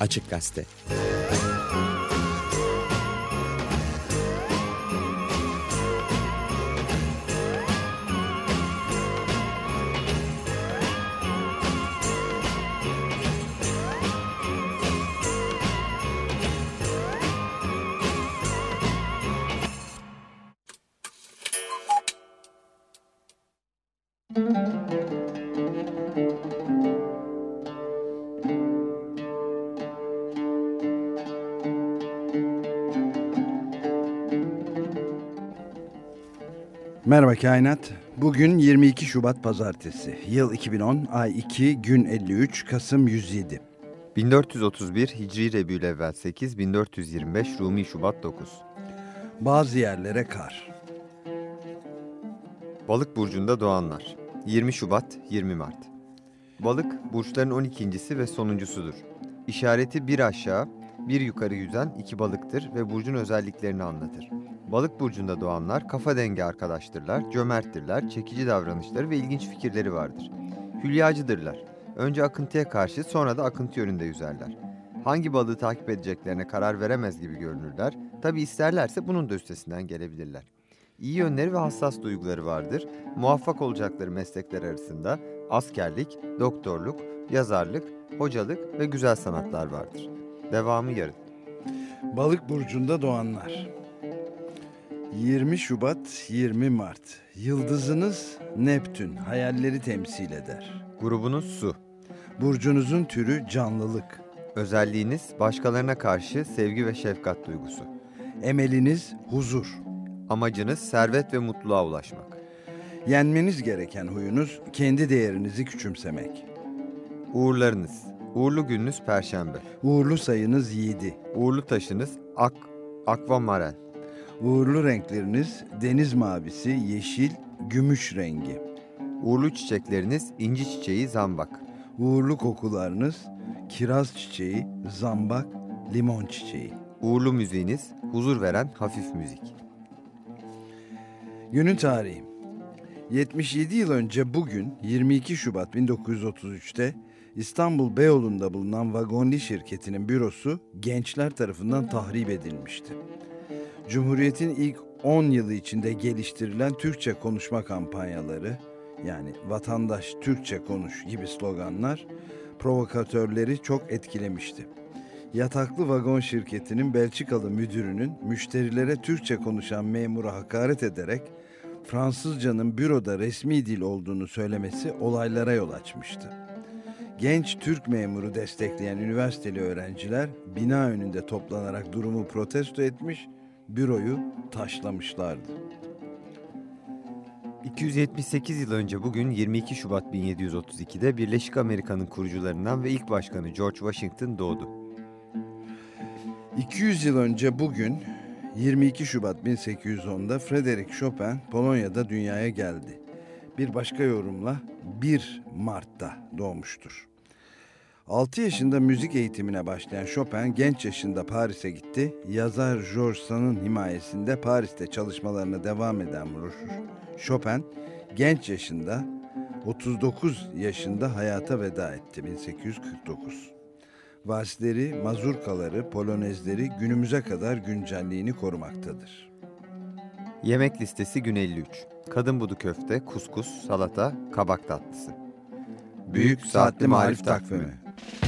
Açık Gazete. Merhaba Kainat. Bugün 22 Şubat Pazartesi. Yıl 2010, ay 2, gün 53, Kasım 107. 1431 Hicri Rebülevvel 8, 1425 Rumi Şubat 9. Bazı yerlere kar. Balık burcunda doğanlar. 20 Şubat 20 Mart. Balık burçların 12.si ve sonuncusudur. İşareti bir aşağı, bir yukarı yüzen iki balıktır ve burcun özelliklerini anlatır. Balık burcunda doğanlar kafa dengi arkadaştırlar, cömerttirler, çekici davranışları ve ilginç fikirleri vardır. Hülyacıdırlar. Önce akıntıya karşı sonra da akıntı yönünde yüzerler. Hangi balığı takip edeceklerine karar veremez gibi görünürler. Tabi isterlerse bunun da üstesinden gelebilirler. İyi yönleri ve hassas duyguları vardır. Muvaffak olacakları meslekler arasında askerlik, doktorluk, yazarlık, hocalık ve güzel sanatlar vardır. Devamı yarın. Balık burcunda doğanlar. 20 Şubat 20 Mart. Yıldızınız Neptün hayalleri temsil eder. Grubunuz su. Burcunuzun türü canlılık. Özelliğiniz başkalarına karşı sevgi ve şefkat duygusu. Emeliniz huzur. Amacınız servet ve mutluluğa ulaşmak. Yenmeniz gereken huyunuz kendi değerinizi küçümsemek. Uğurlarınız. Uğurlu gününüz perşembe. Uğurlu sayınız 7. Uğurlu taşınız ak, akvamarel. Uğurlu renkleriniz deniz mavisi, yeşil, gümüş rengi. Uğurlu çiçekleriniz inci çiçeği, zambak. Uğurlu kokularınız kiraz çiçeği, zambak, limon çiçeği. Uğurlu müziğiniz huzur veren hafif müzik. Günün tarihi. 77 yıl önce bugün 22 Şubat 1933'te İstanbul Beyoğlu'nda bulunan Vagonli şirketinin bürosu gençler tarafından tahrip edilmişti. Cumhuriyet'in ilk 10 yılı içinde geliştirilen Türkçe konuşma kampanyaları yani vatandaş Türkçe konuş gibi sloganlar provokatörleri çok etkilemişti. Yataklı Vagon şirketinin Belçikalı müdürünün müşterilere Türkçe konuşan memura hakaret ederek Fransızcanın büroda resmi dil olduğunu söylemesi olaylara yol açmıştı. Genç Türk memuru destekleyen üniversiteli öğrenciler bina önünde toplanarak durumu protesto etmiş, büroyu taşlamışlardı. 278 yıl önce bugün 22 Şubat 1732'de Birleşik Amerika'nın kurucularından ve ilk başkanı George Washington doğdu. 200 yıl önce bugün 22 Şubat 1810'da Frederick Chopin Polonya'da dünyaya geldi. Bir başka yorumla 1 Mart'ta doğmuştur. 6 yaşında müzik eğitimine başlayan Chopin genç yaşında Paris'e gitti. Yazar Georges Sand'ın himayesinde Paris'te çalışmalarına devam eden Chopin genç yaşında 39 yaşında hayata veda etti 1849. Valsleri, mazurkaları, polonezleri günümüze kadar güncelliğini korumaktadır. Yemek listesi gün 53. Kadın budu köfte, kuskus, salata, kabak tatlısı. Büyük Saatli Marif Takvimi Thank you.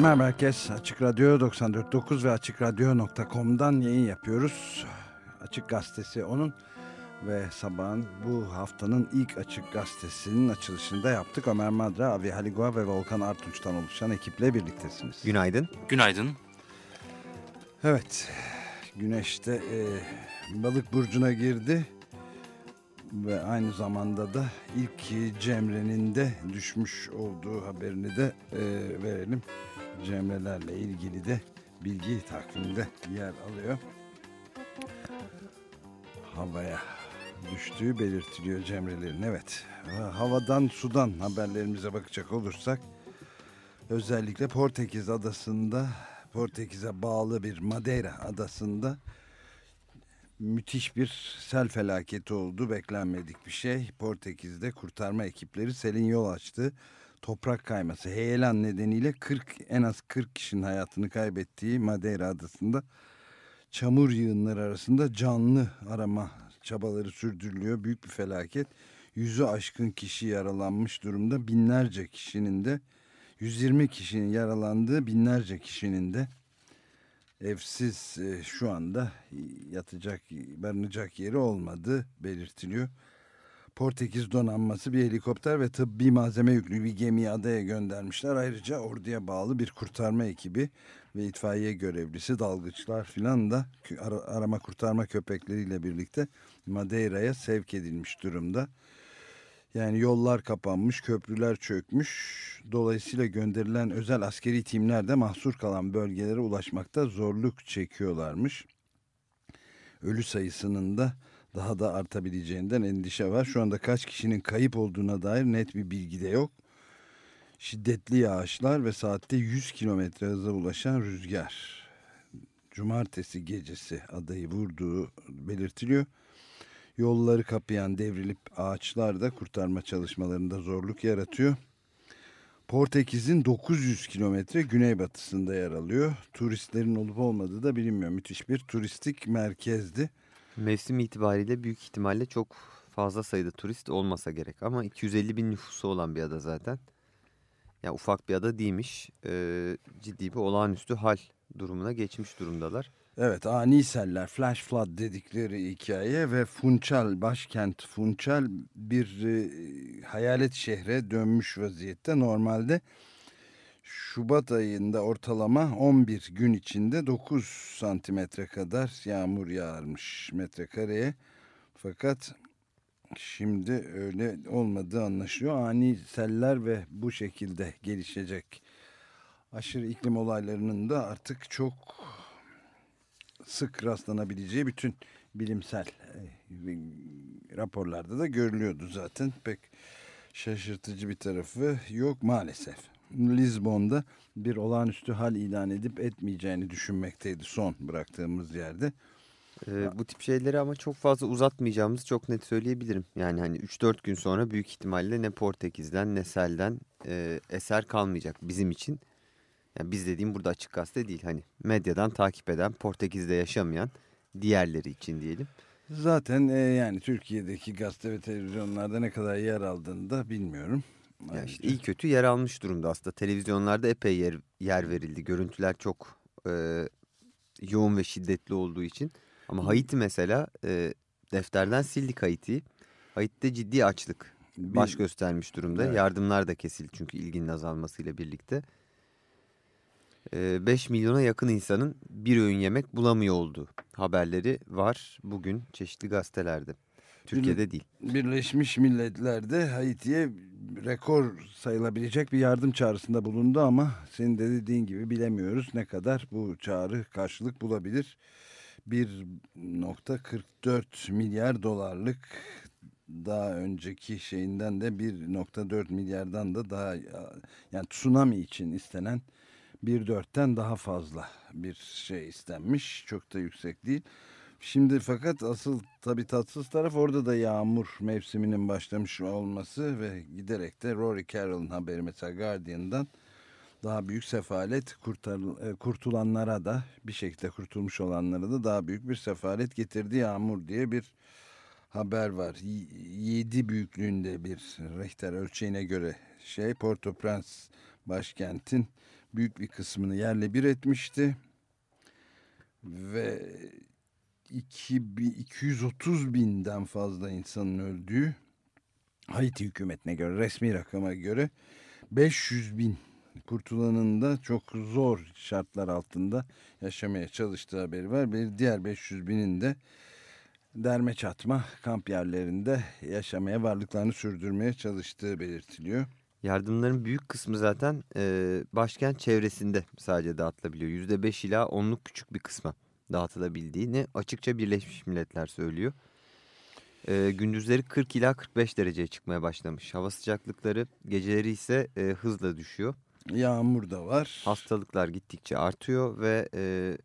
Merhaba herkes. Açık Radyo 94.9 ve AçıkRadyo.com'dan yayın yapıyoruz. Açık Gazetesi onun ve sabahın bu haftanın ilk Açık Gazetesi'nin açılışını da yaptık. Ömer Madra, Avi Haligua ve Volkan Artunç'tan oluşan ekiple birliktesiniz. Günaydın. Günaydın. Evet, Güneş de e, balık burcuna girdi ve aynı zamanda da ilk Cemre'nin de düşmüş olduğu haberini de e, verelim. Cemre'lerle ilgili de bilgi takvimde yer alıyor. Havaya düştüğü belirtiliyor Cemre'lerin. Evet, havadan sudan haberlerimize bakacak olursak özellikle Portekiz adasında Portekiz'e bağlı bir Madeira adasında müthiş bir sel felaketi oldu. Beklenmedik bir şey. Portekiz'de kurtarma ekipleri selin yol açtı. Toprak kayması, heyelan nedeniyle 40 en az 40 kişinin hayatını kaybettiği Madeira adasında çamur yığınları arasında canlı arama çabaları sürdürülüyor. Büyük bir felaket. Yüzü aşkın kişi yaralanmış durumda. Binlerce kişinin de 120 kişinin yaralandığı binlerce kişinin de evsiz e, şu anda yatacak barınacak yeri olmadığı belirtiliyor. Portekiz donanması bir helikopter ve tıbbi malzeme yüklü bir gemiyi adaya göndermişler. Ayrıca orduya bağlı bir kurtarma ekibi ve itfaiye görevlisi, dalgıçlar filan da ara- arama kurtarma köpekleriyle birlikte Madeira'ya sevk edilmiş durumda. Yani yollar kapanmış, köprüler çökmüş. Dolayısıyla gönderilen özel askeri timler de mahsur kalan bölgelere ulaşmakta zorluk çekiyorlarmış. Ölü sayısının da daha da artabileceğinden endişe var. Şu anda kaç kişinin kayıp olduğuna dair net bir bilgi de yok. Şiddetli yağışlar ve saatte 100 kilometre hıza ulaşan rüzgar. Cumartesi gecesi adayı vurduğu belirtiliyor. Yolları kapayan devrilip ağaçlar da kurtarma çalışmalarında zorluk yaratıyor. Portekiz'in 900 kilometre güneybatısında yer alıyor. Turistlerin olup olmadığı da bilinmiyor. Müthiş bir turistik merkezdi. Mevsim itibariyle büyük ihtimalle çok fazla sayıda turist olmasa gerek. Ama 250 bin nüfusu olan bir ada zaten. Ya ufak bir ada değilmiş. Ee, ciddi bir olağanüstü hal durumuna geçmiş durumdalar. Evet ani seller, flash flood dedikleri hikaye ve Funchal, başkent Funchal bir e, hayalet şehre dönmüş vaziyette. Normalde Şubat ayında ortalama 11 gün içinde 9 santimetre kadar yağmur yağarmış metrekareye. Fakat şimdi öyle olmadığı anlaşılıyor. Ani seller ve bu şekilde gelişecek aşırı iklim olaylarının da artık çok sık rastlanabileceği bütün bilimsel e, raporlarda da görülüyordu zaten. Pek şaşırtıcı bir tarafı yok maalesef. Lizbon'da bir olağanüstü hal ilan edip etmeyeceğini düşünmekteydi son bıraktığımız yerde. Ee, bu tip şeyleri ama çok fazla uzatmayacağımızı çok net söyleyebilirim. Yani hani 3-4 gün sonra büyük ihtimalle ne Portekiz'den ne Sel'den e, eser kalmayacak bizim için. Yani biz dediğim burada açık gazete değil. Hani medyadan takip eden, Portekiz'de yaşamayan diğerleri için diyelim. Zaten e, yani Türkiye'deki gazete ve televizyonlarda ne kadar yer aldığını da bilmiyorum. Ya işte iyi kötü yer almış durumda aslında. Televizyonlarda epey yer, yer verildi. Görüntüler çok e, yoğun ve şiddetli olduğu için. Ama Haiti mesela e, defterden sildik Haiti'yi. Haiti'de ciddi açlık baş göstermiş durumda. Evet. Yardımlar da kesildi çünkü ilginin azalmasıyla birlikte. 5 milyona yakın insanın bir öğün yemek bulamıyor olduğu haberleri var bugün çeşitli gazetelerde. Türkiye'de değil. Birleşmiş Milletler'de Haiti'ye rekor sayılabilecek bir yardım çağrısında bulundu ama senin de dediğin gibi bilemiyoruz ne kadar bu çağrı karşılık bulabilir. 1.44 milyar dolarlık daha önceki şeyinden de 1.4 milyardan da daha yani tsunami için istenen 1.4'ten daha fazla bir şey istenmiş. Çok da yüksek değil. Şimdi fakat asıl tabii tatsız taraf orada da yağmur mevsiminin başlamış olması ve giderek de Rory Carroll'ın haberi mesela Guardian'dan daha büyük sefalet e, kurtulanlara da bir şekilde kurtulmuş olanlara da daha büyük bir sefalet getirdi yağmur diye bir haber var. 7 büyüklüğünde bir Richter ölçeğine göre şey Port-au-Prince başkentin büyük bir kısmını yerle bir etmişti. Ve 230 binden fazla insanın öldüğü Haiti hükümetine göre resmi rakama göre 500 bin kurtulanın da çok zor şartlar altında yaşamaya çalıştığı haberi var. Bir diğer 500 binin de derme çatma kamp yerlerinde yaşamaya varlıklarını sürdürmeye çalıştığı belirtiliyor. Yardımların büyük kısmı zaten e, başkent çevresinde sadece dağıtılabiliyor. %5 ila 10'luk küçük bir kısma dağıtılabildiğini açıkça Birleşmiş Milletler söylüyor. E, gündüzleri 40 ila 45 dereceye çıkmaya başlamış. Hava sıcaklıkları geceleri ise e, hızla düşüyor. Yağmur da var. Hastalıklar gittikçe artıyor ve e,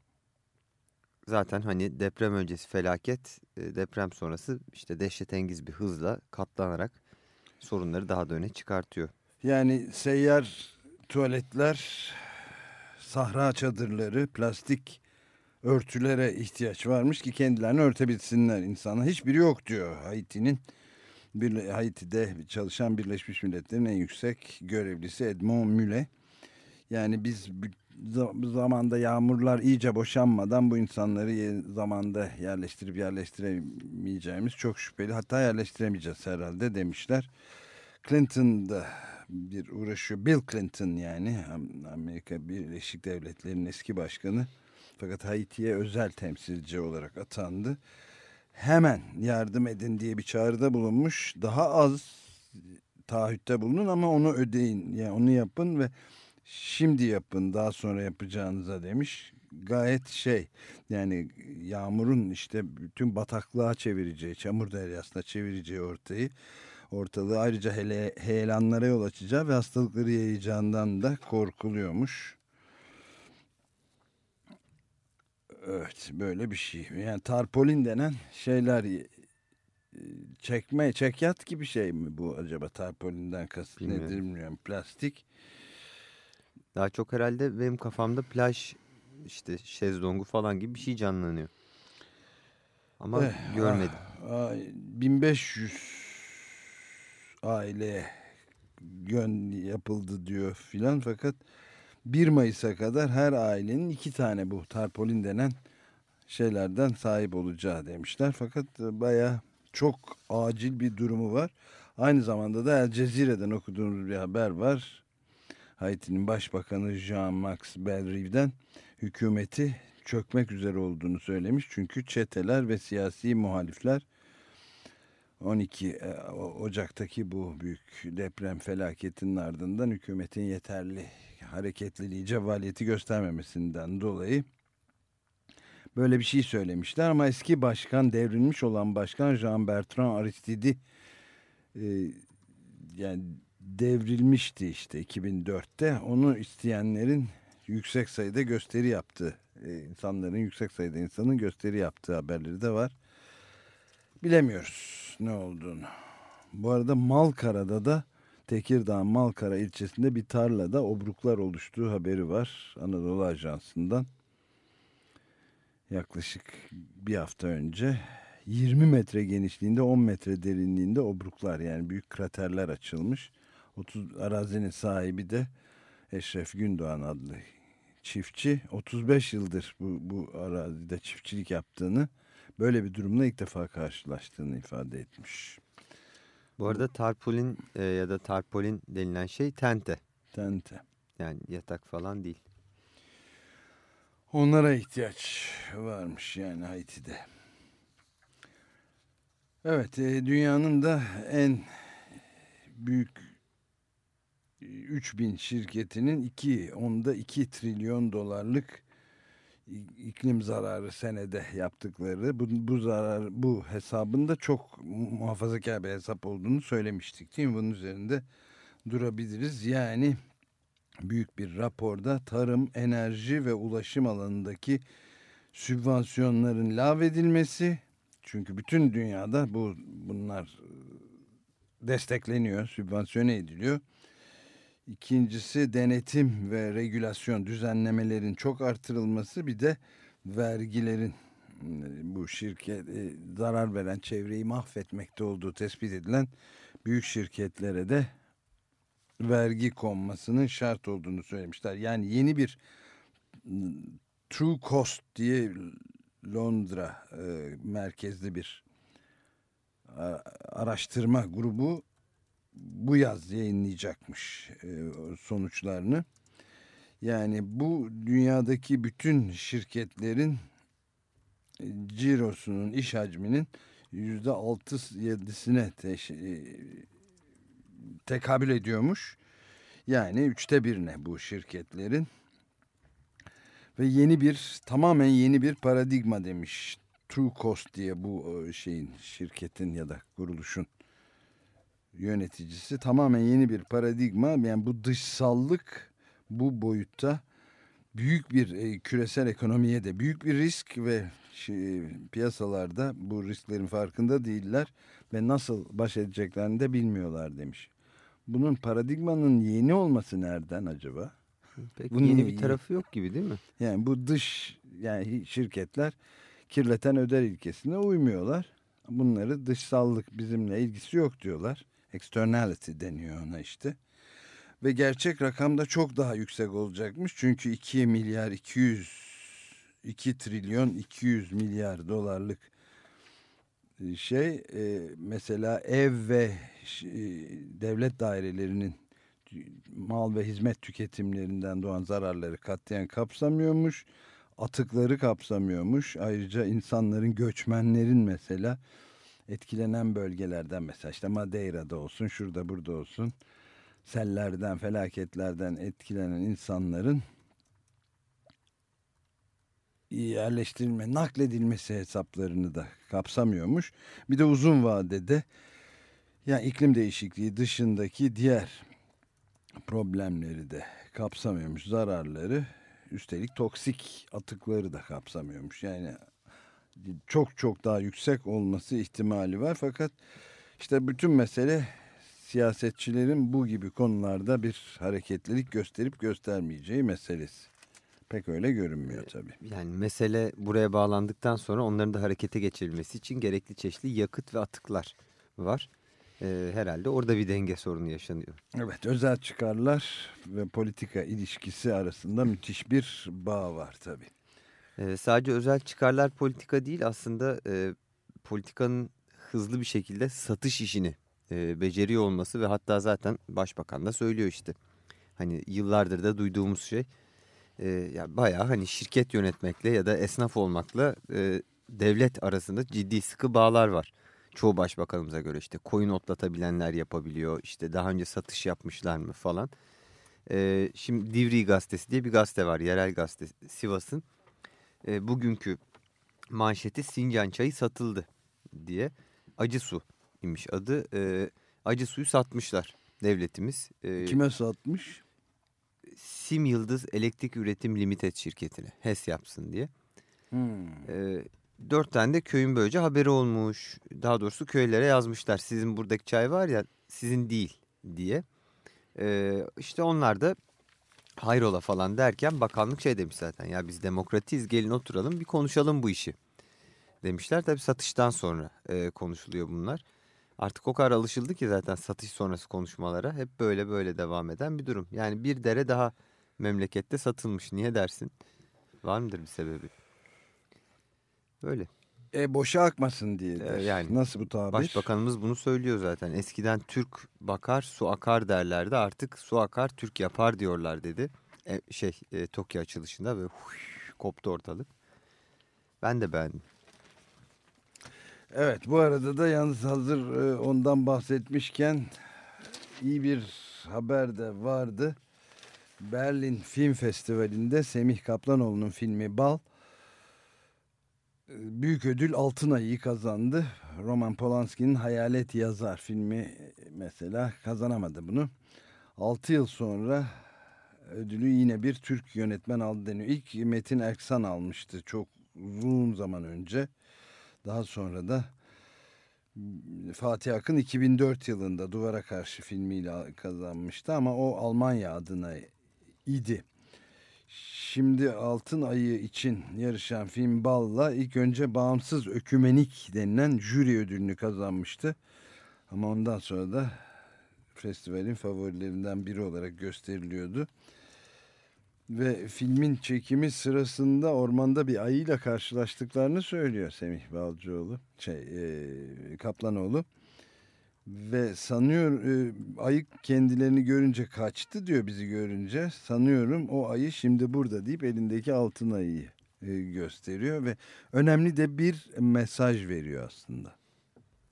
zaten hani deprem öncesi felaket, e, deprem sonrası işte dehşetengiz bir hızla katlanarak sorunları daha da öne çıkartıyor. Yani seyyar tuvaletler, sahra çadırları, plastik örtülere ihtiyaç varmış ki kendilerini örtebilsinler insana. Hiçbiri yok diyor Haiti'nin. Bir, Haiti'de çalışan Birleşmiş Milletler'in en yüksek görevlisi Edmond Mülle. Yani biz zamanda yağmurlar iyice boşanmadan bu insanları zamanda yerleştirip yerleştiremeyeceğimiz çok şüpheli. Hatta yerleştiremeyeceğiz herhalde demişler. Clinton da bir uğraşıyor. Bill Clinton yani Amerika Birleşik Devletleri'nin eski başkanı. Fakat Haiti'ye özel temsilci olarak atandı. Hemen yardım edin diye bir çağrıda bulunmuş. Daha az taahhütte bulunun ama onu ödeyin. Yani onu yapın ve şimdi yapın daha sonra yapacağınıza demiş. Gayet şey yani yağmurun işte bütün bataklığa çevireceği, çamur deryasına çevireceği ortayı ortalığı ayrıca hele, heyelanlara yol açacağı ve hastalıkları yayacağından da korkuluyormuş. Evet böyle bir şey. Yani tarpolin denen şeyler çekme, çekyat gibi şey mi bu acaba tarpolinden kasıt Bilmiyorum. nedir bilmiyorum. Plastik. Daha çok herhalde benim kafamda plaj işte şezlongu falan gibi bir şey canlanıyor. Ama Eh, görmedim. ah, ay, 1500 aileye gön yapıldı diyor filan fakat 1 Mayıs'a kadar her ailenin iki tane bu tarpolin denen şeylerden sahip olacağı demişler. Fakat e, baya çok acil bir durumu var. Aynı zamanda da El Cezire'den okuduğumuz bir haber var. Haiti'nin başbakanı Jean-Max Belrive'den hükümeti çökmek üzere olduğunu söylemiş. Çünkü çeteler ve siyasi muhalifler 12 e, Ocak'taki bu büyük deprem felaketinin ardından hükümetin yeterli hareketliliği, cevvaliyeti göstermemesinden dolayı böyle bir şey söylemişler. Ama eski başkan devrilmiş olan başkan Jean-Bertrand Aristide e, yani devrilmişti işte 2004'te onu isteyenlerin yüksek sayıda gösteri yaptığı e, insanların yüksek sayıda insanın gösteri yaptığı haberleri de var. Bilemiyoruz ne olduğunu. Bu arada Malkara'da da Tekirdağ Malkara ilçesinde bir tarlada obruklar oluştuğu haberi var Anadolu Ajansı'ndan. Yaklaşık bir hafta önce 20 metre genişliğinde 10 metre derinliğinde obruklar yani büyük kraterler açılmış. 30 arazinin sahibi de Eşref Gündoğan adlı çiftçi 35 yıldır bu, bu arazide çiftçilik yaptığını böyle bir durumla ilk defa karşılaştığını ifade etmiş. Bu arada tarpolin e, ya da tarpolin denilen şey tente. Tente. Yani yatak falan değil. Onlara ihtiyaç varmış yani Haiti'de. Evet, e, dünyanın da en büyük e, 3000 şirketinin 2, onda 2 trilyon dolarlık iklim zararı senede yaptıkları bu, bu zarar bu hesabında çok muhafazakar bir hesap olduğunu söylemiştik değil mi? Bunun üzerinde durabiliriz. Yani büyük bir raporda tarım, enerji ve ulaşım alanındaki sübvansiyonların lağvedilmesi çünkü bütün dünyada bu bunlar e, destekleniyor, sübvansiyone ediliyor. İkincisi denetim ve regülasyon düzenlemelerin çok artırılması bir de vergilerin e, bu şirket e, zarar veren çevreyi mahvetmekte olduğu tespit edilen büyük şirketlere de vergi konmasının şart olduğunu söylemişler. Yani yeni bir m, True Cost diye Londra e, merkezli bir araştırma grubu bu yaz yayınlayacakmış e, sonuçlarını. Yani bu dünyadaki bütün şirketlerin e, cirosunun, iş hacminin yüzde altı yedisine e, tekabül ediyormuş. Yani üçte birine bu şirketlerin. Ve yeni bir, tamamen yeni bir paradigma demiş. True Cost diye bu şeyin, şirketin ya da kuruluşun yöneticisi. Tamamen yeni bir paradigma. Yani bu dışsallık bu boyutta büyük bir e, küresel ekonomiye de büyük bir risk ve şey, piyasalarda bu risklerin farkında değiller ve nasıl baş edeceklerini de bilmiyorlar demiş. Bunun paradigmanın yeni olması nereden acaba? Pek Bunun yeni bir tarafı yok gibi değil mi? Yani bu dış yani şirketler kirleten öder ilkesine uymuyorlar. Bunları dışsallık bizimle ilgisi yok diyorlar. Externality deniyor ona işte. Ve gerçek rakam da çok daha yüksek olacakmış. Çünkü 2 milyar 200 2 trilyon 200 milyar dolarlık e, şey e, mesela ev ve e, devlet dairelerinin mal ve hizmet tüketimlerinden doğan zararları katlayan kapsamıyormuş. Atıkları kapsamıyormuş. Ayrıca insanların, göçmenlerin mesela etkilenen bölgelerden mesela işte Madeira'da olsun, şurada burada olsun sellerden, felaketlerden etkilenen insanların yerleştirilme, nakledilmesi hesaplarını da kapsamıyormuş. Bir de uzun vadede yani iklim değişikliği dışındaki diğer problemleri de kapsamıyormuş zararları üstelik toksik atıkları da kapsamıyormuş yani çok çok daha yüksek olması ihtimali var. Fakat işte bütün mesele siyasetçilerin bu gibi konularda bir hareketlilik gösterip göstermeyeceği meselesi. Pek öyle görünmüyor tabii. Yani mesele buraya bağlandıktan sonra onların da harekete geçirilmesi için gerekli çeşitli yakıt ve atıklar var. Ee, herhalde orada bir denge sorunu yaşanıyor. Evet özel çıkarlar ve politika ilişkisi arasında müthiş bir bağ var tabii. Sadece özel çıkarlar politika değil aslında e, politikanın hızlı bir şekilde satış işini e, beceriyor olması ve hatta zaten başbakan da söylüyor işte. Hani yıllardır da duyduğumuz şey e, ya bayağı hani şirket yönetmekle ya da esnaf olmakla e, devlet arasında ciddi sıkı bağlar var. Çoğu başbakanımıza göre işte koyun otlatabilenler yapabiliyor işte daha önce satış yapmışlar mı falan. E, şimdi Divri Gazetesi diye bir gazete var yerel gazete Sivas'ın. E, bugünkü manşeti Sincan çayı satıldı diye acı su imiş adı. E, acı suyu satmışlar devletimiz. E, Kime satmış? Sim Yıldız Elektrik Üretim Limited şirketine HES yapsın diye. Hmm. E, dört tane de köyün böylece haberi olmuş. Daha doğrusu köylere yazmışlar. Sizin buradaki çay var ya sizin değil diye. E, işte onlar da hayrola falan derken bakanlık şey demiş zaten. Ya biz demokratiyiz gelin oturalım bir konuşalım bu işi demişler. Tabii satıştan sonra e, konuşuluyor bunlar. Artık o kadar alışıldı ki zaten satış sonrası konuşmalara hep böyle böyle devam eden bir durum. Yani bir dere daha memlekette satılmış. Niye dersin? Var mıdır bir sebebi? Böyle. E boşa akmasın diye. Ee, yani Nasıl bu tabir? Başbakanımız bunu söylüyor zaten. Eskiden Türk bakar su akar derlerdi. Artık su akar Türk yapar diyorlar dedi. E, şey e, Tokyo açılışında ve koptu ortalık. Ben de beğendim. Evet bu arada da yalnız hazır e, ondan bahsetmişken iyi bir haber de vardı. Berlin Film Festivali'nde Semih Kaplanoğlu'nun filmi Bal e, büyük ödül Altın Ayı'yı kazandı. Roman Polanski'nin Hayalet Yazar filmi e, mesela kazanamadı bunu. 6 yıl sonra ödülü yine bir Türk yönetmen aldı deniyor. İlk Metin Erksan almıştı çok uzun zaman önce. Daha sonra da Fatih Akın 2004 yılında Duvara Karşı filmiyle kazanmıştı ama o Almanya adına idi. Şimdi Altın Ayı için yarışan film Bal'la ilk önce Bağımsız Ökümenik denilen jüri ödülünü kazanmıştı. Ama ondan sonra da festivalin favorilerinden biri olarak gösteriliyordu. Ve filmin çekimi sırasında ormanda bir ayıyla karşılaştıklarını söylüyor Semih Balcıoğlu, şey e, Kaplanoğlu. Ve sanıyor e, ayı kendilerini görünce kaçtı diyor bizi görünce. Sanıyorum o ayı şimdi burada deyip elindeki altın ayıyı e, gösteriyor ve önemli de bir mesaj veriyor aslında.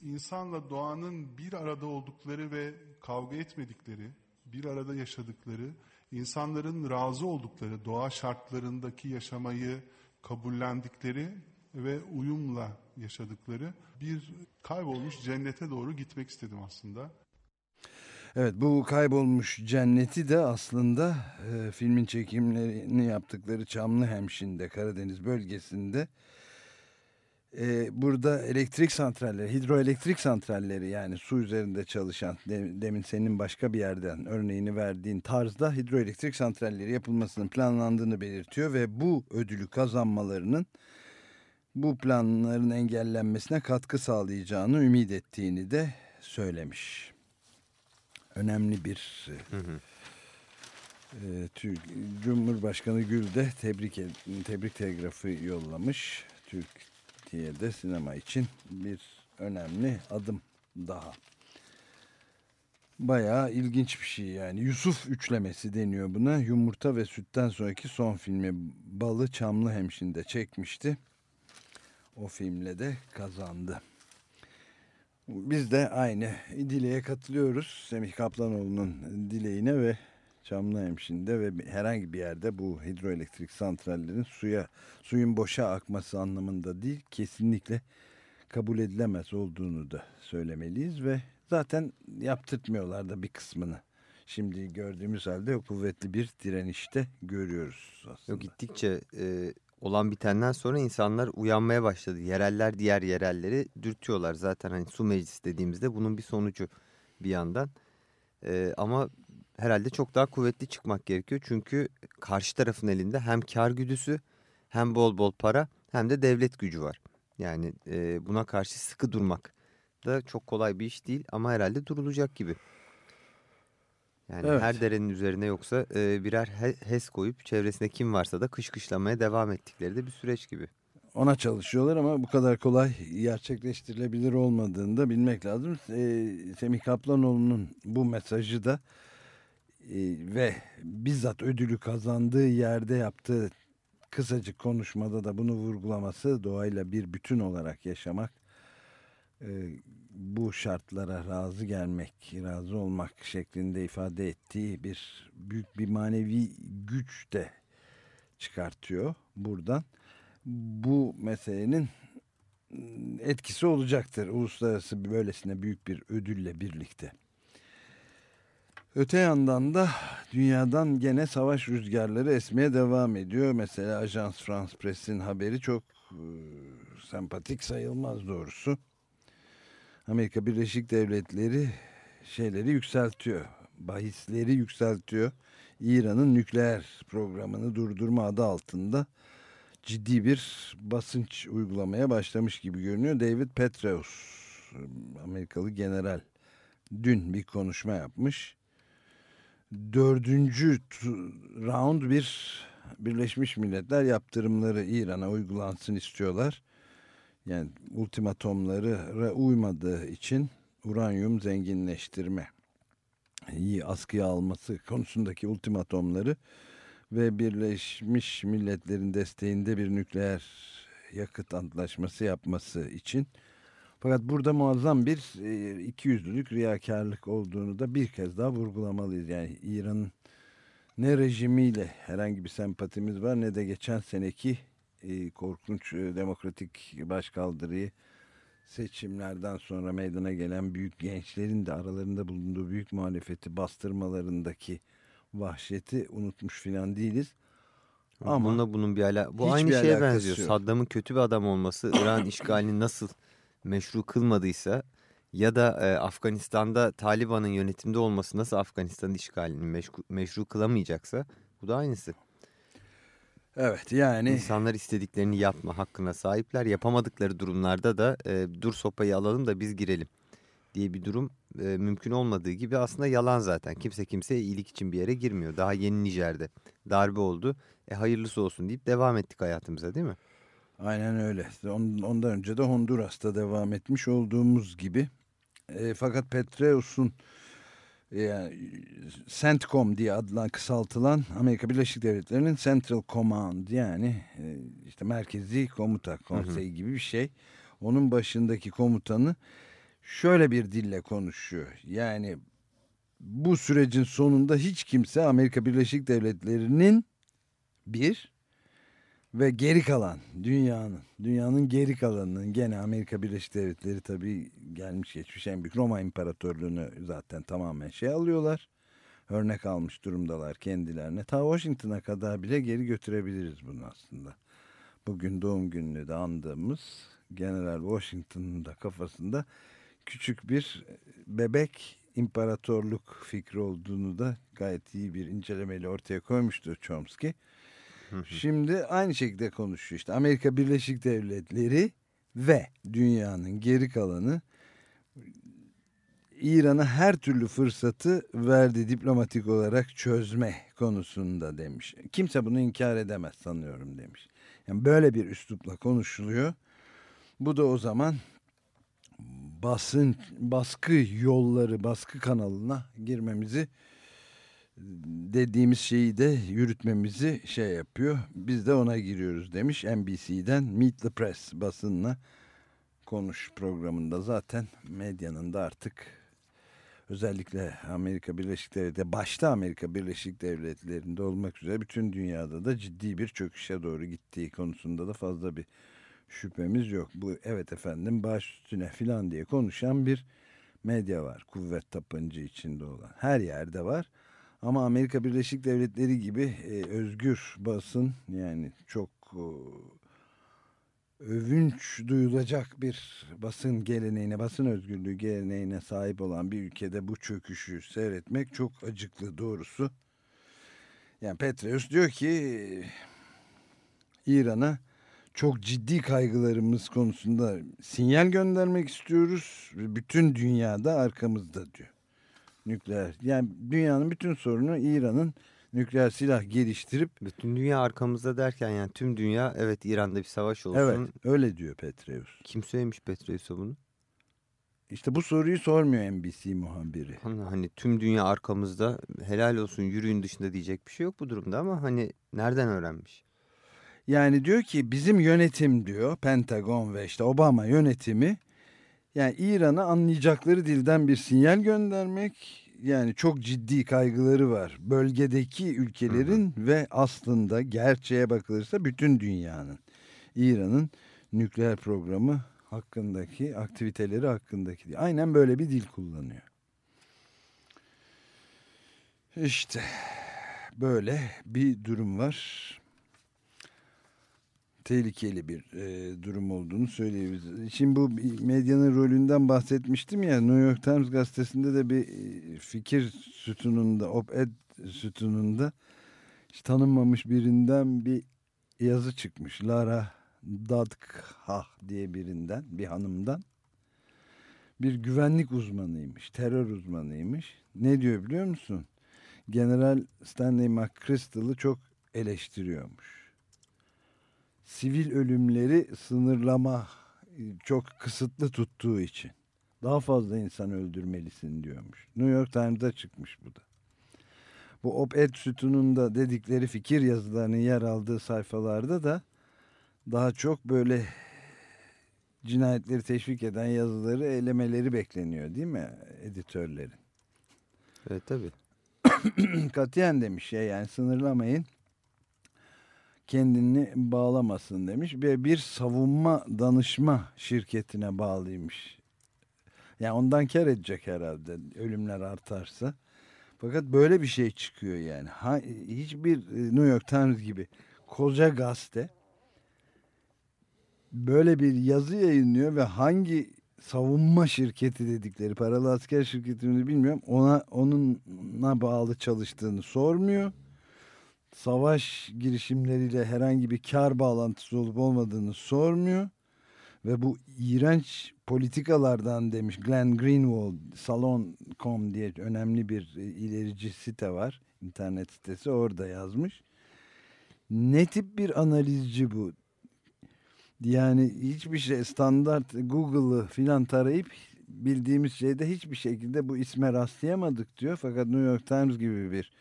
İnsanla doğanın bir arada oldukları ve kavga etmedikleri, bir arada yaşadıkları, insanların razı oldukları, doğa şartlarındaki yaşamayı kabullendikleri ve uyumla yaşadıkları bir kaybolmuş cennete doğru gitmek istedim aslında. Evet bu kaybolmuş cenneti de aslında e, filmin çekimlerini yaptıkları Çamlıhemşin'de Karadeniz bölgesinde e, burada elektrik santralleri, hidroelektrik santralleri yani su üzerinde çalışan de, demin senin başka bir yerden örneğini verdiğin tarzda hidroelektrik santralleri yapılmasının planlandığını belirtiyor ve bu ödülü kazanmalarının bu planların engellenmesine katkı sağlayacağını ümit ettiğini de söylemiş. Önemli bir e, e, Türk Cumhurbaşkanı Gül de tebrik tebrik telgrafı yollamış. Türkiye'de sinema için bir önemli adım daha. Bayağı ilginç bir şey yani. Yusuf üçlemesi deniyor buna. Yumurta ve sütten sonraki son filmi Balı Çamlı Hemşin'de çekmişti. O filmle de kazandı. Biz de aynı dileğe katılıyoruz. Semih Kaplanoğlu'nun dileğine ve Çamlıhemşin'de ve herhangi bir yerde bu hidroelektrik santrallerin suya suyun boşa akması anlamında değil kesinlikle kabul edilemez olduğunu da söylemeliyiz ve zaten yaptırtmıyorlar da bir kısmını. Şimdi gördüğümüz halde o kuvvetli bir direnişte görüyoruz aslında. Yok gittikçe e, olan bitenden sonra insanlar uyanmaya başladı. Yereller diğer yerelleri dürtüyorlar. Zaten hani su meclisi dediğimizde bunun bir sonucu bir yandan. Ee, ama herhalde çok daha kuvvetli çıkmak gerekiyor. Çünkü karşı tarafın elinde hem kar güdüsü hem bol bol para hem de devlet gücü var. Yani e, buna karşı sıkı durmak da çok kolay bir iş değil ama herhalde durulacak gibi. Yani Evet. her derenin üzerine yoksa e, birer he- HES koyup çevresinde kim varsa da kışkışlamaya devam ettikleri de bir süreç gibi. Ona çalışıyorlar ama bu kadar kolay gerçekleştirilebilir olmadığını da bilmek lazım. Ee, Semih Kaplanoğlu'nun bu mesajı da e, ve bizzat ödülü kazandığı yerde yaptığı kısacık konuşmada da bunu vurgulaması doğayla bir bütün olarak yaşamak e, bu şartlara razı gelmek, razı olmak şeklinde ifade ettiği bir büyük bir manevi güç de çıkartıyor buradan bu meselenin etkisi olacaktır. Uluslararası böylesine büyük bir ödülle birlikte. Öte yandan da dünyadan gene savaş rüzgarları esmeye devam ediyor. Mesela Ajans France Press'in haberi çok e, sempatik sayılmaz doğrusu. Amerika Birleşik Devletleri şeyleri yükseltiyor. Bahisleri yükseltiyor. İran'ın nükleer programını durdurma adı altında ciddi bir basınç uygulamaya başlamış gibi görünüyor. David Petraeus, Amerikalı general, dün bir konuşma yapmış. Dördüncü round bir Birleşmiş Milletler yaptırımları İran'a uygulansın istiyorlar. Yani ultimatomlara uymadığı için uranyum zenginleştirme iyi askıya alması konusundaki ultimatomları ve Birleşmiş Milletler'in desteğinde bir nükleer yakıt antlaşması yapması için. Fakat burada muazzam bir e, ikiyüzlülük, riyakarlık olduğunu da bir kez daha vurgulamalıyız. Yani İran'ın ne rejimiyle herhangi bir sempatimiz var ne de geçen seneki e, korkunç e, demokratik başkaldırıyı seçimlerden sonra meydana gelen büyük gençlerin de aralarında bulunduğu büyük muhalefeti bastırmalarındaki vahşeti unutmuş filan değiliz. Ama Bununla bunun bir ala bu aynı şeye benziyor. yok. Saddam'ın kötü bir adam olması İran işgalini nasıl meşru kılmadıysa ya da e, Afganistan'da Taliban'ın yönetimde olması nasıl Afganistan'ın işgalini meşru, meşru kılamayacaksa bu da aynısı. Evet yani İnsanlar istediklerini yapma hakkına sahipler. Yapamadıkları durumlarda da e, dur sopayı alalım da biz girelim diye bir durum e, mümkün olmadığı gibi aslında yalan zaten. Kimse kimseye iyilik için bir yere girmiyor. Daha yeni Nijer'de darbe oldu. E hayırlısı olsun deyip devam ettik hayatımıza değil mi? aynen öyle. On- Ondan önce de Honduras'ta devam etmiş olduğumuz gibi. E, fakat Petraeus'un e, yani CENTCOM diye adlan kısaltılan Amerika Birleşik Devletleri'nin Central Command yani e, işte merkezi komuta konseyi gibi bir şey. Onun başındaki komutanı şöyle bir dille konuşuyor. Yani bu sürecin sonunda hiç kimse Amerika Birleşik Devletleri'nin bir ve geri kalan dünyanın, dünyanın geri kalanının gene Amerika Birleşik Devletleri tabii gelmiş geçmiş en büyük Roma İmparatorluğunu zaten tamamen şey alıyorlar. Örnek almış durumdalar kendilerine. Ta Washington'a kadar bile geri götürebiliriz bunu aslında. Bugün doğum gününü de andığımız General Washington'ın da kafasında küçük bir bebek imparatorluk fikri olduğunu da gayet iyi bir incelemeyle ortaya koymuştu Chomsky. Şimdi aynı şekilde konuşuyor işte Amerika Birleşik Devletleri ve dünyanın geri kalanı İran'a her türlü fırsatı verdi diplomatik olarak çözme konusunda demiş. Kimse bunu inkar edemez sanıyorum demiş. Yani böyle bir üslupla konuşuluyor. Bu da o zaman basın baskı yolları, baskı kanalına girmemizi dediğimiz şeyi de yürütmemizi şey yapıyor. Biz de ona giriyoruz demiş NBC'den Meet the Press basınla konuş programında zaten medyanın da artık özellikle Amerika Birleşik Devletleri başta Amerika Birleşik Devletleri'nde olmak üzere bütün dünyada da ciddi bir çöküşe doğru gittiği konusunda da fazla bir şüphemiz yok. Bu evet efendim baş üstüne filan diye konuşan bir medya var. Kuvvet tapıncı içinde olan. Her yerde var. Ama Amerika Birleşik Devletleri gibi e, özgür basın yani çok e, övünç duyulacak bir basın geleneğine, basın özgürlüğü geleneğine sahip olan bir ülkede bu çöküşü seyretmek çok acıklı doğrusu. Yani Petreus diyor ki İran'a çok ciddi kaygılarımız konusunda sinyal göndermek istiyoruz. ve Bütün dünyada arkamızda diyor. Nükleer. Yani dünyanın bütün sorunu İran'ın nükleer silah geliştirip Bütün dünya arkamızda derken yani tüm dünya evet İran'da bir savaş olsun. evet öyle diyor Petreus. Kim söylemiş Petreus'a bunu? İşte bu soruyu sormuyor NBC muhabiri. Hani, hani tüm dünya arkamızda helal olsun yürüyün dışında diyecek bir şey yok bu durumda ama hani nereden öğrenmiş? Yani diyor ki bizim yönetim diyor Pentagon ve işte Obama yönetimi yani İran'a anlayacakları dilden bir sinyal göndermek yani çok ciddi kaygıları var. Bölgedeki ülkelerin ve aslında gerçeğe bakılırsa bütün dünyanın İran'ın nükleer programı hakkındaki aktiviteleri hakkındaki diye. Aynen böyle bir dil kullanıyor. İşte böyle bir durum var tehlikeli bir e, durum olduğunu söyleyebiliriz. Şimdi bu medyanın rolünden bahsetmiştim ya New York Times gazetesinde de bir e, fikir sütununda, op-ed sütununda hiç tanınmamış birinden bir yazı çıkmış. Lara Dadkhah diye birinden, bir hanımdan. Bir güvenlik uzmanıymış, terör uzmanıymış. Ne diyor biliyor musun? General Stanley McChrystal'ı çok eleştiriyormuş sivil ölümleri sınırlama e, çok kısıtlı tuttuğu için daha fazla insan öldürmelisin diyormuş. New York Times'da çıkmış bu da. Bu op-ed sütununda dedikleri fikir yazılarının yer aldığı sayfalarda da daha çok böyle cinayetleri teşvik eden yazıları elemeleri bekleniyor değil mi editörlerin? Evet tabii. Katiyen demiş ya yani sınırlamayın kendini bağlamasın demiş ve bir savunma danışma şirketine bağlıymış. Yani ondan kar edecek herhalde ölümler artarsa. Fakat böyle bir şey çıkıyor yani. Ha, hiçbir e, New York Times gibi koca gazete böyle bir yazı yayınlıyor ve hangi savunma şirketi dedikleri paralı asker şirketini bilmiyorum ona onunla bağlı çalıştığını sormuyor savaş girişimleriyle herhangi bir kar bağlantısı olup olmadığını sormuyor. Ve bu iğrenç politikalardan demiş Glenn Greenwald, Salon.com diye önemli bir e, ilerici site var. internet sitesi orada yazmış. Ne tip bir analizci bu? Yani hiçbir şey standart Google'ı filan tarayıp bildiğimiz şeyde hiçbir şekilde bu isme rastlayamadık diyor. Fakat New York Times gibi bir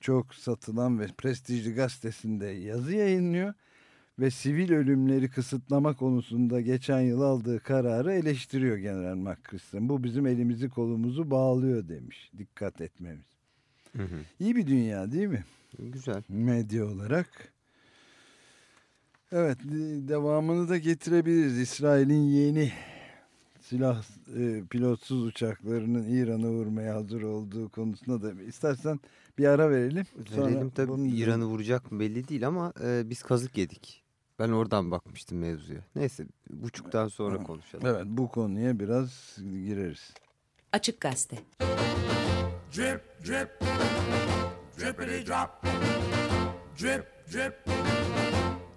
çok satılan ve prestijli gazetesinde yazı yayınlıyor ve sivil ölümleri kısıtlama konusunda geçen yıl aldığı kararı eleştiriyor General McChrystal. Bu bizim elimizi kolumuzu bağlıyor demiş. Dikkat etmemiz. Hı hı. İyi bir dünya değil mi? Güzel. Medya olarak. Evet devamını da getirebiliriz. İsrail'in yeni silah e, pilotsuz uçaklarının İran'a vurmaya hazır olduğu konusunda da istersen bir ara verelim. Sonra Verelim tabii bunun- İran'ı vuracak mı belli değil ama e, biz kazık yedik. Ben oradan bakmıştım mevzuya. Neyse buçuktan sonra konuşalım. Evet bu konuya biraz gireriz. Açık Gazete. Drip, drip, drippity drop. Drip, drip,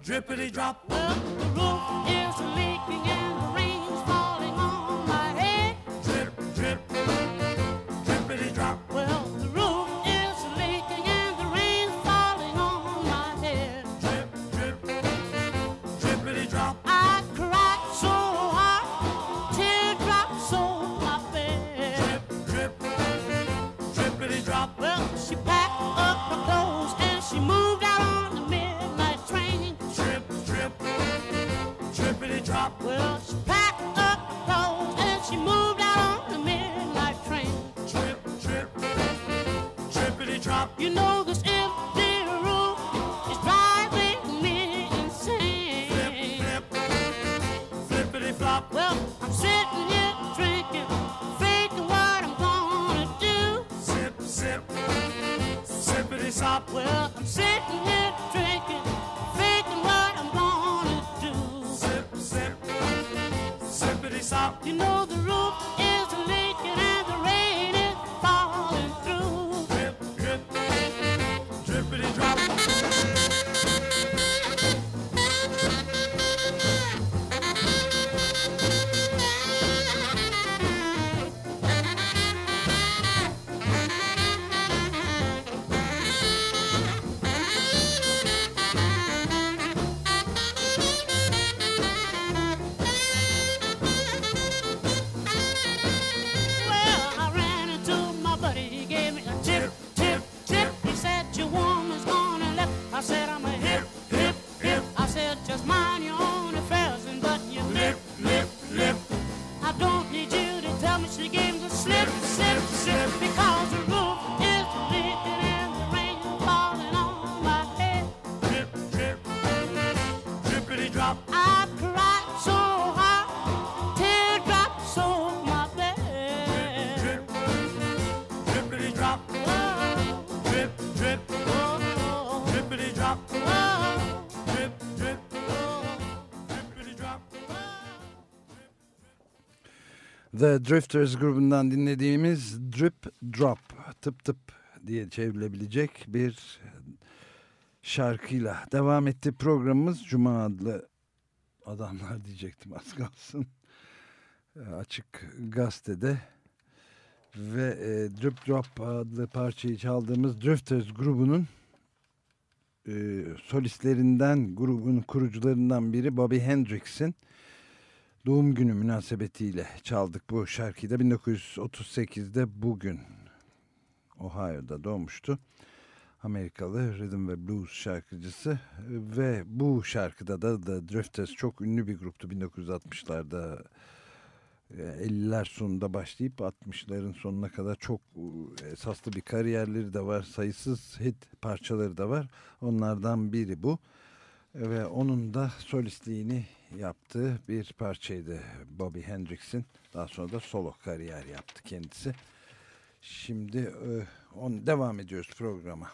drippity drop. The roof is leaking and the You know The Drifters grubundan dinlediğimiz Drip Drop, tıp tıp diye çevrilebilecek bir şarkıyla devam etti programımız. Cuma adlı adamlar diyecektim az kalsın. Açık gazetede ve e, Drip Drop adlı parçayı çaldığımız Drifters grubunun e, solistlerinden, grubun kurucularından biri Bobby Hendrix'in doğum günü münasebetiyle çaldık bu şarkıyı da 1938'de bugün Ohio'da doğmuştu. Amerikalı rhythm ve blues şarkıcısı ve bu şarkıda da The Drifters çok ünlü bir gruptu 1960'larda 50'ler sonunda başlayıp 60'ların sonuna kadar çok e, esaslı bir kariyerleri de var. Sayısız hit parçaları da var. Onlardan biri bu. Ve onun da solistliğini yaptığı bir parçaydı Bobby Hendrix'in. Daha sonra da solo kariyer yaptı kendisi. Şimdi e, on devam ediyoruz programa.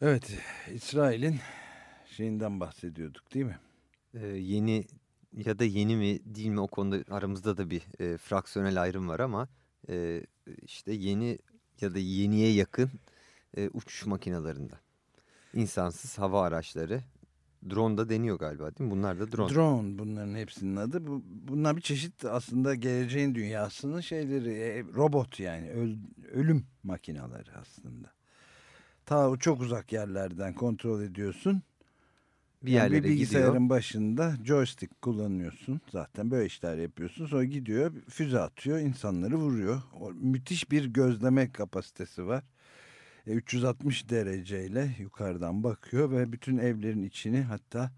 Evet, İsrail'in şeyinden bahsediyorduk değil mi? Ee, yeni ya da yeni mi değil mi o konuda aramızda da bir e, fraksiyonel ayrım var ama e, işte yeni ya da yeniye yakın e, uçuş makinalarında. İnsansız hava araçları. Drone da deniyor galiba değil mi? Bunlar da drone. Drone bunların hepsinin adı. Bu, bunlar bir çeşit aslında geleceğin dünyasının şeyleri, e, robot yani öl- ölüm makineleri aslında. Ta çok uzak yerlerden kontrol ediyorsun. bir Yani yerlere bir bilgisayarın gidiyor. başında joystick kullanıyorsun. Zaten böyle işler yapıyorsun. Sonra gidiyor füze atıyor insanları vuruyor. O, müthiş bir gözleme kapasitesi var. E, 360 dereceyle yukarıdan bakıyor ve bütün evlerin içini hatta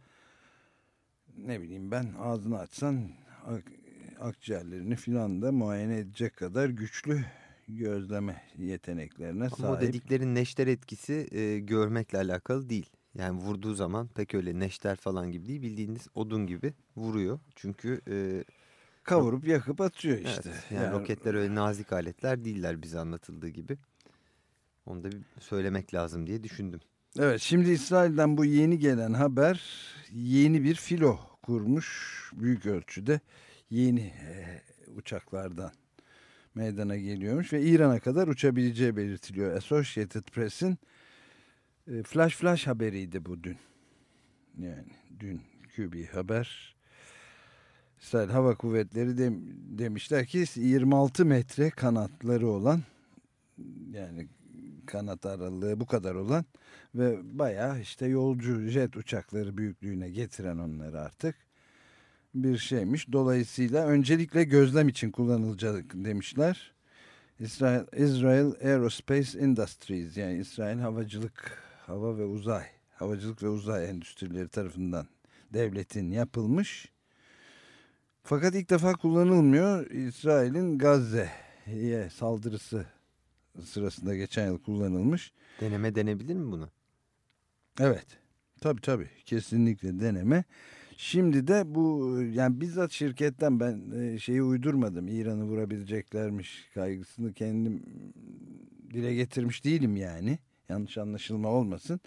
ne bileyim ben ağzını açsan ak- akciğerlerini filan da muayene edecek kadar güçlü gözleme yeteneklerine Ama sahip. dediklerin neşter etkisi e, görmekle alakalı değil. Yani vurduğu zaman pek öyle neşter falan gibi değil. Bildiğiniz odun gibi vuruyor. Çünkü e, Kavurup yakıp atıyor evet, işte. yani, Yani roketler öyle nazik aletler değiller bize anlatıldığı gibi. Onu da bir söylemek lazım diye düşündüm. Evet şimdi İsrail'den bu yeni gelen haber yeni bir filo kurmuş büyük ölçüde yeni e, uçaklardan meydana geliyormuş ve İran'a kadar uçabileceği belirtiliyor. Associated Press'in e, flash flash haberiydi bu dün. Yani dünkü bir haber. İsrail Hava Kuvvetleri de, demişler ki 26 metre kanatları olan yani kanat aralığı bu kadar olan ve bayağı işte yolcu jet uçakları büyüklüğüne getiren onları artık bir şeymiş. Dolayısıyla öncelikle gözlem için kullanılacak demişler. İsrail, Israel Aerospace Industries yani İsrail havacılık, hava ve uzay, havacılık ve uzay endüstrileri tarafından devletin yapılmış. Fakat ilk defa kullanılmıyor. İsrail'in Gazze'ye saldırısı sırasında geçen yıl kullanılmış. Deneme denebilir mi bunu? Evet. Tabii tabii. Kesinlikle deneme. Şimdi de bu yani bizzat şirketten ben e, şeyi uydurmadım. İran'ı vurabileceklermiş kaygısını kendim dile getirmiş değilim yani. Yanlış anlaşılma olmasın.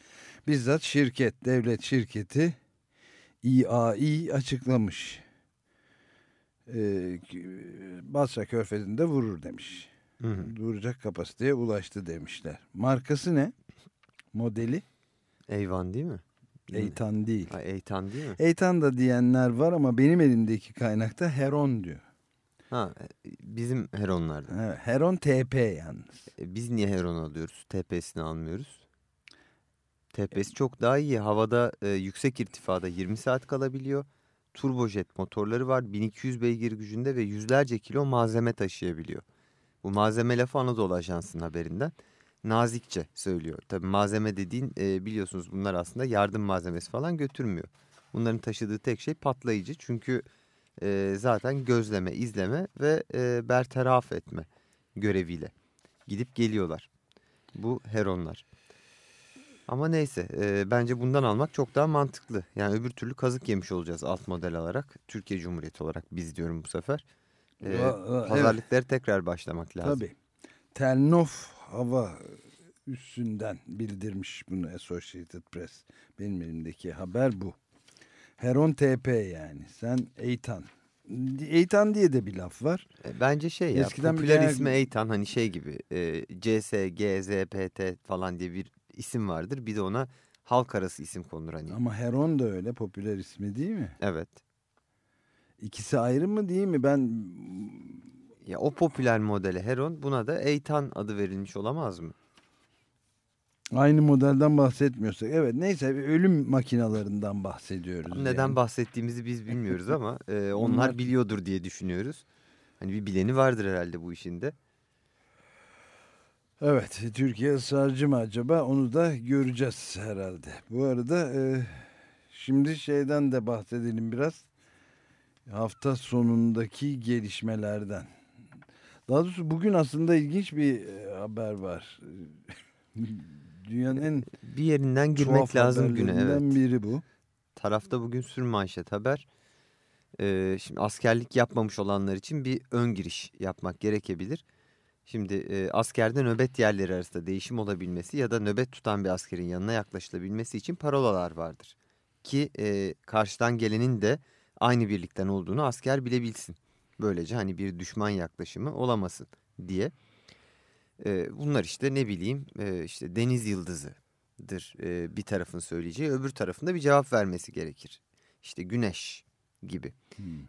Bizzat şirket, devlet şirketi İAİ açıklamış. Ee, Basra Körfezi'nde vurur demiş. Hı hı. Vuracak kapasiteye ulaştı demişler. Markası ne? Modeli? Eyvan değil mi? Eytan değil. Ha, Eytan değil mi? Eytan da diyenler var ama benim elimdeki kaynakta Heron diyor. Ha, e, bizim Heronlardan. Evet, Heron TP yalnız. E, Biz niye Heron alıyoruz? TP'sini almıyoruz. TP'si çok daha iyi. Havada e, yüksek irtifada 20 saat kalabiliyor. Turbojet motorları var. 1200 beygir gücünde ve yüzlerce kilo malzeme taşıyabiliyor. Bu malzeme lafı Anadolu Ajansı'nın haberinden. Nazikçe söylüyor. Tabii malzeme dediğin e, biliyorsunuz bunlar aslında yardım malzemesi falan götürmüyor. Bunların taşıdığı tek şey patlayıcı. Çünkü e, zaten gözleme, izleme ve e, bertaraf etme göreviyle gidip geliyorlar. Bu Heronlar. Ama neyse e, bence bundan almak çok daha mantıklı. Yani öbür türlü kazık yemiş olacağız alt model olarak. Türkiye Cumhuriyeti olarak biz diyorum bu sefer. E, va- evet. pazarlıkları tekrar başlamak lazım. Tabii. Telnof hava üssünden bildirmiş bunu Associated Press. Benim elimdeki haber bu. Heron TP yani. Sen Eytan. Eytan diye de bir laf var. E, Bence şey ya Eskiden bir popüler genel- ismi Eytan hani şey gibi e, CS, GZ, PT falan diye bir isim vardır. Bir de ona halk arası isim konur hani. Ama Heron da öyle popüler ismi değil mi? Evet. İkisi ayrı mı değil mi? Ben Ya o popüler modele Heron buna da Eytan adı verilmiş olamaz mı? aynı modelden bahsetmiyorsak. Evet neyse ölüm makinalarından bahsediyoruz. Neden yani. bahsettiğimizi biz bilmiyoruz ama e, onlar Onlar- biliyordur diye düşünüyoruz. Hani bir bileni vardır herhalde bu işinde. Evet Türkiye ısrarcı mı acaba onu da göreceğiz herhalde. Bu arada e, şimdi şeyden de bahsedelim biraz. Hafta sonundaki gelişmelerden. Daha doğrusu bugün aslında ilginç bir e, haber var. Dünyanın en Bir yerinden girmek lazım güne evet. biri bu. Tarafta bugün sür manşet haber. Ee, şimdi askerlik yapmamış olanlar için bir ön giriş yapmak gerekebilir. Şimdi e, askerde nöbet yerleri arasında değişim olabilmesi ya da nöbet tutan bir askerin yanına yaklaşılabilmesi için parolalar vardır. Ki e, karşıdan gelenin de aynı birlikten olduğunu asker bilebilsin. Böylece hani bir düşman yaklaşımı olamasın diye. E, bunlar işte ne bileyim e, işte deniz yıldızıdır e, bir tarafın söyleyeceği öbür tarafında bir cevap vermesi gerekir. İşte güneş gibi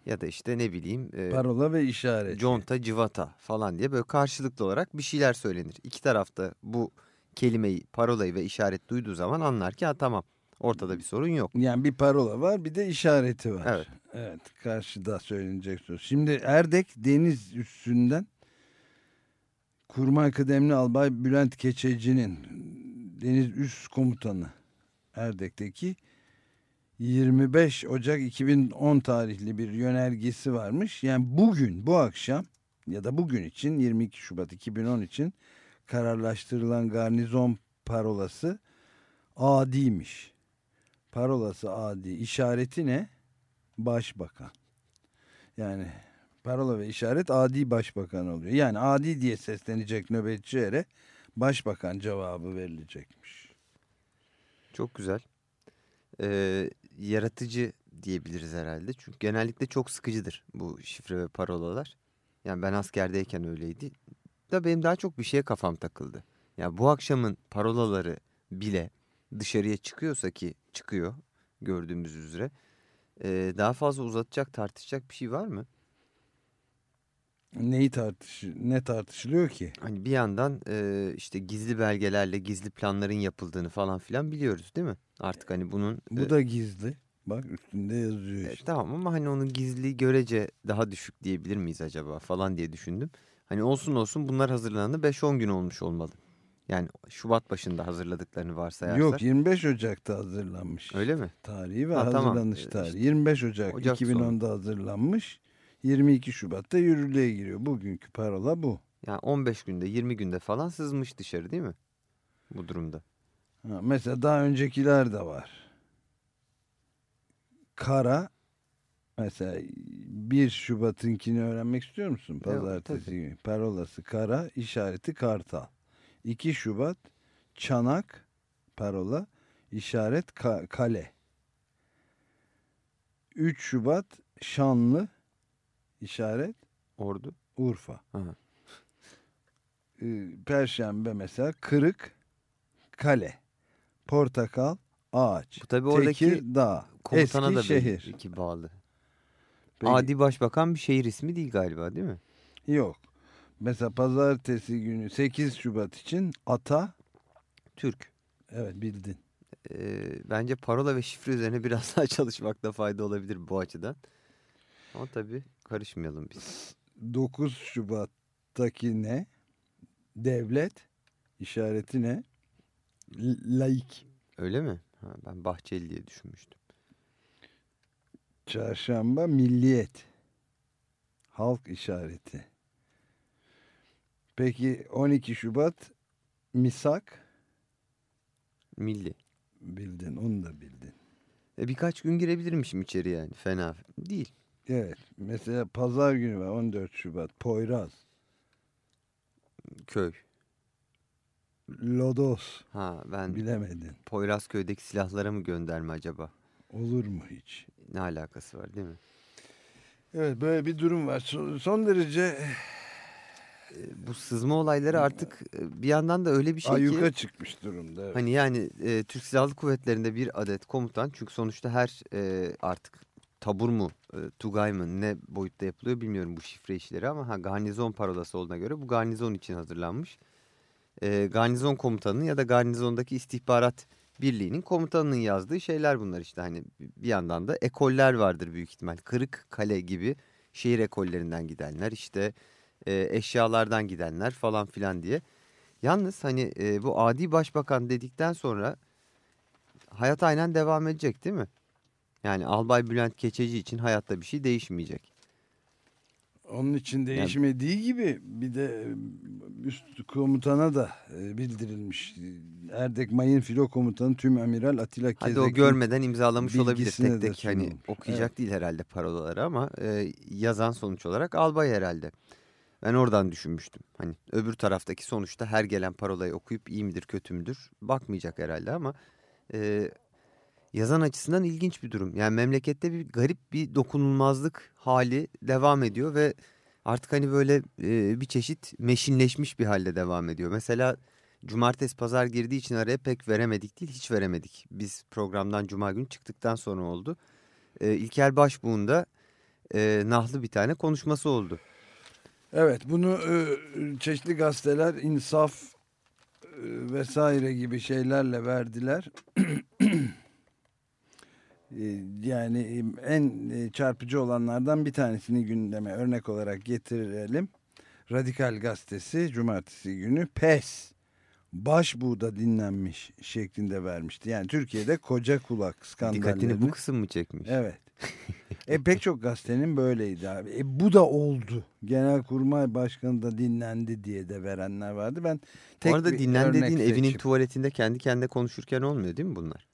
ya da işte ne bileyim e, Parola ve işaret. conta civata falan diye böyle karşılıklı olarak bir şeyler söylenir. İki tarafta bu kelimeyi parolayı ve işaret duyduğu zaman anlar ki ha tamam ortada bir sorun yok. Yani bir parola var bir de işareti var. Evet. Evet karşıda söylenecek söz. Şimdi Erdek deniz üstünden Kurmay Kıdemli Albay Bülent Keçeci'nin deniz üst komutanı Erdek'teki 25 Ocak 2010 tarihli bir yönergesi varmış. Yani bugün bu akşam ya da bugün için 22 Şubat 2010 için kararlaştırılan garnizon parolası adiymiş. Parolası adi. İşareti ne? Başbakan. Yani parola ve işaret adi başbakan oluyor. Yani adi diye seslenecek nöbetçi ere başbakan cevabı verilecekmiş. Çok güzel. Ee, yaratıcı diyebiliriz herhalde. Çünkü genellikle çok sıkıcıdır bu şifre ve parolalar. Yani ben askerdeyken öyleydi. Da benim daha çok bir şeye kafam takıldı. Ya bu akşamın parolaları bile dışarıya çıkıyorsa ki çıkıyor gördüğümüz üzere. Ee, daha fazla uzatacak tartışacak bir şey var mı? Neyi tartış ne tartışılıyor ki? Hani bir yandan e, işte gizli belgelerle gizli planların yapıldığını falan filan biliyoruz değil mi? Artık hani bunun... Bu e, da gizli. Bak üstünde yazıyor E, işte. tamam ama hani onun gizli görece daha düşük diyebilir miyiz acaba falan diye düşündüm. Hani olsun olsun bunlar hazırlandı 5-10 gün olmuş olmalı. Yani Şubat başında hazırladıklarını varsayarsak. Yok 25 Ocak'ta hazırlanmış. Öyle mi? Tarihi ve Ha, tamam. hazırlanış Ee, tarihi. işte 25 Ocak, Ocak 2010'da hazırlanmış. 22 Şubat'ta yürürlüğe giriyor. Bugünkü parola bu. Yani 15 günde 20 günde falan sızmış dışarı değil mi? Bu durumda. Ha, mesela daha öncekiler de var. Kara mesela 1 Şubat'ınkini öğrenmek istiyor musun? Pazartesi tabii. günü. Parolası kara, işareti kartal. 2 Şubat çanak parola, işaret ka- kale. 3 Şubat şanlı, işaret Ordu. Urfa. Aha. Ee, Perşembe mesela kırık, kale. Portakal, ağaç. Bu tabii oradaki Tekir, dağ. Komutana Eski da şehir. belli ki bağlı. Peki- Adi Başbakan bir şehir ismi değil galiba değil mi? Yok. Mesela pazartesi günü 8 Şubat için ata Türk. evet bildin. Ee, bence parola ve şifre üzerine biraz daha çalışmakta fayda olabilir bu açıdan. Ama tabii karışmayalım biz. 9 Şubat'taki ne? Devlet işareti ne? Laik. Öyle mi? Ha, ben Bahçeli diye düşünmüştüm. Çarşamba milliyet. Halk işareti. Peki 12 Şubat misak Milli. bildin onu da bildin. E, birkaç gün girebilirmişim içeri yani. Fena değil. Evet mesela pazar günü var 14 Şubat Poyraz, Köy. Lodos Ha ben bilemedin. Poyrazköy'deki silahlara mı gönderme acaba? Olur mu hiç? Ne alakası var değil mi? Evet böyle bir durum var. Son derece Bu sızma olayları artık e, bir yandan da öyle bir şey ayyuka ki... çıkmış durumda. evet. Hani yani e, Türk Silahlı Kuvvetleri'nde bir adet komutan çünkü sonuçta her e, artık tabur mu e, tugay mı ne boyutta yapılıyor bilmiyorum bu şifre işleri ama ha, garnizon parolası olduğuna göre bu garnizon için hazırlanmış. E, garnizon komutanının ya da garnizondaki istihbarat birliğinin komutanının yazdığı şeyler bunlar işte hani bir yandan da ekoller vardır büyük ihtimal kırık kale gibi şehir ekollerinden gidenler işte e, eşyalardan gidenler falan filan diye. Yalnız hani e, bu adi başbakan dedikten sonra hayat aynen devam edecek değil mi? Yani Albay Bülent Keçeci için hayatta bir şey değişmeyecek. Onun için değişmediği gibi bir de e, üst komutana da e, bildirilmiş. Erdek Mayın Filo Komutanı Tüm Amiral Atilla Hadi Kezek'in o görmeden imzalamış olabilir tek tek hani okuyacak değil herhalde parolaları ama e, yazan sonuç olarak albay herhalde. Ben oradan düşünmüştüm. Hani öbür taraftaki sonuçta her gelen parolayı okuyup iyi midir kötü müdür bakmayacak herhalde ama e, yazan açısından ilginç bir durum. Yani memlekette bir garip bir dokunulmazlık hali devam ediyor ve artık hani böyle e, bir çeşit meşinleşmiş bir halde devam ediyor. Mesela cumartesi pazar girdiği için araya pek veremedik değil hiç veremedik. Biz programdan cuma günü çıktıktan sonra oldu. E, İlker Başbuğ'un da e, nahlı bir tane konuşması oldu. Evet bunu e, çeşitli gazeteler insaf e, vesaire gibi şeylerle verdiler. E, yani en çarpıcı olanlardan bir tanesini gündeme örnek olarak getirelim. Radikal gazetesi cumartesi günü PES başbuğda dinlenmiş şeklinde vermişti. Yani Türkiye'de koca kulak skandallarını. Dikkatini bu kısım mı çekmiş? Evet. E pek çok gazetenin böyleydi abi. E bu da oldu. Genelkurmay Başkanı da dinlendi diye de verenler vardı. Ben tek Bu arada dinlen dediğin evinin seçip- tuvaletinde kendi kendine konuşurken olmuyor değil mi bunlar?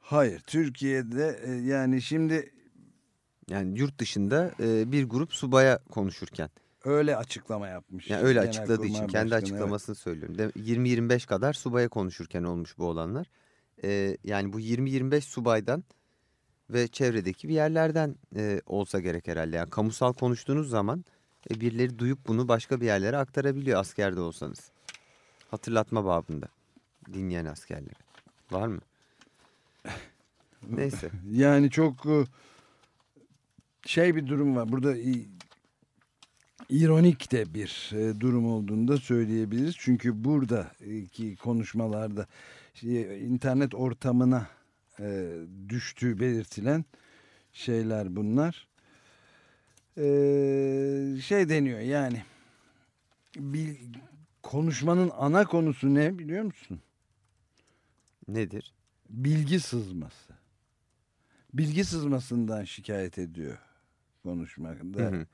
Hayır, Türkiye'de e, yani şimdi Yani yurt dışında e, bir grup subaya konuşurken. öyle açıklama yapmış. Yani öyle Genelkurmay açıkladığı için kendi Başkanı, açıklamasını söylüyorum. De- 20-25 kadar subaya konuşurken olmuş bu olanlar. E, yani bu 20-25 subaydan ve çevredeki bir yerlerden e, olsa gerek herhalde. Yani kamusal konuştuğunuz zaman e, birileri duyup bunu başka bir yerlere aktarabiliyor askerde olsanız. Hatırlatma babında dinleyen askerlere. Var mı? Neyse. Yani çok e, şey bir durum var. Burada ironik de bir e, durum olduğunu da söyleyebiliriz. Çünkü buradaki konuşmalarda şey, internet ortamına e, düştüğü belirtilen şeyler bunlar. E, şey deniyor yani bir konuşmanın ana konusu ne biliyor musun? Nedir? Bilgi sızması. Bilgi sızmasından şikayet ediyor konuşmakta. Hı hı.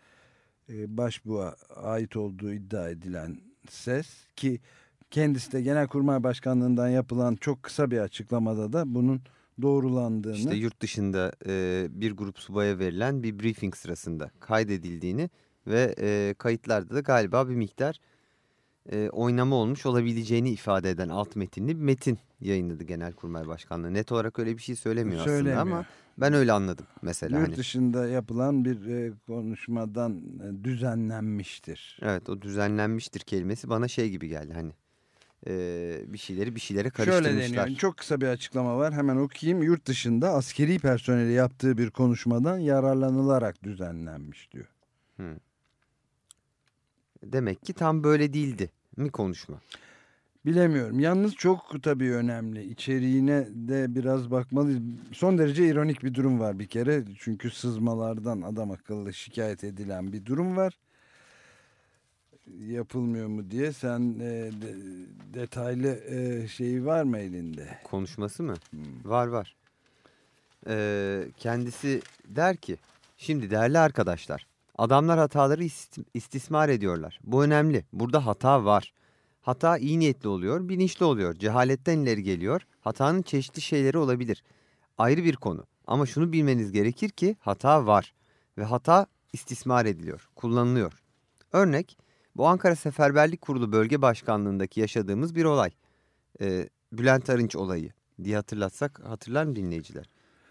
E, başbuğa ait olduğu iddia edilen ses ki kendisi de Genelkurmay Başkanlığından yapılan çok kısa bir açıklamada da bunun doğrulandığını İşte yurt dışında e, bir grup subaya verilen bir briefing sırasında kaydedildiğini ve e, kayıtlarda da galiba bir miktar e, oynama olmuş olabileceğini ifade eden alt metinli bir metin yayınladı Genelkurmay Başkanlığı. Net olarak öyle bir şey söylemiyor, Söylemiyor. aslında ama ben öyle anladım mesela. yurt Hani, dışında yapılan bir e, konuşmadan e, düzenlenmiştir. evet o düzenlenmiştir kelimesi bana şey gibi geldi hani e, bir şeyleri bir şeylere Şöyle karıştırmışlar. deniyor. Çok kısa bir açıklama var. Hemen okuyayım. Yurt dışında askeri personeli yaptığı bir konuşmadan yararlanılarak düzenlenmiş diyor. Demek ki tam böyle değildi mi konuşma? Bilemiyorum. Yalnız çok tabii önemli. İçeriğine de biraz bakmalıyız. Son derece ironik bir durum var bir kere. Çünkü sızmalardan adam akıllı şikayet edilen bir durum var. Yapılmıyor mu diye sen e, de- detaylı e, şeyi var mı elinde? Konuşması mı? Hmm. Var var. Ee, kendisi der ki şimdi değerli arkadaşlar adamlar hataları ist- istismar ediyorlar. Bu önemli. Burada hata var. Hata iyi niyetli oluyor, bilinçli oluyor. Cehaletten ileri geliyor. Hatanın çeşitli şeyleri olabilir. Ayrı bir konu. Ama şunu bilmeniz gerekir ki hata var. Ve hata istismar ediliyor, kullanılıyor. Örnek bu Ankara Seferberlik Kurulu Bölge Başkanlığındaki yaşadığımız bir olay. Ee, Bülent Arınç olayı diye hatırlatsak hatırlar mı dinleyiciler?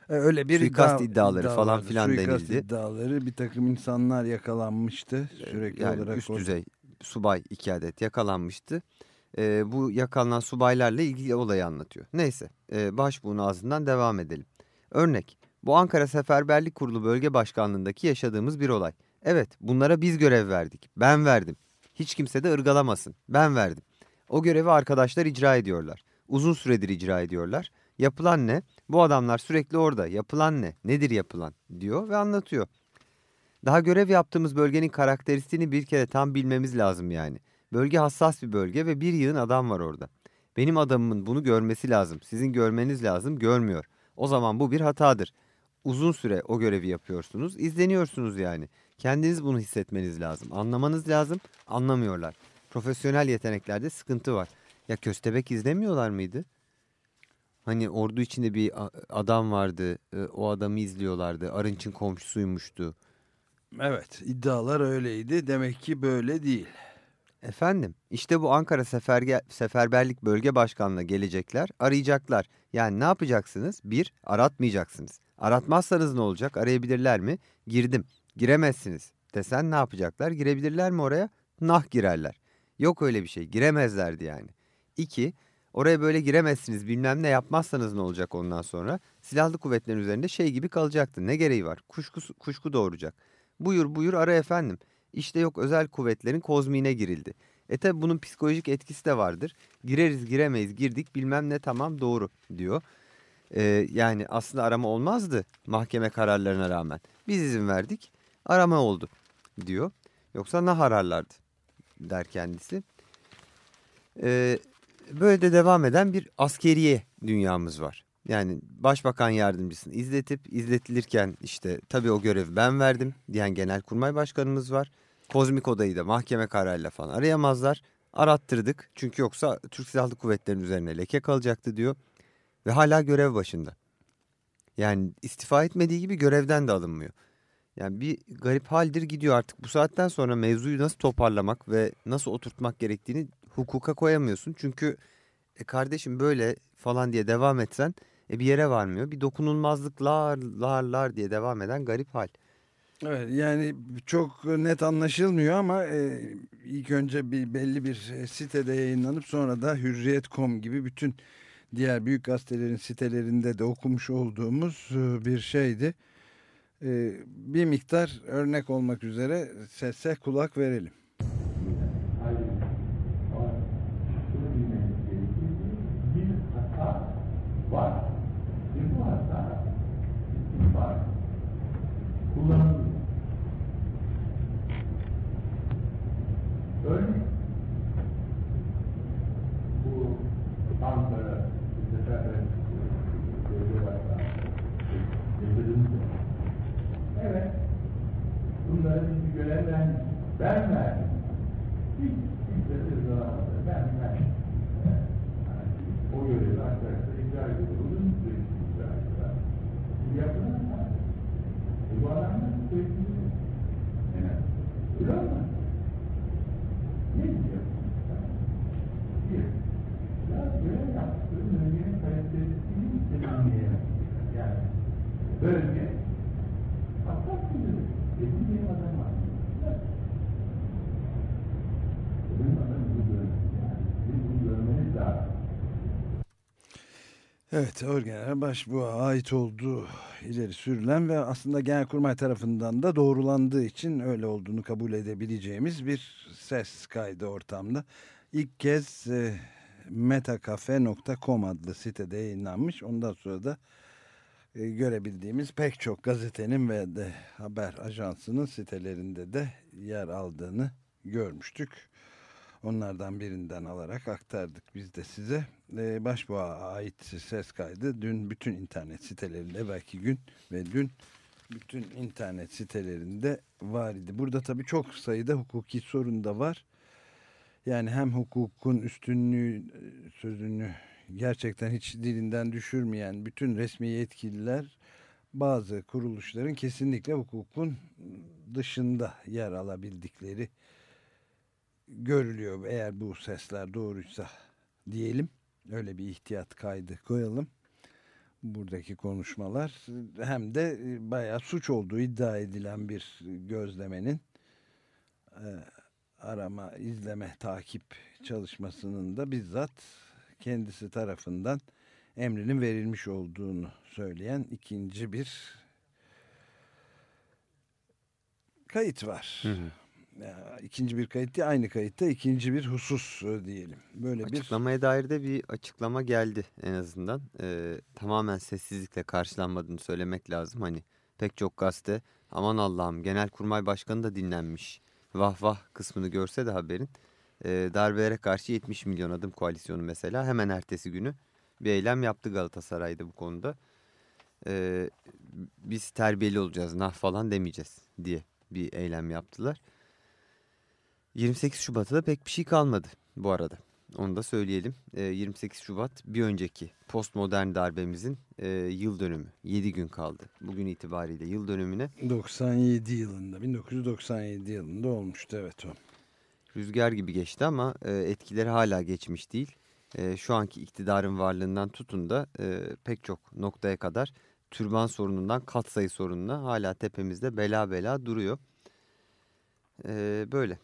E, Öyle bir Suikast iddia- iddiaları iddia falan filan Suikast denildi. iddiaları bir takım insanlar yakalanmıştı sürekli yani olarak. üst düzey subay iki adet yakalanmıştı. Ee, bu yakalanan subaylarla ilgili olayı anlatıyor. Neyse e, başbuğun ağzından devam edelim. Örnek bu Ankara Seferberlik Kurulu Bölge Başkanlığındaki yaşadığımız bir olay. Evet bunlara biz görev verdik. Ben verdim. Hiç kimse de ırgalamasın. Ben verdim. O görevi arkadaşlar icra ediyorlar. Uzun süredir icra ediyorlar. Yapılan ne? Bu adamlar sürekli orada. Yapılan ne? Nedir yapılan? diyor ve anlatıyor. Daha görev yaptığımız bölgenin karakteristiğini bir kere tam bilmemiz lazım yani. Bölge hassas bir bölge ve bir yığın adam var orada. Benim adamımın bunu görmesi lazım. Sizin görmeniz lazım. Görmüyor. O zaman bu bir hatadır. Uzun süre o görevi yapıyorsunuz. izleniyorsunuz yani. Kendiniz bunu hissetmeniz lazım. Anlamanız lazım. Anlamıyorlar. Profesyonel yeteneklerde sıkıntı var. Ya köstebek izlemiyorlar mıydı? Hani ordu içinde bir adam vardı. e, O adamı izliyorlardı. Arınç'ın komşusuymuştu. Evet iddialar öyleydi demek ki böyle değil. Efendim işte bu Ankara Seferge Seferberlik Bölge Başkanlığı'na gelecekler arayacaklar. Yani ne yapacaksınız? Bir aratmayacaksınız. Aratmazsanız ne olacak? Arayabilirler mi? Girdim. Giremezsiniz. Desen ne yapacaklar? Girebilirler mi oraya? Nah girerler. Yok öyle bir şey. Giremezlerdi yani. İki, oraya böyle giremezsiniz bilmem ne yapmazsanız ne olacak ondan sonra? Silahlı kuvvetlerin üzerinde şey gibi kalacaktı. Ne gereği var? Kuşku, kuşku doğuracak. Buyur buyur ara efendim. İşte yok özel kuvvetlerin kozmiğine girildi. E tabi bunun psikolojik etkisi de vardır. Gireriz giremeyiz girdik bilmem ne tamam doğru diyor. Ee, yani aslında arama olmazdı mahkeme kararlarına rağmen. Biz izin verdik arama oldu diyor. Yoksa nah ararlardı der kendisi. Ee, böyle de devam eden bir askeriye dünyamız var. Yani başbakan yardımcısını izletip izletilirken işte tabii o görevi ben verdim diyen genelkurmay başkanımız var. Kozmik odayı da mahkeme kararıyla falan arayamazlar. Arattırdık çünkü yoksa Türk Silahlı Kuvvetleri'nin üzerine leke kalacaktı diyor. Ve hala görev başında. Yani istifa etmediği gibi görevden de alınmıyor. Yani bir garip haldir gidiyor artık. Bu saatten sonra mevzuyu nasıl toparlamak ve nasıl oturtmak gerektiğini hukuka koyamıyorsun. Çünkü e kardeşim böyle falan diye devam etsen e bir yere varmıyor. Bir dokunulmazlıklar lar diye devam eden garip hal. Evet yani çok net anlaşılmıyor ama e, ilk önce bir belli bir e, sitede yayınlanıp sonra da Hürriyet.com gibi bütün diğer büyük gazetelerin sitelerinde de okumuş olduğumuz e, bir şeydi. E, bir miktar örnek olmak üzere sese kulak verelim. bir hata var ve bu hata var kullanılıyor. Örnek bu Ankara Seferber Bölge Başkanı yaşadığımız yer. Evet, bunlara biz bir görev verdik. Ben verdim. Hiç kimse ırgalamadı. Ben verdim. O görevi arkadaşlar icra ediyor. Uzun süre icra ediyorlar. Bu yapılan hata. E bu adamlar sürekli yani, öyle olmaz. Ne diyor? Bir, ya görev yaptığı bölgenin karakteristiğini istememeye Yani bölge hassas bir bölge. Benim bir adam var. Benim adam bu bölge. Yani siz bunu görmeniz lazım. Evet Orgeneral Başbuğ'a ait olduğu ileri sürülen ve aslında Genelkurmay tarafından da doğrulandığı için öyle olduğunu kabul edebileceğimiz bir ses kaydı ortamda. İlk kez e, metacafe.com adlı sitede yayınlanmış. Ondan sonra da e, görebildiğimiz pek çok gazetenin ve de haber ajansının sitelerinde de yer aldığını görmüştük. Onlardan birinden alarak aktardık biz de size. Ee, Başbuğ'a ait ses kaydı dün bütün internet sitelerinde belki gün ve dün bütün internet sitelerinde var idi. Burada tabii çok sayıda hukuki sorun da var. Yani hem hukukun üstünlüğü sözünü gerçekten hiç dilinden düşürmeyen bütün resmi yetkililer bazı kuruluşların kesinlikle hukukun dışında yer alabildikleri görülüyor eğer bu sesler doğruysa diyelim öyle bir ihtiyat kaydı koyalım buradaki konuşmalar hem de e, bayağı suç olduğu iddia edilen bir gözlemenin e, arama, izleme, takip çalışmasının da bizzat kendisi tarafından emrinin verilmiş olduğunu söyleyen ikinci bir kayıt var. Ya, ikinci bir kayıt değil, aynı kayıtta ikinci bir husus e, diyelim. Böyle bir Açıklamaya dair de bir açıklama geldi en azından. Ee, tamamen sessizlikle karşılanmadığını söylemek lazım. Hani pek çok gazete aman Allah'ım Genelkurmay Başkanı da dinlenmiş. Vah vah kısmını görse de haberin. Ee, darbelere karşı 70 milyon adım koalisyonu mesela hemen ertesi günü bir eylem yaptı Galatasaray'da bu konuda. Ee, biz terbiyeli olacağız nah falan demeyeceğiz diye bir eylem yaptılar. 28 Şubat'ta da pek bir şey kalmadı bu arada. Onu da söyleyelim. Ee, 28 Şubat bir önceki postmodern darbemizin e, yıl dönümü. 7 gün kaldı. Bugün itibariyle yıl dönümüne 97 yılında 1997 yılında olmuştu evet o. rüzgar gibi geçti ama e, etkileri hala geçmiş değil. E, şu anki iktidarın varlığından tutun da e, pek çok noktaya kadar türban sorunundan katsayı sorununa hala tepemizde bela bela duruyor. E, böyle.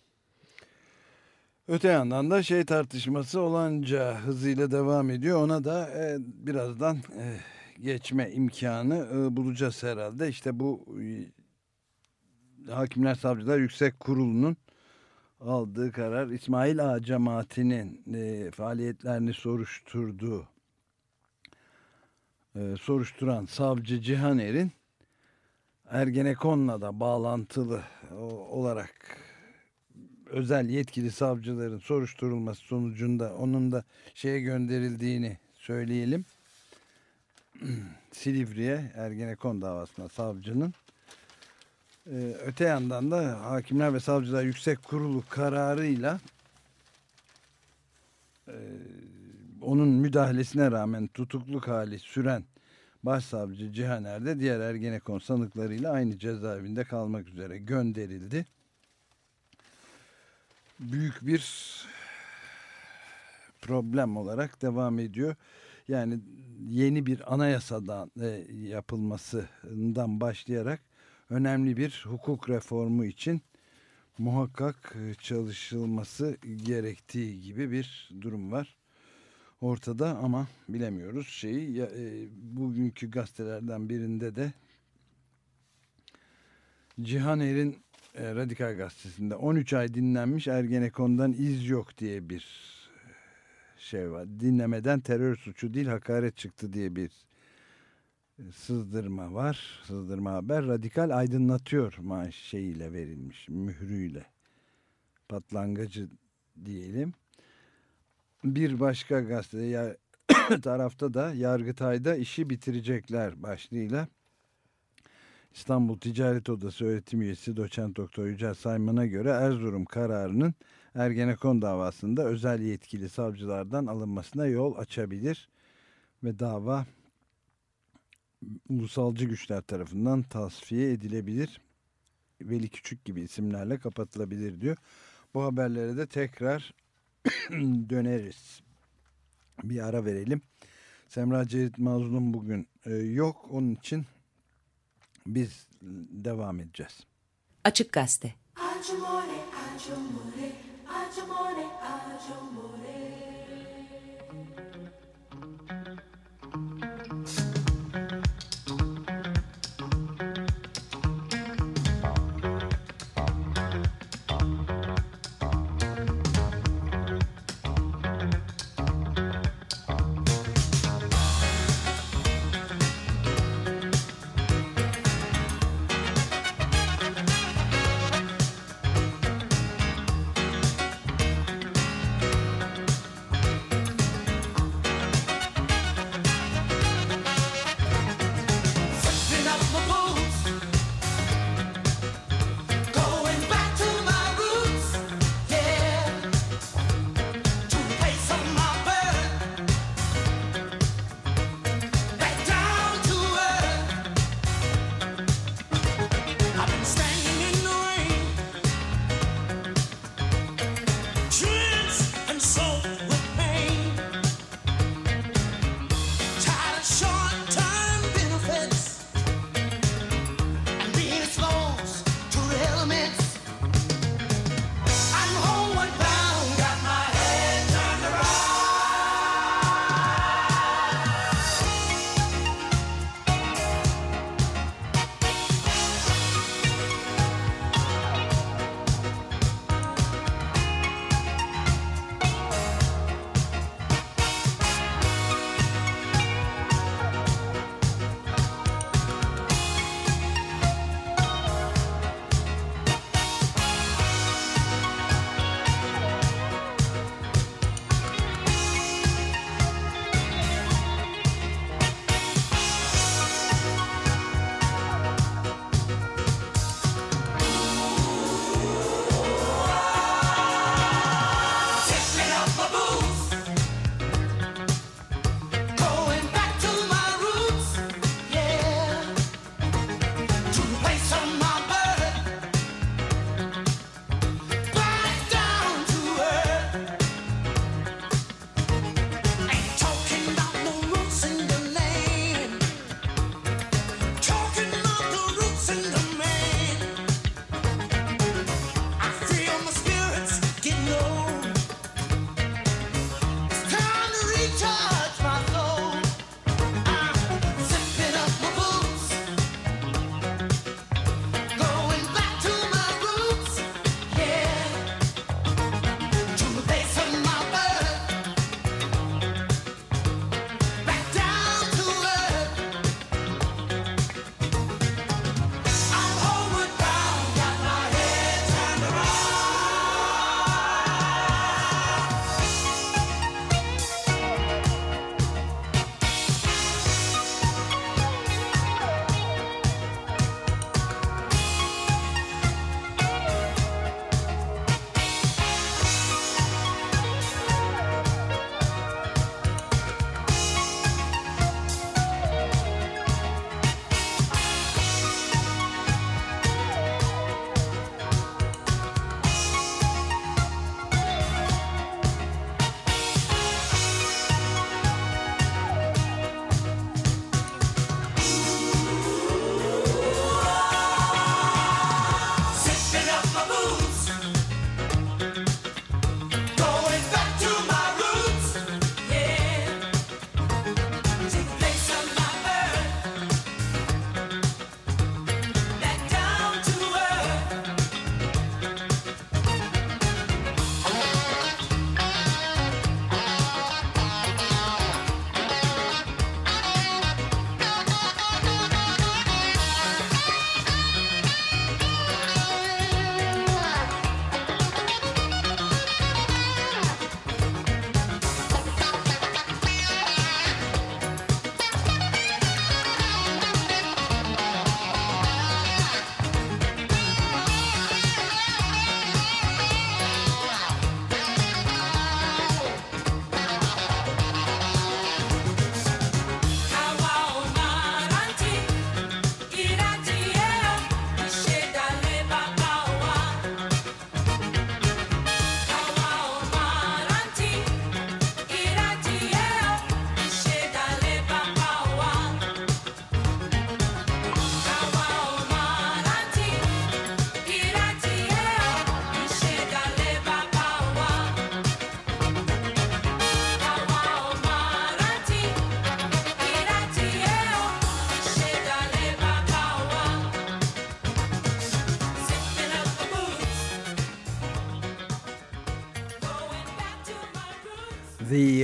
Öte yandan da şey tartışması olanca hızıyla devam ediyor. Ona da e, birazdan e, geçme imkanı e, bulacağız herhalde. İşte bu e, Hakimler Savcılar Yüksek Kurulu'nun aldığı karar İsmail Ağa cemaatinin e, faaliyetlerini soruşturduğu e, soruşturan savcı Cihaner'in Ergenekon'la da bağlantılı o- olarak özel yetkili savcıların soruşturulması sonucunda onun da şeye gönderildiğini söyleyelim. Silivri'ye Ergenekon davasına savcının. Ee, öte yandan da Hakimler ve Savcılar Yüksek Kurulu kararıyla e, onun müdahalesine rağmen tutukluk hali süren Başsavcı Cihaner de diğer Ergenekon sanıklarıyla aynı cezaevinde kalmak üzere gönderildi büyük bir problem olarak devam ediyor. Yani yeni bir anayasadan e, yapılmasından başlayarak önemli bir hukuk reformu için muhakkak e, çalışılması gerektiği gibi bir durum var ortada ama bilemiyoruz şeyi e, bugünkü gazetelerden birinde de Cihaner'in e, Radikal Gazetesi'nde 13 ay dinlenmiş Ergenekon'dan iz yok diye bir e, şey var. Dinlemeden terör suçu değil hakaret çıktı diye bir e, sızdırma var. Sızdırma haber radikal aydınlatıyor maaş şeyiyle verilmiş mührüyle. Patlangıcı diyelim. Bir başka gazete ya, tarafta da Yargıtay'da işi bitirecekler başlığıyla İstanbul Ticaret Odası öğretim üyesi doçent doktor Yücel Sayman'a göre Erzurum kararının Ergenekon davasında özel yetkili savcılardan alınmasına yol açabilir ve dava ulusalcı güçler tarafından tasfiye edilebilir. Veli Küçük gibi isimlerle kapatılabilir diyor. Bu haberlere de tekrar döneriz. Bir ara verelim. Semra Cerit Mazlum bugün e, yok. Onun için biz devam edeceğiz. Açık Gazete. Aggiamore, aggiamore, aggiamore, aggiamore.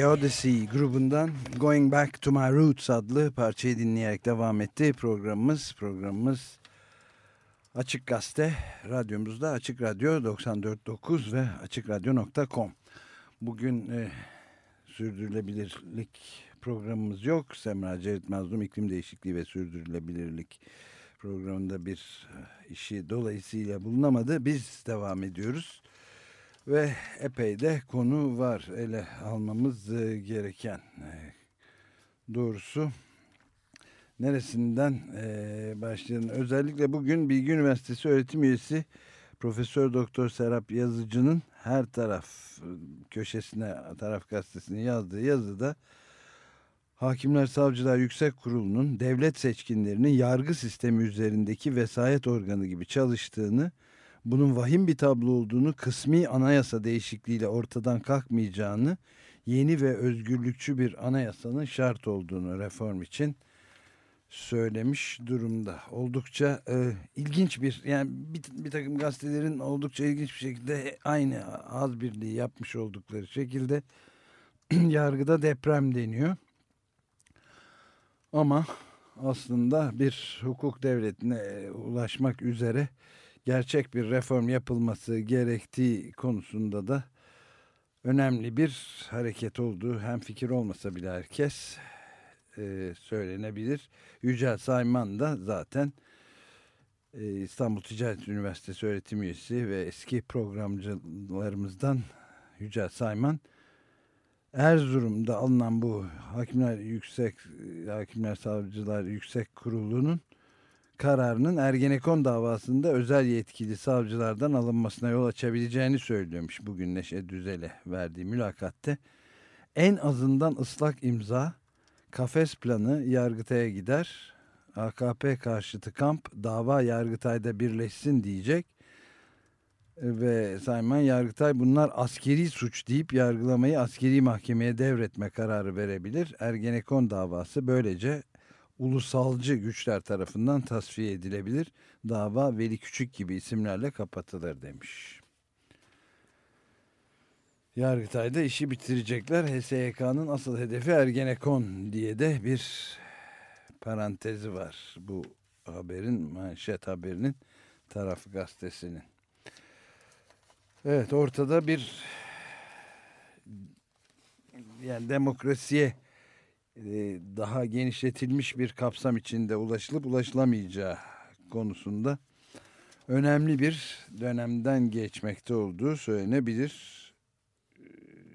The Odyssey grubundan Going Back to My Roots adlı parçayı dinleyerek devam etti programımız. Programımız Açık Gazete radyomuzda Açık Radyo 94.9 ve AçıkRadyo.com. Bugün e, sürdürülebilirlik programımız yok. Semra Cerit Mazlum iklim değişikliği ve sürdürülebilirlik programında bir e, işi dolayısıyla bulunamadı. Biz devam ediyoruz. Ve epey de konu var ele almamız e, gereken. E, doğrusu neresinden e, başlayalım? Özellikle bugün Bilgi Üniversitesi öğretim üyesi Profesör Doktor Serap Yazıcı'nın her taraf köşesine, taraf gazetesine yazdığı yazıda Hakimler Savcılar Yüksek Kurulu'nun devlet seçkinlerinin yargı sistemi üzerindeki vesayet organı gibi çalıştığını bunun vahim bir tablo olduğunu, kısmi anayasa değişikliğiyle ortadan kalkmayacağını, yeni ve özgürlükçü bir anayasanın şart olduğunu reform için söylemiş durumda. Oldukça e, ilginç bir, yani bir, bir takım gazetelerin oldukça ilginç bir şekilde aynı az birliği yapmış oldukları şekilde yargıda deprem deniyor. Ama aslında bir hukuk devletine e, ulaşmak üzere gerçek bir reform yapılması gerektiği konusunda da önemli bir hareket olduğu hem fikir olmasa bile herkes e, söylenebilir. Yücel Sayman da zaten e, İstanbul Ticaret Üniversitesi öğretim üyesi ve eski programcılarımızdan Yücel Sayman Erzurum'da alınan bu Hakimler Yüksek Hakimler Savcılar Yüksek Kurulu'nun kararının Ergenekon davasında özel yetkili savcılardan alınmasına yol açabileceğini söylüyormuş bugün Neşe Düzel'e verdiği mülakatte. En azından ıslak imza, kafes planı Yargıtay'a gider, AKP karşıtı kamp dava Yargıtay'da birleşsin diyecek ve Sayman Yargıtay bunlar askeri suç deyip yargılamayı askeri mahkemeye devretme kararı verebilir. Ergenekon davası böylece ulusalcı güçler tarafından tasfiye edilebilir. Dava Veli Küçük gibi isimlerle kapatılır demiş. Yargıtay'da işi bitirecekler. HSYK'nın asıl hedefi Ergenekon diye de bir parantezi var. Bu haberin manşet haberinin taraf gazetesinin. Evet ortada bir yani demokrasiye daha genişletilmiş bir kapsam içinde ulaşılıp ulaşılamayacağı konusunda önemli bir dönemden geçmekte olduğu söylenebilir e,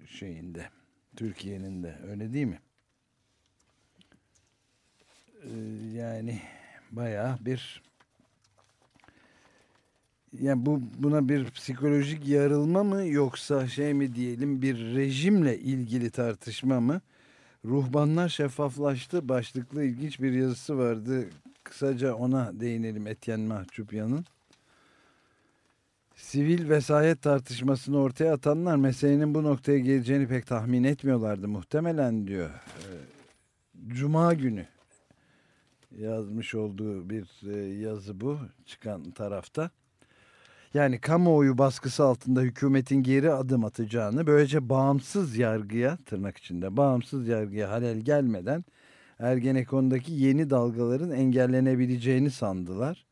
şeyinde Türkiye'nin de öyle değil mi? E, Yani bayağı bir yani bu buna bir psikolojik yarılma mı yoksa şey mi diyelim bir rejimle ilgili tartışma mı? Ruhbanlar şeffaflaştı başlıklı ilginç bir yazısı vardı. Kısaca ona değinelim Etyen Mahçupyan'ın. Sivil vesayet tartışmasını ortaya atanlar meselenin bu noktaya geleceğini pek tahmin etmiyorlardı muhtemelen diyor. Ee, Cuma günü yazmış olduğu bir e, yazı bu çıkan tarafta. Yani kamuoyu baskısı altında hükümetin geri adım atacağını böylece bağımsız yargıya tırnak içinde bağımsız yargıya halel gelmeden Ergenekon'daki yeni dalgaların engellenebileceğini sandılar.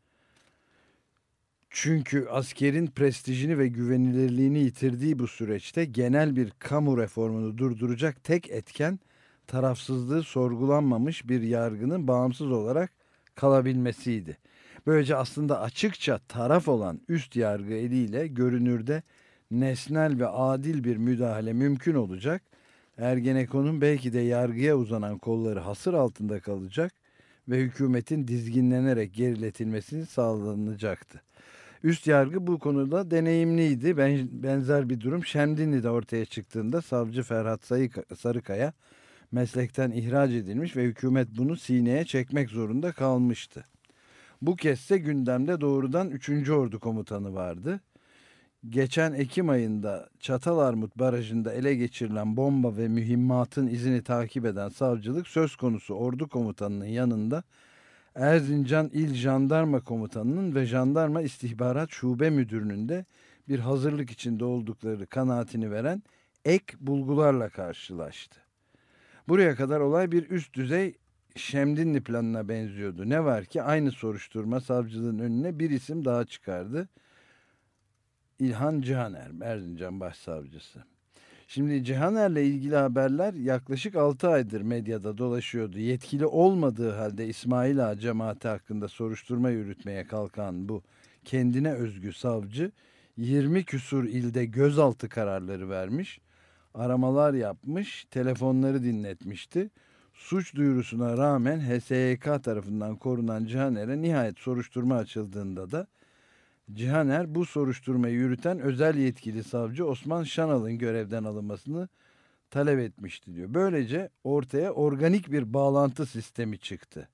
Çünkü askerin prestijini ve güvenilirliğini yitirdiği bu süreçte genel bir kamu reformunu durduracak tek etken tarafsızlığı sorgulanmamış bir yargının bağımsız olarak kalabilmesiydi. Böylece aslında açıkça taraf olan üst yargı eliyle görünürde nesnel ve adil bir müdahale mümkün olacak. Ergenekon'un belki de yargıya uzanan kolları hasır altında kalacak ve hükümetin dizginlenerek geriletilmesini sağlanacaktı. Üst yargı bu konuda deneyimliydi. Ben, benzer bir durum Şemdinli'de ortaya çıktığında savcı Ferhat Sarıkaya meslekten ihraç edilmiş ve hükümet bunu sineye çekmek zorunda kalmıştı. Bu kezde gündemde doğrudan 3. Ordu Komutanı vardı. Geçen Ekim ayında Çatalarmut Barajı'nda ele geçirilen bomba ve mühimmatın izini takip eden savcılık söz konusu ordu komutanının yanında Erzincan İl Jandarma Komutanı'nın ve Jandarma İstihbarat Şube Müdürü'nün de bir hazırlık içinde oldukları kanaatini veren ek bulgularla karşılaştı. Buraya kadar olay bir üst düzey Şemdinli planına benziyordu. Ne var ki aynı soruşturma savcılığın önüne bir isim daha çıkardı. İlhan Cihaner, Erzincan Başsavcısı. Şimdi Cihaner'le ilgili haberler yaklaşık 6 aydır medyada dolaşıyordu. Yetkili olmadığı halde İsmail Ağa cemaati hakkında soruşturma yürütmeye kalkan bu kendine özgü savcı 20 küsur ilde gözaltı kararları vermiş, aramalar yapmış, telefonları dinletmişti. Suç duyurusuna rağmen HSYK tarafından korunan Cihaner'e nihayet soruşturma açıldığında da Cihaner bu soruşturmayı yürüten özel yetkili savcı Osman Şanal'ın görevden alınmasını talep etmişti diyor. Böylece ortaya organik bir bağlantı sistemi çıktı.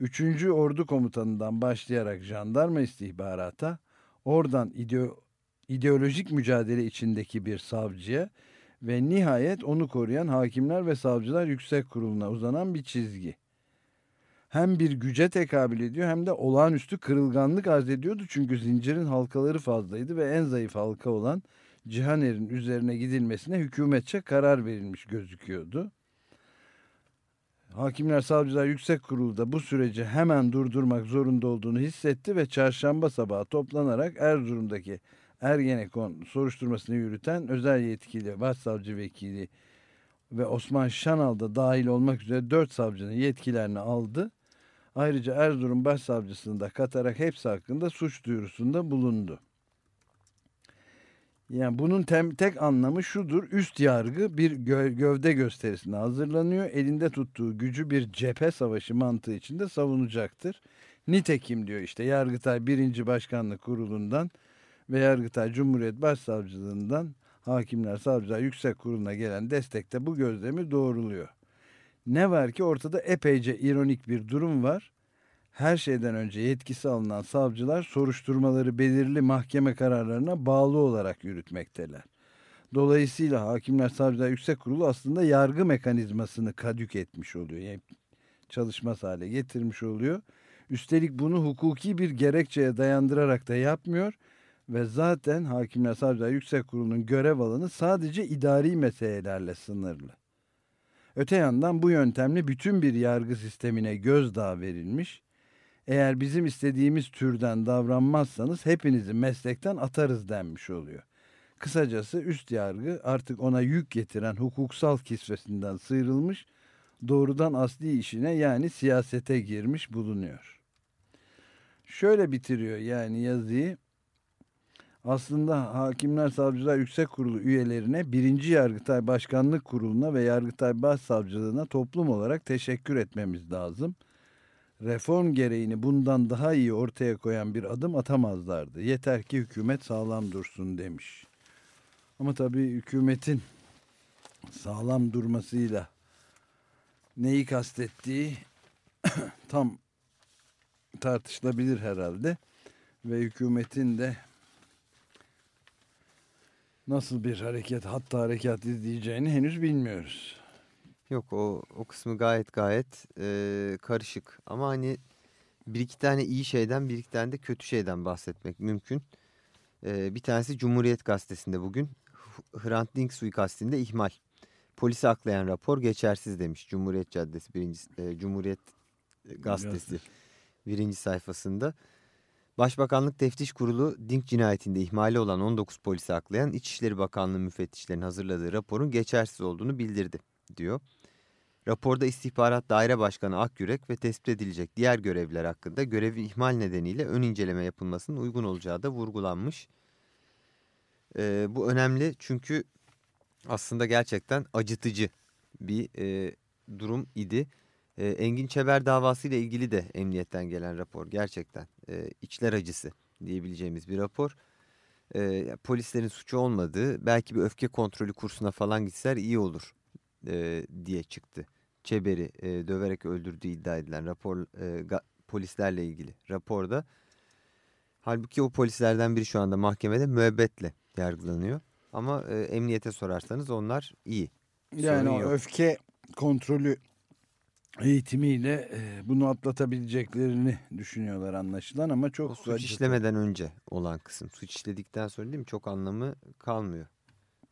3. Ordu Komutanı'ndan başlayarak jandarma istihbarata, oradan ideo- ideolojik mücadele içindeki bir savcıya ve nihayet onu koruyan Hakimler ve Savcılar Yüksek Kurulu'na uzanan bir çizgi. Hem bir güce tekabül ediyor hem de olağanüstü kırılganlık arz ediyordu. Çünkü zincirin halkaları fazlaydı ve en zayıf halka olan Cihaner'in üzerine gidilmesine hükümetçe karar verilmiş gözüküyordu. Hakimler Savcılar Yüksek Kurulu da bu süreci hemen durdurmak zorunda olduğunu hissetti ve çarşamba sabahı toplanarak Erzurum'daki Ergenekon soruşturmasını yürüten özel yetkili başsavcı vekili ve Osman Şanal da dahil olmak üzere dört savcının yetkilerini aldı. Ayrıca Erzurum Başsavcısını da katarak hepsi hakkında suç duyurusunda bulundu. Yani bunun tem, tek anlamı şudur. Üst yargı bir gö- gövde gösterisine hazırlanıyor. Elinde tuttuğu gücü bir cephe savaşı mantığı içinde savunacaktır. Nitekim diyor işte Yargıtay 1. Başkanlık Kurulu'ndan ve Yargıtay Cumhuriyet Başsavcılığından Hakimler Savcılar Yüksek Kurulu'na gelen destekte bu gözlemi doğruluyor. Ne var ki ortada epeyce ironik bir durum var. Her şeyden önce yetkisi alınan savcılar soruşturmaları belirli mahkeme kararlarına bağlı olarak yürütmekteler. Dolayısıyla Hakimler Savcılar Yüksek Kurulu aslında yargı mekanizmasını kadük etmiş oluyor. Yani çalışmaz hale getirmiş oluyor. Üstelik bunu hukuki bir gerekçeye dayandırarak da yapmıyor ve zaten Hakimler Savcılar Yüksek Kurulu'nun görev alanı sadece idari meselelerle sınırlı. Öte yandan bu yöntemle bütün bir yargı sistemine gözdağı verilmiş. Eğer bizim istediğimiz türden davranmazsanız hepinizi meslekten atarız denmiş oluyor. Kısacası üst yargı artık ona yük getiren hukuksal kisvesinden sıyrılmış, doğrudan asli işine yani siyasete girmiş bulunuyor. Şöyle bitiriyor yani yazıyı. Aslında Hakimler Savcılar Yüksek Kurulu üyelerine 1. Yargıtay Başkanlık Kurulu'na ve Yargıtay Başsavcılığına toplum olarak teşekkür etmemiz lazım. Reform gereğini bundan daha iyi ortaya koyan bir adım atamazlardı. Yeter ki hükümet sağlam dursun demiş. Ama tabii hükümetin sağlam durmasıyla neyi kastettiği tam tartışılabilir herhalde. Ve hükümetin de nasıl bir hareket hatta harekat izleyeceğini henüz bilmiyoruz. Yok o o kısmı gayet gayet e, karışık ama hani bir iki tane iyi şeyden bir iki tane de kötü şeyden bahsetmek mümkün. E, bir tanesi Cumhuriyet Gazetesi'nde bugün Hrant Dink suikastinde ihmal. Polisi aklayan rapor geçersiz demiş Cumhuriyet Caddesi birinci e, Cumhuriyet Gazetesi birinci sayfasında. Başbakanlık Teftiş Kurulu Dink cinayetinde ihmali olan 19 polisi aklayan İçişleri Bakanlığı müfettişlerinin hazırladığı raporun geçersiz olduğunu bildirdi diyor. Raporda istihbarat daire başkanı Akyürek ve tespit edilecek diğer görevliler hakkında görevi ihmal nedeniyle ön inceleme yapılmasının uygun olacağı da vurgulanmış. Ee, bu önemli çünkü aslında gerçekten acıtıcı bir e, durum idi. E, Engin Çeber davası ile ilgili de emniyetten gelen rapor gerçekten e, içler acısı diyebileceğimiz bir rapor. E, polislerin suçu olmadığı belki bir öfke kontrolü kursuna falan gitseler iyi olur e, diye çıktı. Çeber'i e, döverek öldürdüğü iddia edilen rapor e, ga- polislerle ilgili raporda. Halbuki o polislerden biri şu anda mahkemede müebbetle yargılanıyor. Ama e, emniyete sorarsanız onlar iyi. Yani Sorun o yok. öfke kontrolü eğitimiyle e, bunu atlatabileceklerini düşünüyorlar anlaşılan ama çok O suç acıtı. işlemeden önce olan kısım. Suç işledikten sonra değil mi çok anlamı kalmıyor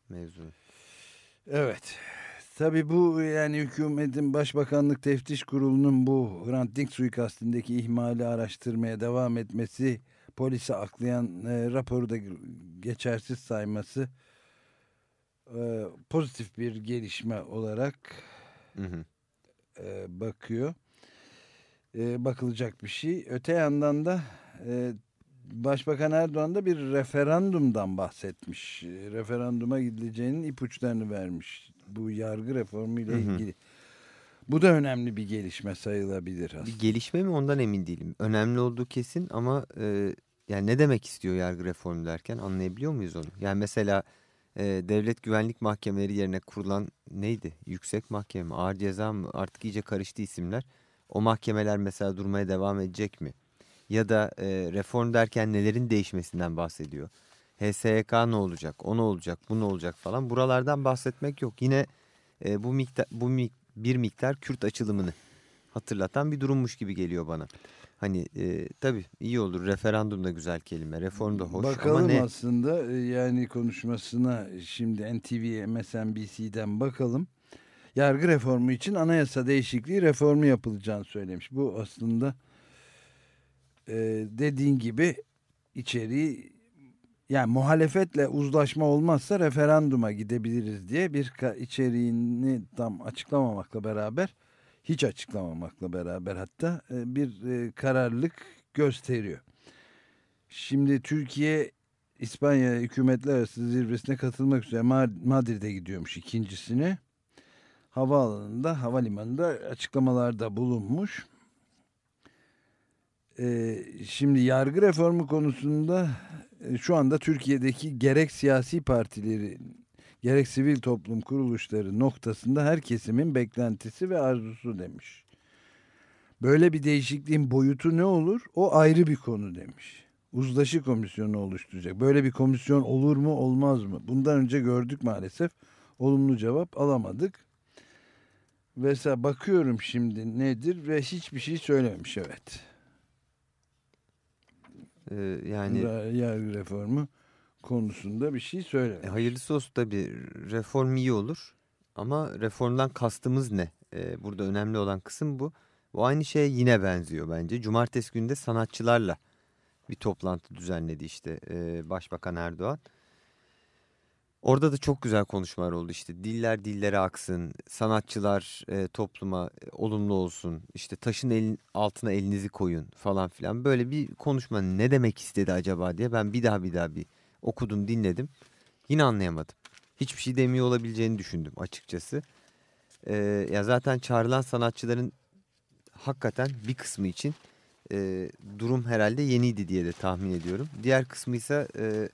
mevzunun. Evet. Tabii bu yani hükümetin Başbakanlık Teftiş Kurulu'nun bu Hrant Dink suikastindeki ihmali araştırmaya devam etmesi, polise aklayan e, raporu da geçersiz sayması e, pozitif bir gelişme olarak Hı hı. E, bakıyor. E, bakılacak bir şey. Öte yandan da e, Başbakan Erdoğan da bir referandumdan bahsetmiş. E, Referanduma gidileceğinin ipuçlarını vermiş. Bu yargı reformu ile Hı hı. ilgili. Bu da önemli bir gelişme sayılabilir aslında. Bir gelişme mi ondan emin değilim. Önemli olduğu kesin ama e, yani ne demek istiyor yargı reformu derken anlayabiliyor muyuz onu? Yani mesela e, devlet güvenlik mahkemeleri yerine kurulan neydi? Yüksek mahkeme? Ağır ceza mı? Artık iyice karıştı isimler. O mahkemeler mesela durmaya devam edecek mi? Ya da e, reform derken nelerin değişmesinden bahsediyor? HSYK ne olacak? O ne olacak? Bu ne olacak falan. Buralardan bahsetmek yok. Yine e, bu miktar bu mi- bir miktar Kürt açılımını hatırlatan bir durummuş gibi geliyor bana. Hani e, tabii iyi olur. Referandum da güzel kelime. Reform da hoş Bakalım ama ne? aslında e, yani konuşmasına şimdi NTV, MSNBC'den bakalım. Yargı reformu için anayasa değişikliği reformu yapılacağını söylemiş. Bu aslında e, dediğin gibi içeriği yani muhalefetle uzlaşma olmazsa referanduma gidebiliriz diye bir içeriğini tam açıklamamakla beraber hiç açıklamamakla beraber hatta e, bir e, kararlılık gösteriyor. Şimdi Türkiye İspanya hükümetler arası zirvesine katılmak üzere Ma- Madrid'e gidiyormuş ikincisine. Havaalanında, havalimanında açıklamalarda bulunmuş. Ee, şimdi yargı reformu konusunda e, şu anda Türkiye'deki gerek siyasi partileri gerek sivil toplum kuruluşları noktasında her kesimin beklentisi ve arzusu demiş. Böyle bir değişikliğin boyutu ne olur? O ayrı bir konu demiş. Uzlaşı komisyonu oluşturacak. Böyle bir komisyon olur mu olmaz mı? Bundan önce gördük maalesef. Olumlu cevap alamadık. Mesela bakıyorum şimdi nedir ve hiçbir şey söylememiş evet. E, yani Yargı reformu konusunda bir şey e, söylememiş. hayırlısı olsun tabii. Reform iyi olur. Ama reformdan kastımız ne? E, burada önemli olan kısım bu. Bu aynı şeye yine benziyor bence. Cumartesi günde sanatçılarla bir toplantı düzenledi işte e, Başbakan Erdoğan. Orada da çok güzel konuşmalar oldu işte diller dillere aksın, sanatçılar e, topluma e, olumlu olsun, işte taşın elin, altına elinizi koyun falan filan. Böyle bir konuşma ne demek istedi acaba diye ben bir daha bir daha bir okudum dinledim. Yine anlayamadım. Hiçbir şey demiyor olabileceğini düşündüm açıkçası. E, ya zaten çağrılan sanatçıların hakikaten bir kısmı için e, durum herhalde yeniydi diye de tahmin ediyorum. Diğer kısmı ise e,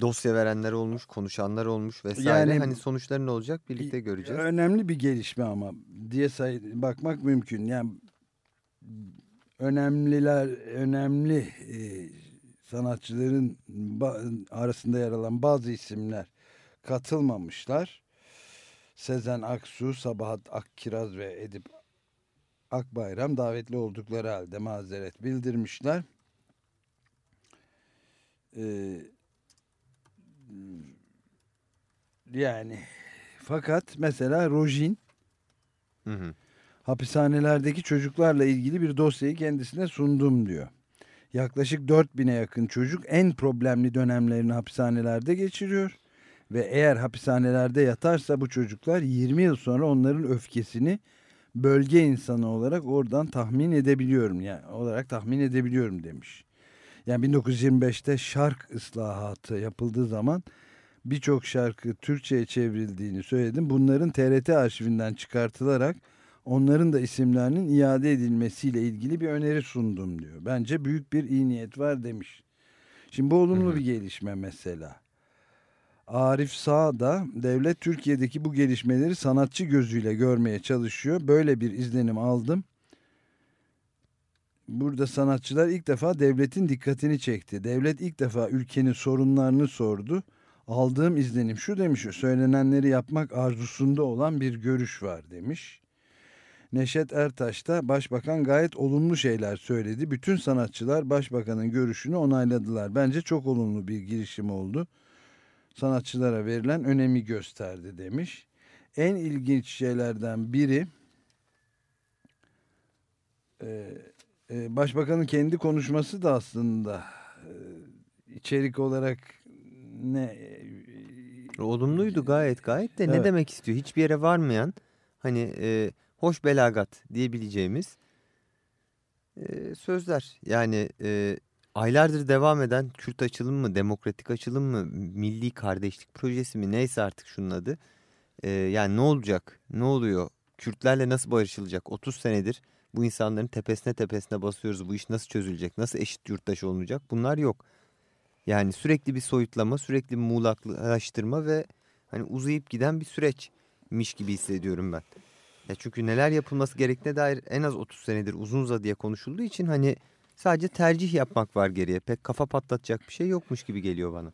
dosya verenler olmuş, konuşanlar olmuş vesaire. Yani- hani sonuçları ne olacak birlikte göreceğiz. Önemli bir gelişme ama diye say bakmak mümkün. Yani önemliler önemli e, sanatçıların arasında yer alan bazı isimler katılmamışlar. Sezen Aksu, Sabahat Akkiraz ve Edip Akbayram davetli oldukları halde mazeret bildirmişler. Ee, yani fakat mesela Rojin Hı hı. hapishanelerdeki çocuklarla ilgili bir dosyayı kendisine sundum diyor. Yaklaşık 4000'e yakın çocuk en problemli dönemlerini hapishanelerde geçiriyor. Ve eğer hapishanelerde yatarsa bu çocuklar 20 yıl sonra onların öfkesini bölge insanı olarak oradan tahmin edebiliyorum. Yani olarak tahmin edebiliyorum demiş. Yani 1925'te şark ıslahatı yapıldığı zaman birçok şarkı Türkçe'ye çevrildiğini söyledim. Bunların TRT arşivinden çıkartılarak onların da isimlerinin iade edilmesiyle ilgili bir öneri sundum diyor. Bence büyük bir iyi niyet var demiş. Şimdi bu olumlu bir gelişme mesela. Arif Sağ da devlet Türkiye'deki bu gelişmeleri sanatçı gözüyle görmeye çalışıyor. Böyle bir izlenim aldım. Burada sanatçılar ilk defa devletin dikkatini çekti. Devlet ilk defa ülkenin sorunlarını sordu. Aldığım izlenim şu demiş, söylenenleri yapmak arzusunda olan bir görüş var demiş. Neşet Ertaş da başbakan gayet olumlu şeyler söyledi. Bütün sanatçılar başbakanın görüşünü onayladılar. Bence çok olumlu bir girişim oldu. sanatçılara verilen önemi gösterdi demiş. En ilginç şeylerden biri e, e, başbakanın kendi konuşması da aslında e, içerik olarak ne Olumluydu gayet gayet de ne Evet. demek istiyor? Hiçbir yere varmayan hani e, hoş belagat diyebileceğimiz e, sözler. Yani e, aylardır devam eden Kürt açılım mı, demokratik açılım mı, milli kardeşlik projesi mi neyse artık şunun adı. E, yani ne olacak, ne oluyor, Kürtlerle nasıl barışılacak 30 senedir bu insanların tepesine tepesine basıyoruz bu iş nasıl çözülecek, nasıl eşit yurttaş olunacak bunlar yok. Yani sürekli bir soyutlama, sürekli bir muğlaklaştırma ve hani uzayıp giden bir süreçmiş gibi hissediyorum ben. Ya çünkü neler yapılması gerektiğine dair en az 30 senedir uzun uzadıya konuşulduğu için hani sadece tercih yapmak var geriye. Pek kafa patlatacak bir şey yokmuş gibi geliyor bana.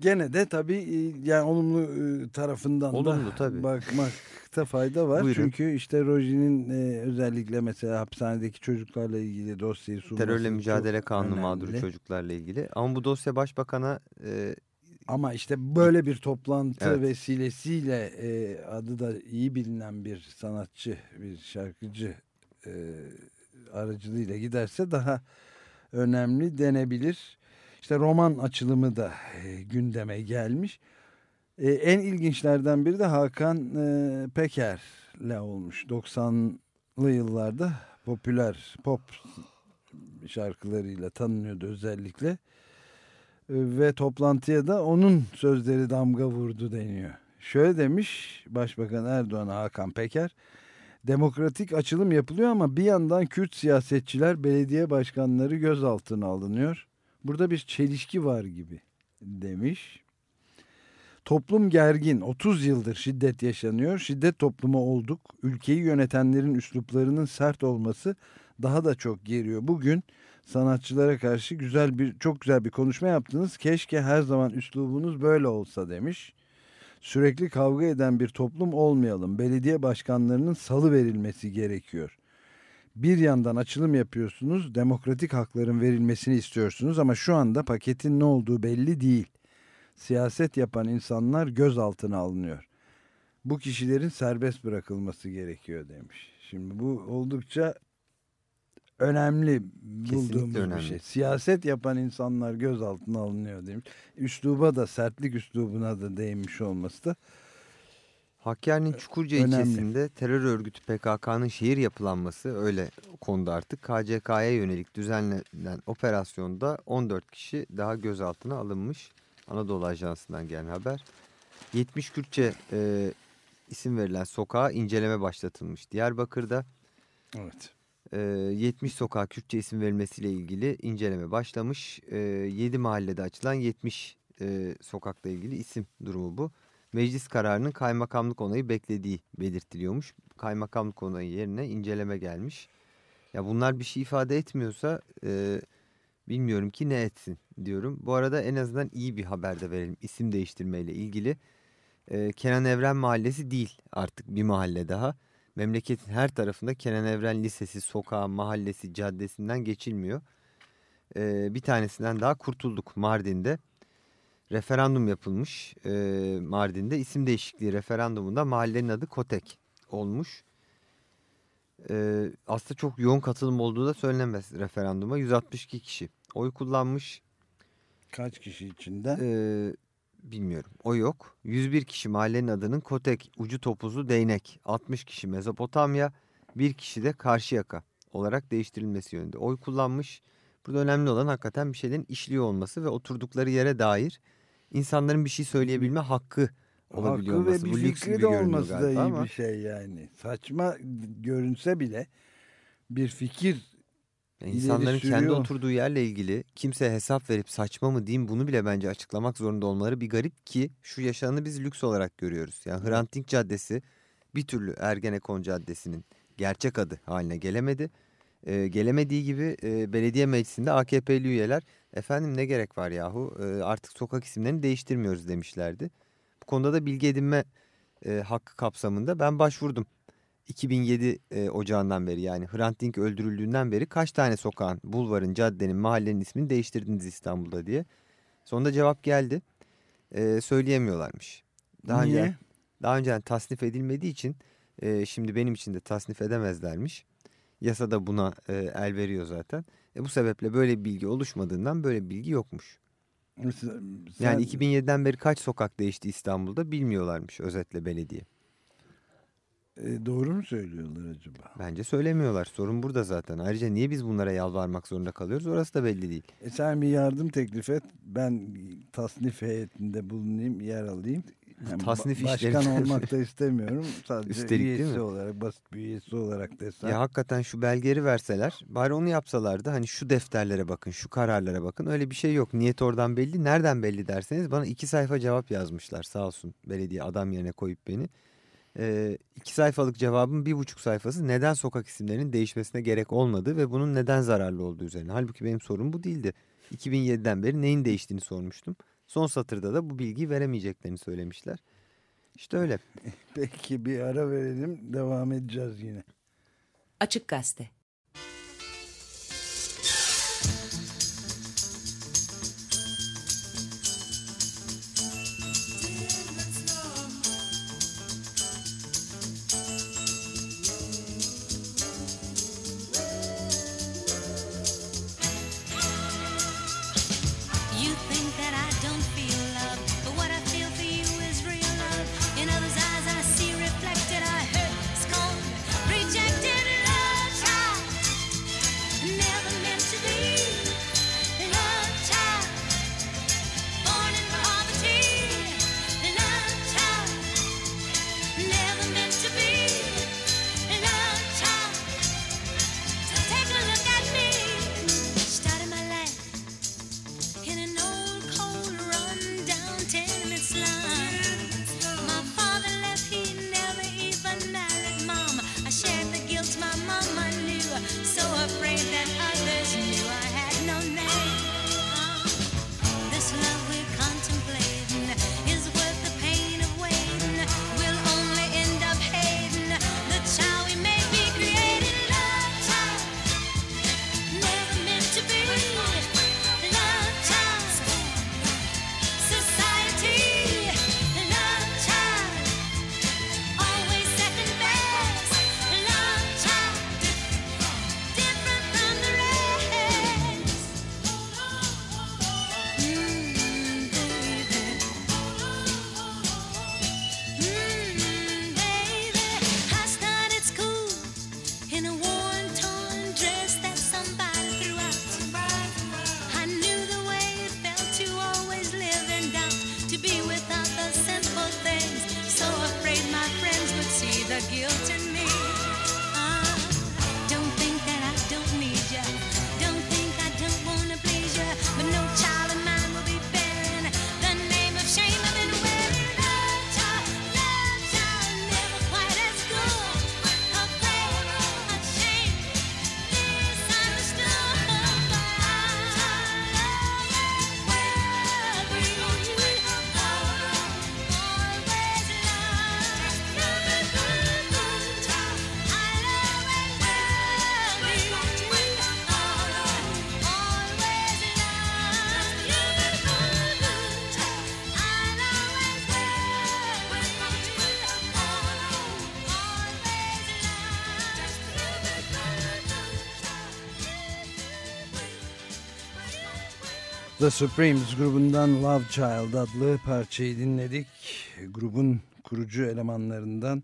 gene de tabii e, yani olumlu e, tarafından Olumlu, da tabii. bakmakta fayda var. Buyurun. Çünkü işte Roji'nin e, özellikle mesela hapishanedeki çocuklarla ilgili dosyayı sunması Terörle mücadele kanunu mağduru önemli. çocuklarla ilgili. Ama bu dosya başbakana e, Ama işte böyle bir toplantı Evet. vesilesiyle e, adı da iyi bilinen bir sanatçı, bir şarkıcı e, aracılığıyla giderse daha önemli denebilir. İşte roman açılımı da e, gündeme gelmiş. E, en ilginçlerden biri de Hakan e, Peker'le olmuş. 90'lı yıllarda popüler pop şarkılarıyla tanınıyordu özellikle. E, ve toplantıya da onun sözleri damga vurdu deniyor. Şöyle demiş Başbakan Erdoğan Hakan Peker. Demokratik açılım yapılıyor ama bir yandan Kürt siyasetçiler, belediye başkanları gözaltına alınıyor. Burada bir çelişki var gibi demiş. Toplum gergin. 30 yıldır şiddet yaşanıyor. Şiddet toplumu olduk. Ülkeyi yönetenlerin üsluplarının sert olması daha da çok geriyor. Bugün sanatçılara karşı güzel bir çok güzel bir konuşma yaptınız. Keşke her zaman üslubunuz böyle olsa demiş. Sürekli kavga eden bir toplum olmayalım. Belediye başkanlarının salı verilmesi gerekiyor. Bir yandan açılım yapıyorsunuz, demokratik hakların verilmesini istiyorsunuz ama şu anda paketin ne olduğu belli değil. Siyaset yapan insanlar gözaltına alınıyor. Bu kişilerin serbest bırakılması gerekiyor demiş. Şimdi bu oldukça önemli bulduğumuz bir önemli. şey. Siyaset yapan insanlar gözaltına alınıyor demiş. Üsluba da sertlik üslubuna da değinmiş olması da Hakkari'nin Çukurca Önemli. ilçesinde terör örgütü PKK'nın şehir yapılanması öyle kondu artık. KCK'ya yönelik düzenlenen operasyonda 14 kişi daha gözaltına alınmış. Anadolu Ajansı'ndan gelen haber. 70 Kürtçe e, isim verilen sokağa inceleme başlatılmış. Diyarbakır'da evet. E, 70 sokağa Kürtçe isim verilmesiyle ilgili inceleme başlamış. E, 7 mahallede açılan 70 e, sokakla ilgili isim durumu bu. Meclis kararının kaymakamlık onayı beklediği belirtiliyormuş. Kaymakamlık onayı yerine inceleme gelmiş. Ya bunlar bir şey ifade etmiyorsa e, bilmiyorum ki ne etsin diyorum. Bu arada en azından iyi bir haber de verelim isim değiştirmeyle ilgili. E, Kenan Evren Mahallesi değil artık bir mahalle daha. Memleketin her tarafında Kenan Evren Lisesi, sokağı, mahallesi, caddesinden geçilmiyor. E, bir tanesinden daha kurtulduk Mardin'de. Referandum yapılmış e, Mardin'de. isim değişikliği referandumunda mahallenin adı Kotek olmuş. E, aslında çok yoğun katılım olduğu da söylenemez referanduma. 162 kişi oy kullanmış. Kaç kişi içinde? Ee, bilmiyorum. O yok. 101 kişi mahallenin adının Kotek, Ucu Topuzlu, Değnek. 60 kişi Mezopotamya, bir kişi de Karşıyaka olarak değiştirilmesi yönünde oy kullanmış. Burada önemli olan hakikaten bir şeylerin işliyor olması ve oturdukları yere dair insanların bir şey söyleyebilme hakkı olabiliyor Hakkı ve bir Bu lüks fikri de olması da iyi ama bir şey yani. Saçma görünse bile bir fikir yani ileri insanların kendi sürüyor. oturduğu yerle ilgili kimse hesap verip saçma mı diyeyim bunu bile bence açıklamak zorunda olmaları bir garip ki şu yaşananı biz lüks olarak görüyoruz. Yani Hrant Dink Caddesi bir türlü Ergenekon Caddesi'nin gerçek adı haline gelemedi. Ee, gelemediği gibi e, belediye meclisinde AKP'li üyeler efendim ne gerek var yahu e, artık sokak isimlerini değiştirmiyoruz demişlerdi. Bu konuda da bilgi edinme e, hakkı kapsamında ben başvurdum. 2007 e, ocağından beri yani Hrant Dink öldürüldüğünden beri kaç tane sokağın, bulvarın, caddenin, mahallenin ismini değiştirdiniz İstanbul'da diye. Sonunda cevap geldi. e, söyleyemiyorlarmış. Daha Niye? önce daha önce tasnif edilmediği için e, şimdi benim için de tasnif edemezlermiş. Yasa da buna e, el veriyor zaten. E, bu sebeple böyle bir bilgi oluşmadığından böyle bir bilgi yokmuş. Sen- Yani 2007'den beri kaç sokak değişti İstanbul'da bilmiyorlarmış özetle belediye. E, doğru mu söylüyorlar acaba? Bence söylemiyorlar. Sorun burada zaten. Ayrıca niye biz bunlara yalvarmak zorunda kalıyoruz orası da belli değil. E sen bir yardım teklif et. Ben tasnif heyetinde bulunayım, yer alayım. Hem Tasnif ba- işleri- Başkan olmak da istemiyorum. Sadece Üstelik üyesi mi? olarak, basit bir üyesi olarak desem. Ya hakikaten şu belgeleri verseler bari onu yapsalardı. Hani şu defterlere bakın şu kararlara bakın öyle bir şey yok. Niyet oradan belli. Nereden belli derseniz bana iki sayfa cevap yazmışlar sağ olsun belediye adam yerine koyup beni. Ee, iki sayfalık cevabın bir buçuk sayfası neden sokak isimlerinin değişmesine gerek olmadığı ve bunun neden zararlı olduğu üzerine. Halbuki benim sorum bu değildi. 2007'den beri neyin değiştiğini sormuştum. Son satırda da bu bilgiyi veremeyeceklerini söylemişler. İşte öyle. Peki bir ara verelim. Devam edeceğiz yine. Açık Gazete. The Supremes grubundan Love Child adlı parçayı dinledik. Grubun kurucu elemanlarından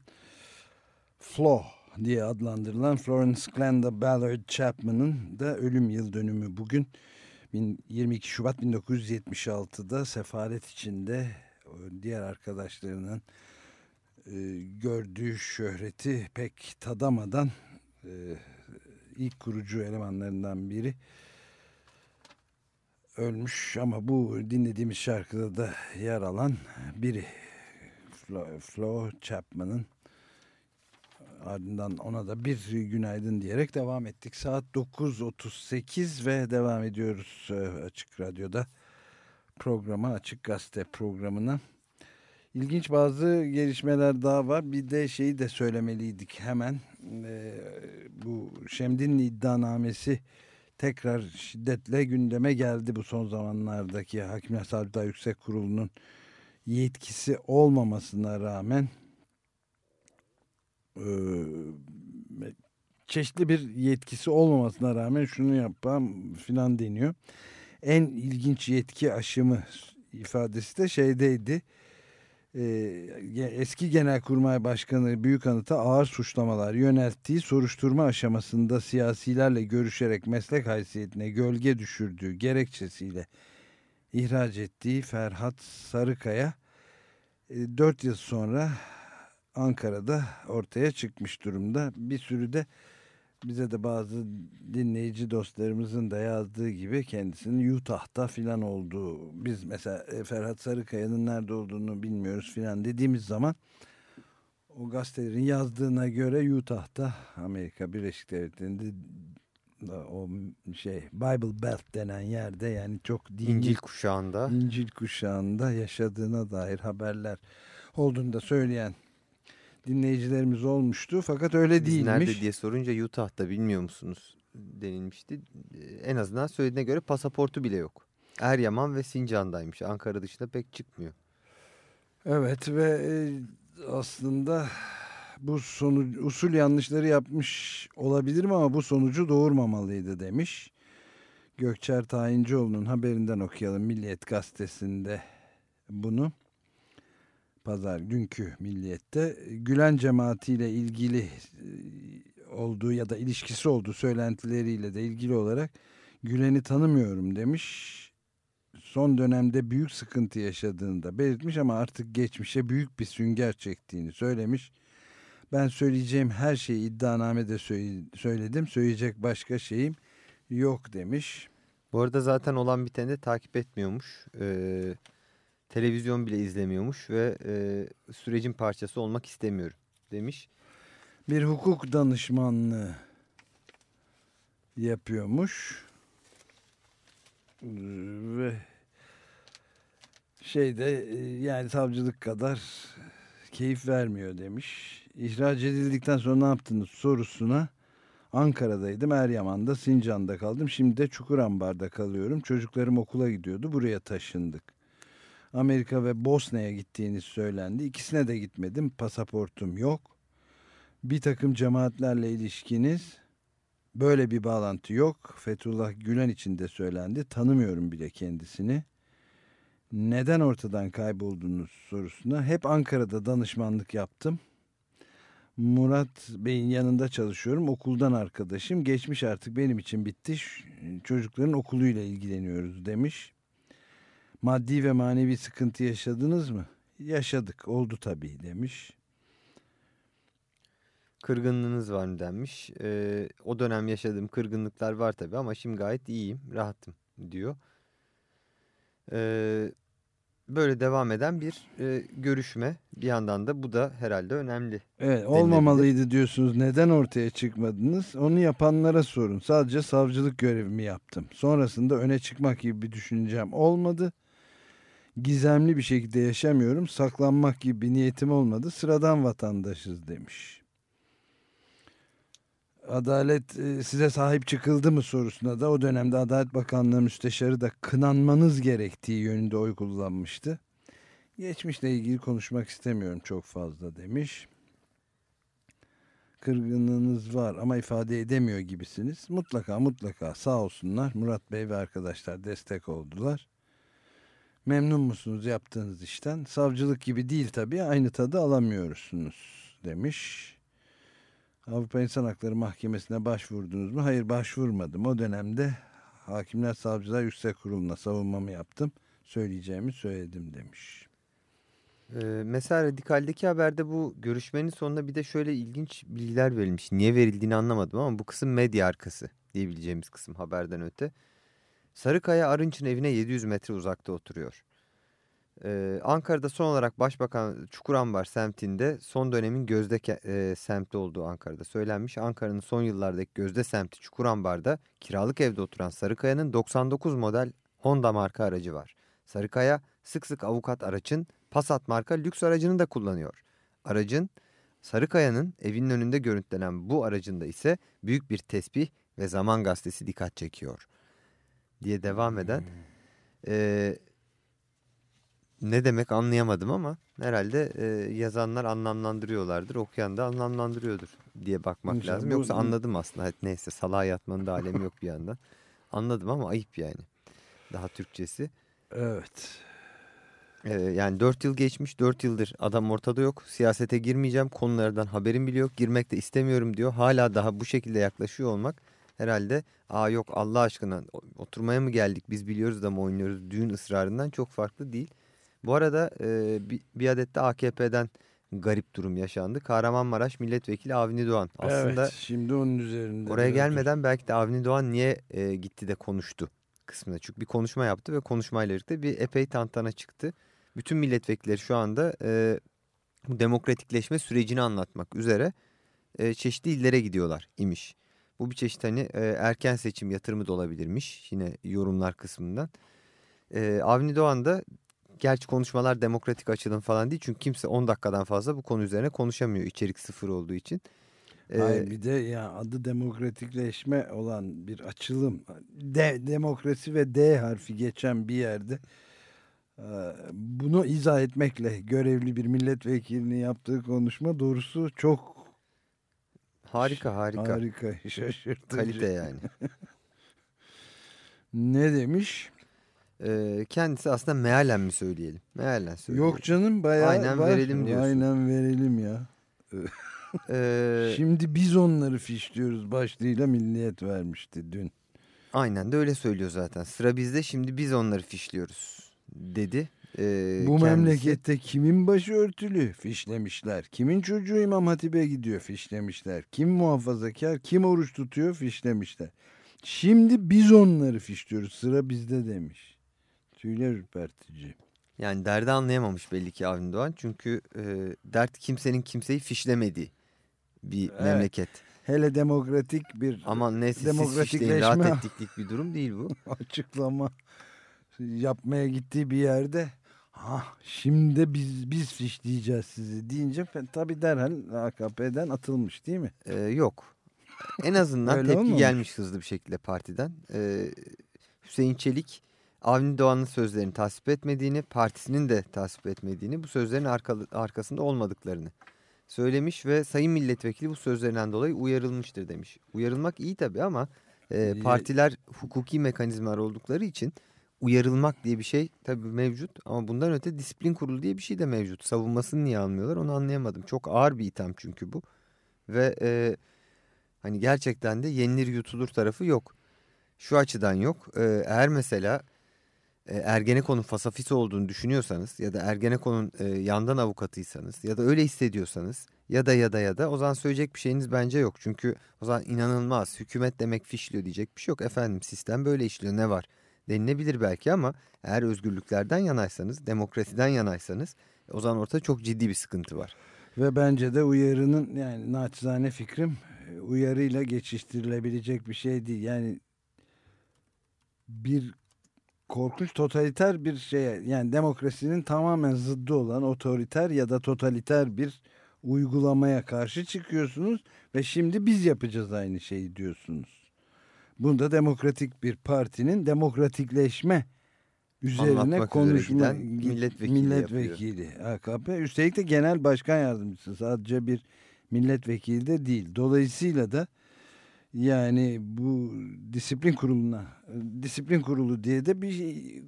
Flo diye adlandırılan Florence Glenda Ballard Chapman'ın da ölüm yıl dönümü bugün. Bin- 22 Şubat 1976'da sefaret içinde diğer arkadaşlarının e, gördüğü şöhreti pek tadamadan e, ilk kurucu elemanlarından biri ölmüş ama bu dinlediğimiz şarkıda da yer alan biri Flo, Flo Chapman'ın ardından ona da bir günaydın diyerek devam ettik. Saat 9.38 ve devam ediyoruz e, Açık Radyo'da programa Açık Gazete programına. İlginç bazı gelişmeler daha var. Bir de şeyi de söylemeliydik hemen. E, bu Şemdin'in iddianamesi tekrar şiddetle gündeme geldi bu son zamanlardaki Hakimler Savcılar Yüksek Kurulu'nun yetkisi olmamasına rağmen e, çeşitli bir yetkisi olmamasına rağmen şunu yapam filan deniyor. En ilginç yetki aşımı ifadesi de şeydeydi. Ge- eski Genelkurmay Başkanı Büyükanıt'a ağır suçlamalar yönelttiği soruşturma aşamasında siyasilerle görüşerek meslek haysiyetine gölge düşürdüğü gerekçesiyle ihraç ettiği Ferhat Sarıkaya 4 yıl sonra Ankara'da ortaya çıkmış durumda. Bir sürü de bize de bazı dinleyici dostlarımızın da yazdığı gibi kendisinin Utah'ta filan olduğu biz mesela e, Ferhat Sarıkaya'nın nerede olduğunu bilmiyoruz filan dediğimiz zaman o gazetelerin yazdığına göre Utah'ta Amerika Birleşik Devletleri'nde o şey Bible Belt denen yerde yani çok dini İncil kuşağında. İncil kuşağında yaşadığına dair haberler olduğunu da söyleyen dinleyicilerimiz olmuştu. Fakat öyle Biz değilmiş. nerede diye sorunca Utah'ta bilmiyor musunuz denilmişti. Ee, En azından söylediğine göre pasaportu bile yok. Eryaman ve Sincan'daymış. Ankara dışında pek çıkmıyor. Evet ve e, aslında bu sonucu usul yanlışları yapmış olabilirim ama bu sonucu doğurmamalıydı demiş. Gökçer Tayincioğlu'nun haberinden okuyalım Milliyet gazetesinde bunu. Pazar dünkü Milliyet'te Gülen cemaatiyle ilgili e, olduğu ya da ilişkisi olduğu söylentileriyle de ilgili olarak Gülen'i tanımıyorum demiş. Son dönemde büyük sıkıntı yaşadığını da belirtmiş ama artık geçmişe büyük bir sünger çektiğini söylemiş. Ben söyleyeceğim her şeyi iddianamede söyle- söyledim. Söyleyecek başka şeyim yok demiş. Bu arada zaten olan biteni de takip etmiyormuş. Ee, televizyon bile izlemiyormuş ve e, sürecin parçası olmak istemiyorum demiş. Bir hukuk danışmanlığı yapıyormuş. Ve şeyde e, yani savcılık kadar keyif vermiyor demiş. İhraç edildikten sonra ne yaptınız sorusuna Ankara'daydım, Eryaman'da, Sincan'da kaldım. Şimdi de Çukurambar'da kalıyorum. Çocuklarım okula gidiyordu. Buraya taşındık. Amerika ve Bosna'ya gittiğiniz söylendi. İkisine de gitmedim. Pasaportum yok. Bir takım cemaatlerle ilişkiniz böyle bir bağlantı yok. Fethullah Gülen için de söylendi. Tanımıyorum bile kendisini. Neden ortadan kayboldunuz sorusuna hep Ankara'da danışmanlık yaptım. Murat Bey'in yanında çalışıyorum. Okuldan arkadaşım. Geçmiş artık benim için bitti. Çocukların okuluyla ilgileniyoruz demiş. Maddi ve manevi sıkıntı yaşadınız mı? Yaşadık. Oldu tabii demiş. Kırgınlığınız var mı denmiş. Ee, o dönem yaşadığım kırgınlıklar var tabii ama şimdi gayet iyiyim, rahatım diyor. Ee, böyle devam eden bir e, görüşme. Bir yandan da bu da herhalde önemli. Evet olmamalıydı diyorsunuz. Neden ortaya çıkmadınız? Onu yapanlara sorun. Sadece savcılık görevimi yaptım. Sonrasında öne çıkmak gibi bir düşüncem olmadı. Gizemli bir şekilde yaşamıyorum. Saklanmak gibi bir niyetim olmadı. Sıradan vatandaşız demiş. Adalet e, size sahip çıkıldı mı sorusuna da o dönemde Adalet Bakanlığı Müsteşarı da kınanmanız gerektiği yönünde oy kullanmıştı. Geçmişle ilgili konuşmak istemiyorum çok fazla demiş. Kırgınlığınız var ama ifade edemiyor gibisiniz. Mutlaka mutlaka sağ olsunlar. Murat Bey ve arkadaşlar destek oldular. Memnun musunuz yaptığınız işten? Savcılık gibi değil tabii aynı tadı alamıyorsunuz demiş. Avrupa İnsan Hakları Mahkemesi'ne başvurdunuz mu? Hayır başvurmadım. O dönemde Hakimler Savcılar Yüksek Kurulu'na savunmamı yaptım. Söyleyeceğimi söyledim demiş. Ee, mesela Radikal'deki haberde bu görüşmenin sonunda bir de şöyle ilginç bilgiler verilmiş. Niye verildiğini anlamadım ama bu kısım medya arkası diyebileceğimiz kısım haberden öte. Sarıkaya Arınç'ın evine 700 metre uzakta oturuyor. Ee, Ankara'da son olarak Başbakan Çukurambar semtinde son dönemin gözde e, semti olduğu Ankara'da söylenmiş. Ankara'nın son yıllardaki gözde semti Çukurambar'da kiralık evde oturan Sarıkaya'nın 99 model Honda marka aracı var. Sarıkaya sık sık avukat araçın Passat marka lüks aracını da kullanıyor. Aracın Sarıkaya'nın evinin önünde görüntülenen bu aracında ise büyük bir tesbih ve Zaman Gazetesi dikkat çekiyor. Diye devam eden. Ee, ne demek anlayamadım ama herhalde e, yazanlar anlamlandırıyorlardır. Okuyan da anlamlandırıyordur diye bakmak İnşallah lazım. Yoksa anladım aslında. Neyse salağa yatmanın da alemi yok bir yandan. Anladım ama ayıp yani. Daha Türkçesi. Evet. Ee, yani 4 yıl geçmiş 4 yıldır adam ortada yok. Siyasete girmeyeceğim konulardan haberim bile yok. Girmek de istemiyorum diyor. Hala daha bu şekilde yaklaşıyor olmak herhalde aa yok Allah aşkına oturmaya mı geldik biz biliyoruz da mı oynuyoruz düğün ısrarından çok farklı değil. Bu arada e, bir, bir adet de AKP'den garip durum yaşandı. Kahramanmaraş Milletvekili Avni Doğan. Aslında evet, şimdi onun üzerinde. Oraya gelmeden belki de Avni Doğan niye e, gitti de konuştu kısmına. Çünkü bir konuşma yaptı ve konuşmayla birlikte bir epey tantana çıktı. Bütün milletvekilleri şu anda e, bu demokratikleşme sürecini anlatmak üzere e, çeşitli illere gidiyorlar imiş. Bu bir çeşit hani e, erken seçim yatırımı da olabilirmiş yine yorumlar kısmından. E, Avni Doğan da gerçi konuşmalar demokratik açılım falan değil. Çünkü kimse 10 dakikadan fazla bu konu üzerine konuşamıyor içerik sıfır olduğu için. Hayır bir de ya adı demokratikleşme olan bir açılım. De, demokrasi ve D harfi geçen bir yerde bunu izah etmekle görevli bir milletvekilinin yaptığı konuşma doğrusu çok harika harika. harika, şaşırtıcı. Kalite yani. Ne demiş? Ee, kendisi aslında mealen mi söyleyelim? Mealen söyleyelim. Yok canım bayağı Aynen var. verelim diyorsun. Aynen verelim ya. Ee, Şimdi biz onları fişliyoruz başlığıyla milliyet vermişti dün. aynen de öyle söylüyor zaten. Sıra bizde şimdi biz onları fişliyoruz dedi. Ee, Bu kendisi. memlekette kimin başı örtülü fişlemişler. Kimin çocuğu İmam Hatip'e gidiyor fişlemişler. Kim muhafazakar kim oruç tutuyor fişlemişler. Şimdi biz onları fişliyoruz sıra bizde demiş. Tüyler ürpertici. Yani derdi anlayamamış belli ki Avni Doğan. Çünkü e, dert kimsenin kimseyi fişlemediği bir Evet. memleket. Hele demokratik bir Aman neyse siz fişleyin Demokratikleşme. rahat ettiklik bir durum değil bu. açıklama yapmaya gittiği bir yerde ha şimdi biz biz fişleyeceğiz sizi deyince tabi derhal AKP'den atılmış değil mi? Ee, yok. En azından tepki olmamış. gelmiş hızlı bir şekilde partiden. Ee, Hüseyin Çelik Avni Doğan'ın sözlerini tasvip etmediğini, partisinin de tasvip etmediğini, bu sözlerin arka- arkasında olmadıklarını söylemiş ve Sayın Milletvekili bu sözlerinden dolayı uyarılmıştır demiş. Uyarılmak iyi tabii ama e, partiler hukuki mekanizmalar oldukları için uyarılmak diye bir şey tabii mevcut ama bundan öte disiplin kurulu diye bir şey de mevcut. Savunmasını niye almıyorlar onu anlayamadım. Çok ağır bir itham çünkü bu ve e, hani gerçekten de yenilir yutulur tarafı yok. Şu açıdan yok. E, eğer mesela e, Ergenekon'un fasafisi olduğunu düşünüyorsanız ya da Ergenekon'un e, yandan avukatıysanız ya da öyle hissediyorsanız ya da ya da ya da o zaman söyleyecek bir şeyiniz bence yok. Çünkü o zaman inanılmaz hükümet demek fişliyor diyecek bir şey yok. Efendim sistem böyle işliyor ne var denilebilir belki ama eğer özgürlüklerden yanaysanız demokrasiden yanaysanız o zaman ortada çok ciddi bir sıkıntı var. Ve bence de uyarının yani naçizane fikrim e, uyarıyla geçiştirilebilecek bir şey değil. Yani bir korkunç totaliter bir şeye yani demokrasinin tamamen zıddı olan otoriter ya da totaliter bir uygulamaya karşı çıkıyorsunuz ve şimdi biz yapacağız aynı şeyi diyorsunuz. Bunda demokratik bir partinin demokratikleşme üzerine Anlatmak üzere konuşma git- milletvekili milletvekili AKP üstelik de genel başkan yardımcısı sadece bir milletvekili de değil. Dolayısıyla da yani bu disiplin kuruluna disiplin kurulu diye de bir şey-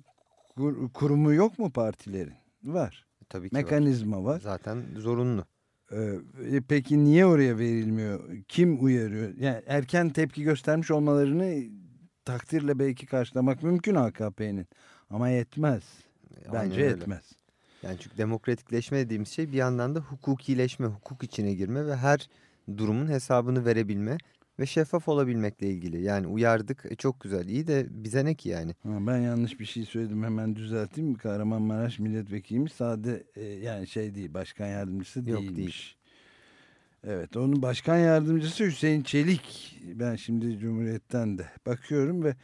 kur- kurumu yok mu partilerin? Var. Tabii ki var. Mekanizma var. Zaten zorunlu. Ee, e, peki niye oraya verilmiyor? Kim uyarıyor? Yani erken tepki göstermiş olmalarını takdirle belki karşılamak mümkün AKP'nin. Ama yetmez. Aynen Bence öyle. yetmez. Yani çünkü demokratikleşme dediğimiz şey bir yandan da hukukileşme, hukuk içine girme ve her durumun hesabını verebilme ve şeffaf olabilmekle ilgili. Yani uyardık e, çok güzel iyi de bize ne ki yani? Ha, ben yanlış bir şey söyledim hemen düzelteyim mi? Kahramanmaraş milletvekiliymiş. Sade e, yani şey değil başkan yardımcısı Yok, değilmiş. değil. Evet onun başkan yardımcısı Hüseyin Çelik. Ben şimdi Cumhuriyet'ten de bakıyorum ve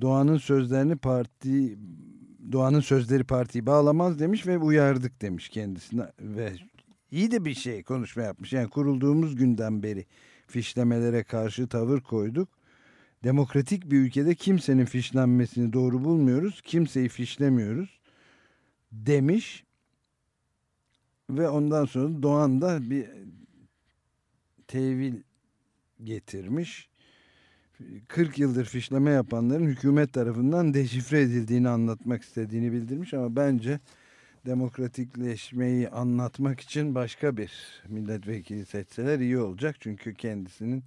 Doğan'ın sözlerini parti Doğan'ın sözleri partiyi bağlamaz demiş ve uyardık demiş kendisine ve iyi de bir şey konuşma yapmış. Yani kurulduğumuz günden beri fişlemelere karşı tavır koyduk. Demokratik bir ülkede kimsenin fişlenmesini doğru bulmuyoruz. Kimseyi fişlemiyoruz. demiş ve ondan sonra Doğan da bir tevil getirmiş. 40 yıldır fişleme yapanların hükümet tarafından deşifre edildiğini anlatmak istediğini bildirmiş ama bence demokratikleşmeyi anlatmak için başka bir milletvekili seçseler iyi olacak. Çünkü kendisinin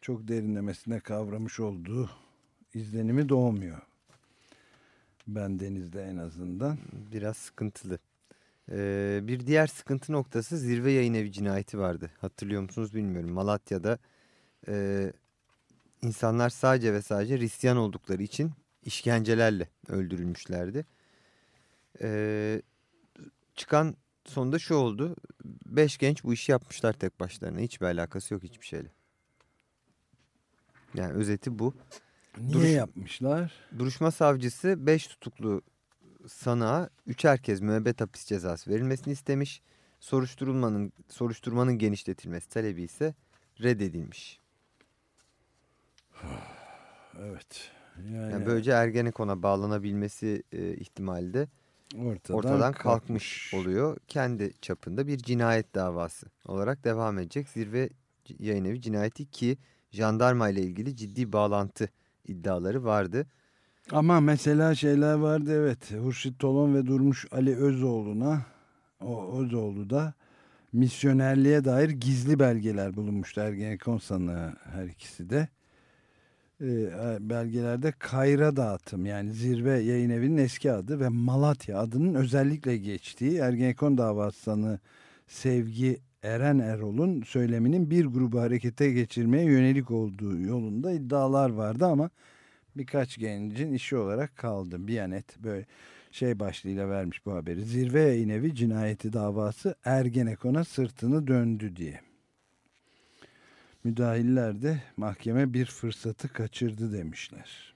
çok derinlemesine kavramış olduğu izlenimi doğmuyor. Ben denizde en azından. Biraz sıkıntılı. Ee, bir diğer sıkıntı noktası zirve yayın evi cinayeti vardı. Hatırlıyor musunuz bilmiyorum. Malatya'da e, insanlar sadece ve sadece Hristiyan oldukları için işkencelerle öldürülmüşlerdi. Ee, çıkan sonunda şu oldu. Beş genç bu işi yapmışlar tek başlarına. Hiçbir alakası yok hiçbir şeyle. Yani özeti bu. Niye Duruş- yapmışlar? Duruşma savcısı 5 tutuklu sanığa üçer kez müebbet hapis cezası verilmesini istemiş. Soruşturulmanın soruşturmanın genişletilmesi talebi ise reddedilmiş. Evet. Yani, Yani böylece Ergenekon'a bağlanabilmesi e, ihtimali de ortadan, ortadan kalkmış oluyor. Kendi çapında bir cinayet davası olarak devam edecek. Zirve Yayın Evi cinayeti ki jandarma ile ilgili ciddi bağlantı iddiaları vardı. Ama mesela şeyler vardı evet. Hurşit Tolon ve Durmuş Ali Özoğlu'na o Özoğlu da misyonerliğe dair gizli belgeler bulunmuştu. Ergenekon sanığı her ikisi de. Ee, belgelerde Kayra dağıtım yani zirve yayın evinin eski adı ve Malatya adının özellikle geçtiği Ergenekon davası sanığı Sevgi Eren Erol'un söyleminin bir grubu harekete geçirmeye yönelik olduğu yolunda iddialar vardı ama birkaç gencin işi olarak kaldı. Biyanet böyle şey başlığıyla vermiş bu haberi. Zirve yayın evi cinayeti davası Ergenekon'a sırtını döndü diye. Müdahiller de mahkeme bir fırsatı kaçırdı demişler.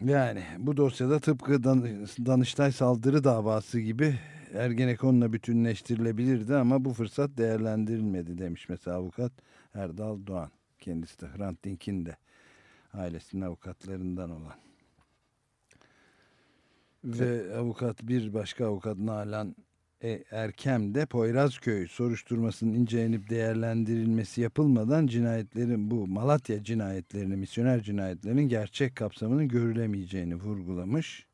Yani bu dosyada tıpkı Dan- Danıştay saldırı davası gibi Ergenekon'la bütünleştirilebilirdi ama bu fırsat değerlendirilmedi demiş mesela avukat Erdal Doğan. Kendisi de Hrant Dink'in de ailesinin avukatlarından olan. Ve avukat bir başka avukat Nalan E- Erkem de Poyrazköy soruşturmasının incelenip değerlendirilmesi yapılmadan cinayetlerin bu Malatya cinayetlerini, misyoner cinayetlerinin gerçek kapsamının görülemeyeceğini vurgulamış.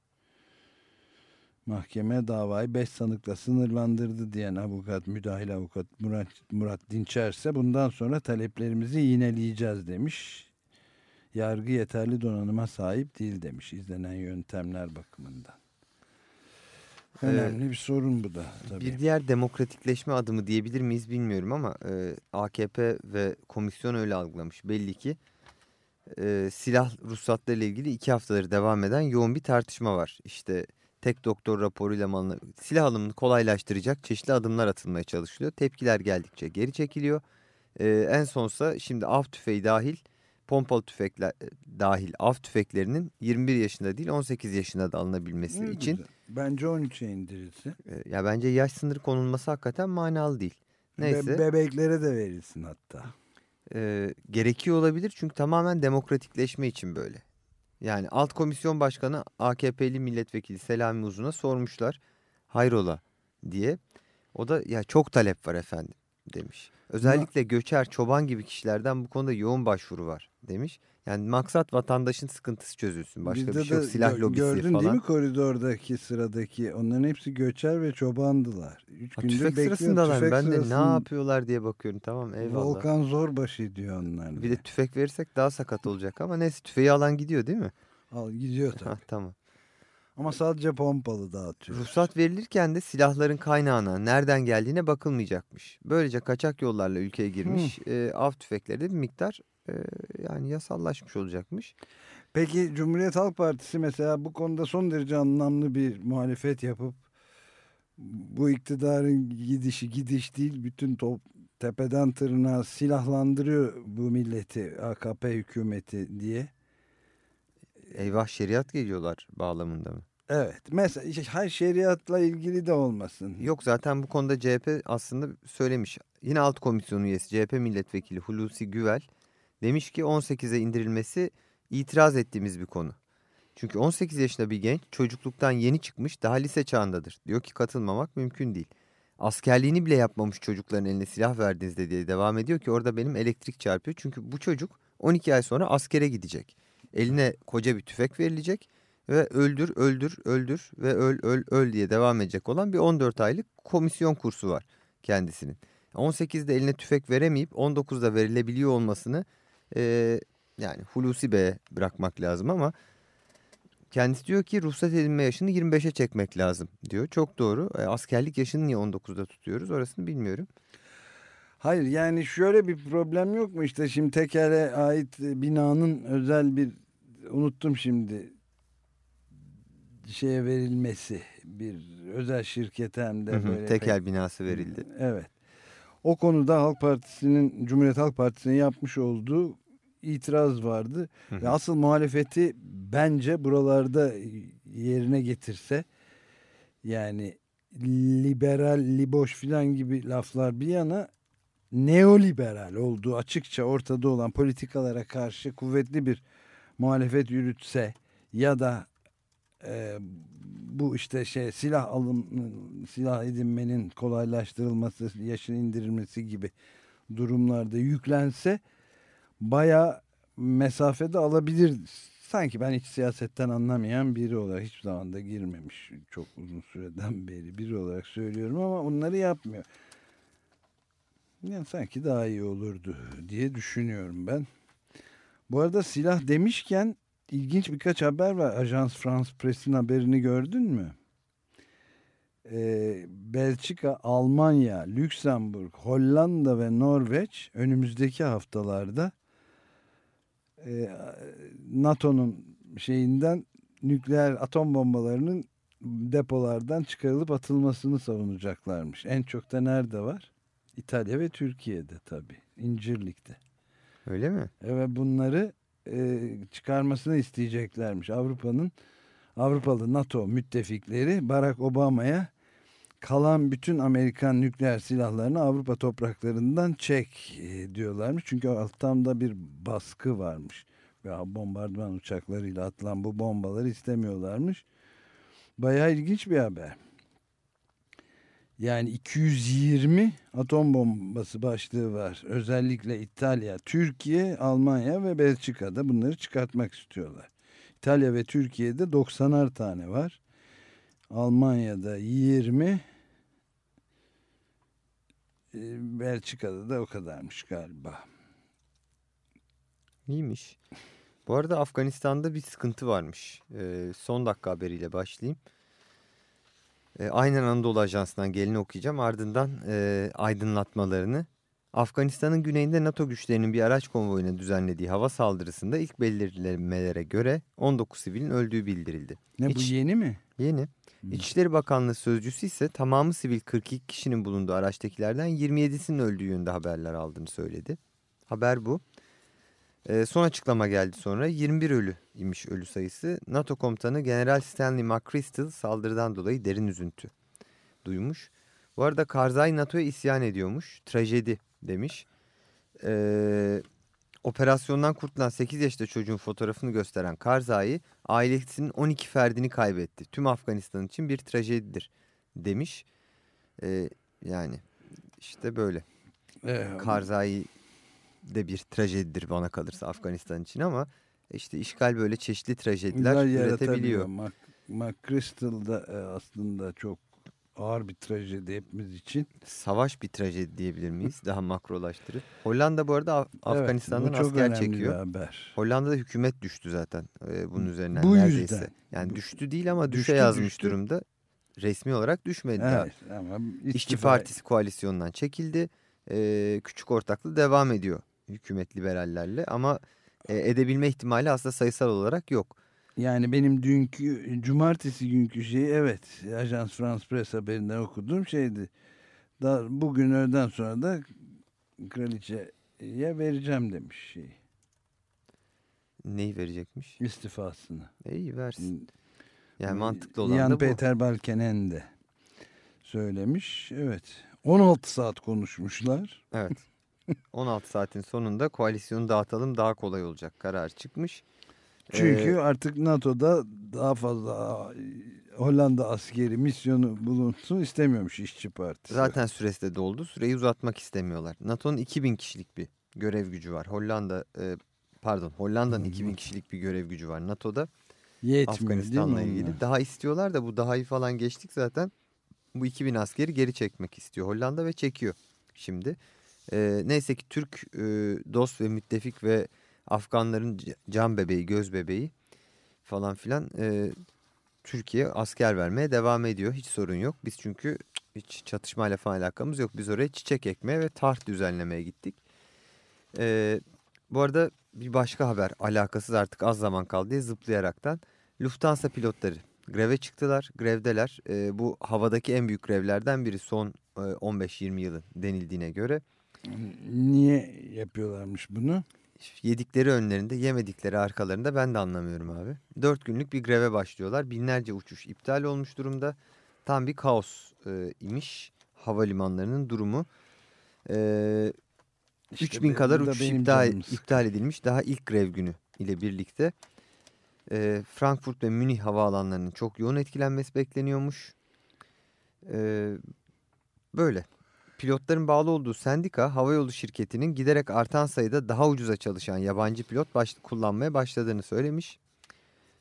Mahkeme davayı 5 sanıkla sınırlandırdı diyen avukat, müdahil avukat Murat, Murat Dinçer ise bundan sonra taleplerimizi yineleyeceğiz demiş. Yargı yeterli donanıma sahip değil demiş izlenen yöntemler bakımından. Önemli bir sorun bu da tabii. Bir diğer demokratikleşme adımı diyebilir miyiz bilmiyorum ama e, AKP ve komisyon öyle algılamış. Belli ki e, silah ruhsatları ile ilgili iki haftadır devam eden yoğun bir tartışma var. İşte tek doktor raporuyla malını, silah alımını kolaylaştıracak çeşitli adımlar atılmaya çalışılıyor. Tepkiler geldikçe geri çekiliyor. E, en sonsa şimdi av tüfeği dahil pompalı tüfekler e, dahil av tüfeklerinin 21 yaşında değil 18 yaşında da alınabilmesi Ne için güzel. Bence 13'e indirilsin. e, ya bence yaş sınırı konulması hakikaten manalı değil. Neyse. Ve bebeklere de verilsin hatta. e, gerekiyor olabilir çünkü tamamen demokratikleşme için böyle. Yani alt komisyon başkanı AKP'li milletvekili Selami Uzun'a sormuşlar hayrola diye. O da ya çok talep var efendim demiş. Özellikle göçer, çoban gibi kişilerden bu konuda yoğun başvuru var demiş. Yani maksat vatandaşın sıkıntısı çözülsün. Başka Bizde bir şey yok. Silah gö- lobisi Gördün falan. değil mi koridordaki sıradaki onların hepsi göçer ve çobandılar. Üç Ha, gündür tüfek bekliyor. sırasındalar. Tüfek ben de ne yapıyorlar diye bakıyorum. Tamam eyvallah. Volkan Zorbaşı diyor onlar. Bir de tüfek verirsek daha sakat olacak ama neyse tüfeği alan gidiyor değil mi? Al gidiyor tabii. Ha, tamam. Ama sadece pompalı dağıtıyor. Ruhsat verilirken de silahların kaynağına, nereden geldiğine bakılmayacakmış. Böylece kaçak yollarla ülkeye girmiş e, av tüfekleri de bir miktar e, yani yasallaşmış olacakmış. Peki Cumhuriyet Halk Partisi mesela bu konuda son derece anlamlı bir muhalefet yapıp bu iktidarın gidişi gidiş değil bütün top, tepeden tırnağa silahlandırıyor bu milleti AKP hükümeti diye. Eyvah şeriat geliyorlar bağlamında mı? Evet mesela işte hayır şeriatla ilgili de olmasın. Yok zaten bu konuda CHP aslında söylemiş. Yine alt komisyon üyesi CHP milletvekili Hulusi Güvel demiş ki 18'e indirilmesi itiraz ettiğimiz bir konu. Çünkü 18 yaşında bir genç çocukluktan yeni çıkmış daha lise çağındadır. Diyor ki katılmamak mümkün değil. Askerliğini bile yapmamış çocukların eline silah verdiğinizde diye devam ediyor ki orada benim elektrik çarpıyor. Çünkü bu çocuk 12 ay sonra askere gidecek. Eline koca bir tüfek verilecek ve öldür, öldür, öldür ve öl, öl, öl diye devam edecek olan bir 14 aylık komisyon kursu var kendisinin. 18'de eline tüfek veremeyip 19'da verilebiliyor olmasını e, yani Hulusi Bey'e bırakmak lazım ama kendisi diyor ki ruhsat edinme yaşını 25'e çekmek lazım diyor. Çok doğru. E, askerlik yaşını niye 19'da tutuyoruz orasını bilmiyorum. Hayır yani şöyle bir problem yok mu işte şimdi tekere ait binanın özel bir unuttum şimdi şeye verilmesi bir özel şirkete hem de böyle tekel pek- binası verildi. Evet. O konuda Halk Partisi'nin Cumhuriyet Halk Partisi'nin yapmış olduğu itiraz vardı. Hı hı. Ve asıl muhalefeti bence buralarda yerine getirse yani liberal, liboş filan gibi laflar bir yana neoliberal olduğu açıkça ortada olan politikalara karşı kuvvetli bir muhalefet yürütse ya da e, bu işte şey silah alım silah edinmenin kolaylaştırılması, yaşın indirilmesi gibi durumlarda yüklense baya mesafede alabilir. Sanki ben hiç siyasetten anlamayan biri olarak hiçbir zaman da girmemiş çok uzun süreden beri biri olarak söylüyorum ama onları yapmıyor. Yani sanki daha iyi olurdu diye düşünüyorum ben. Bu arada silah demişken ilginç birkaç haber var. Ajans France Press'in haberini gördün mü? Ee, Belçika, Almanya, Lüksemburg, Hollanda ve Norveç önümüzdeki haftalarda e, NATO'nun şeyinden nükleer atom bombalarının depolardan çıkarılıp atılmasını savunacaklarmış. En çok da nerede var? İtalya ve Türkiye'de tabii. İncirlik'te. Öyle mi? Evet bunları e, çıkarmasını isteyeceklermiş. Avrupa'nın Avrupalı NATO müttefikleri Barack Obama'ya kalan bütün Amerikan nükleer silahlarını Avrupa topraklarından çek e, diyorlarmış. Çünkü alttan bir baskı varmış. Ya bombardıman uçaklarıyla atılan bu bombaları istemiyorlarmış. Bayağı ilginç bir haber. Yani 220 atom bombası başlığı var. Özellikle İtalya, Türkiye, Almanya ve Belçika'da bunları çıkartmak istiyorlar. İtalya ve Türkiye'de 90'ar tane var. Almanya'da 20. e, Belçika'da da o kadarmış galiba. İyiymiş. Bu arada Afganistan'da bir sıkıntı varmış. Ee, son dakika haberiyle başlayayım. Ee, aynen Anadolu Ajansı'ndan geleni okuyacağım. Ardından e, aydınlatmalarını. Afganistan'ın güneyinde NATO güçlerinin bir araç konvoyuna düzenlediği hava saldırısında ilk belirlemelere göre 19 sivilin öldüğü bildirildi. Ne bu İç- yeni mi? Yeni. İçişleri Bakanlığı sözcüsü ise tamamı sivil 42 kişinin bulunduğu araçtakilerden 27'sinin öldüğü yönünde haberler aldığını söyledi. Haber bu. Ee, son açıklama geldi sonra 21 ölü imiş ölü sayısı. NATO komutanı General Stanley McChrystal saldırıdan dolayı derin üzüntü duymuş. Bu arada Karzai NATO'ya isyan ediyormuş. Trajedi demiş. Ee, operasyondan kurtulan 8 yaşında çocuğun fotoğrafını gösteren Karzai ailesinin 12 ferdini kaybetti. Tüm Afganistan için bir trajedidir demiş. Ee, yani işte böyle. Ee, Karzai de bir trajedidir bana kalırsa Afganistan için ama işte işgal böyle çeşitli trajediler Güzel üretebiliyor. Mac, McChrystal da e, aslında çok ağır bir trajedi hepimiz için. Savaş bir trajedi diyebilir miyiz? Daha makrolaştırıp. Hollanda bu arada Af- Afganistan'dan evet, çok asker çekiyor. haber. Hollanda'da hükümet düştü zaten e, bunun üzerinden Bu neredeyse. yüzden. Yani düştü değil ama düşe Düştü, yazmış düştü. durumda. Resmi olarak düşmedi. Evet, ama İşçi Partisi koalisyonundan çekildi. E, küçük ortaklığı devam ediyor hükümet liberallerle ama e, edebilme ihtimali aslında sayısal olarak yok. Yani benim dünkü cumartesi günkü şeyi evet Ajans France Press haberinden okuduğum şeydi. Da, bugün öğleden sonra da kraliçeye vereceğim demiş şey Neyi verecekmiş? istifasını. E, iyi versin. Yani mantıklı olan Jan da bu. Peter Balkenen de söylemiş. Evet 16 saat konuşmuşlar. Evet. 16 saatin sonunda koalisyonu dağıtalım daha kolay olacak karar çıkmış. Çünkü Ee, artık NATO'da daha fazla Hollanda askeri misyonu bulunsun istemiyormuş işçi partisi. Zaten süresi de doldu. Süreyi uzatmak istemiyorlar. NATO'nun 2000 kişilik bir görev gücü var. Hollanda e, pardon Hollanda'nın 2000 kişilik bir görev gücü var NATO'da. Afganistan'la ilgili. Daha istiyorlar da bu dahayı falan geçtik zaten. Bu 2000 askeri geri çekmek istiyor Hollanda ve çekiyor şimdi. Ee, neyse ki Türk e, dost ve müttefik ve Afganların can bebeği, göz bebeği falan filan e, Türkiye asker vermeye devam ediyor. Hiç sorun yok. Biz çünkü hiç çatışmayla falan alakamız yok. Biz oraya çiçek ekmeye ve taht düzenlemeye gittik. Ee, bu arada bir başka haber alakasız artık az zaman kaldı diye zıplayaraktan. Lufthansa pilotları greve çıktılar. Grevdeler. Ee, bu havadaki en büyük grevlerden biri son e, 15-20 yılın denildiğine göre. Niye yapıyorlarmış bunu? Yedikleri önlerinde yemedikleri arkalarında ben de anlamıyorum abi. Dört günlük bir greve başlıyorlar. Binlerce uçuş iptal olmuş durumda. Tam bir kaos e, imiş havalimanlarının durumu. E, İşte 3000 be- kadar uçuş iptal, iptal edilmiş daha ilk grev günü ile birlikte. E, Frankfurt ve Münih havaalanlarının çok yoğun etkilenmesi bekleniyormuş. E, böyle. Pilotların bağlı olduğu sendika havayolu şirketinin giderek artan sayıda daha ucuza çalışan yabancı pilot baş, kullanmaya başladığını söylemiş.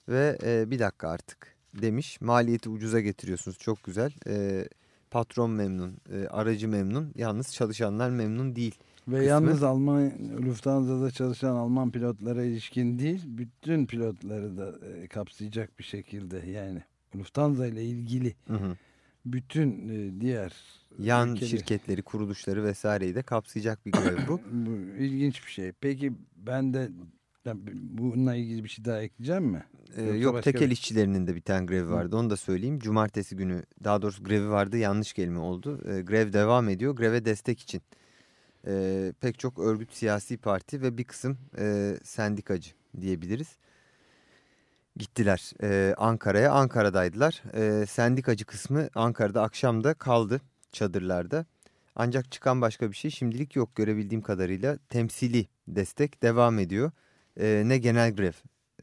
Ve e, bir dakika artık demiş maliyeti ucuza getiriyorsunuz çok güzel. E, patron memnun, e, aracı memnun yalnız çalışanlar memnun değil. Ve kısmı- yalnız Alman Lufthansa'da çalışan Alman pilotlara ilişkin değil, bütün pilotları da e, kapsayacak bir şekilde yani Lufthansa ile ilgili Hı hı. Bütün e, diğer Yan ülkeleri- şirketleri, kuruluşları vesaireyi de kapsayacak bir grev bu. Bu ilginç bir şey. Peki ben de bununla ilgili bir şey daha ekleyeceğim mi? Ee, Yoksa yok başka tekel işçilerinin de bir tane grevi vardı onu da söyleyeyim. Cumartesi günü daha doğrusu grevi vardı yanlış kelime oldu. Ee, grev devam ediyor. Greve destek için ee, pek çok örgüt siyasi parti ve bir kısım e, sendikacı diyebiliriz. Gittiler e, Ankara'ya. Ankara'daydılar. E, sendikacı kısmı Ankara'da akşamda kaldı çadırlarda. Ancak çıkan başka bir şey şimdilik yok görebildiğim kadarıyla. Temsili destek devam ediyor. E, ne genel grev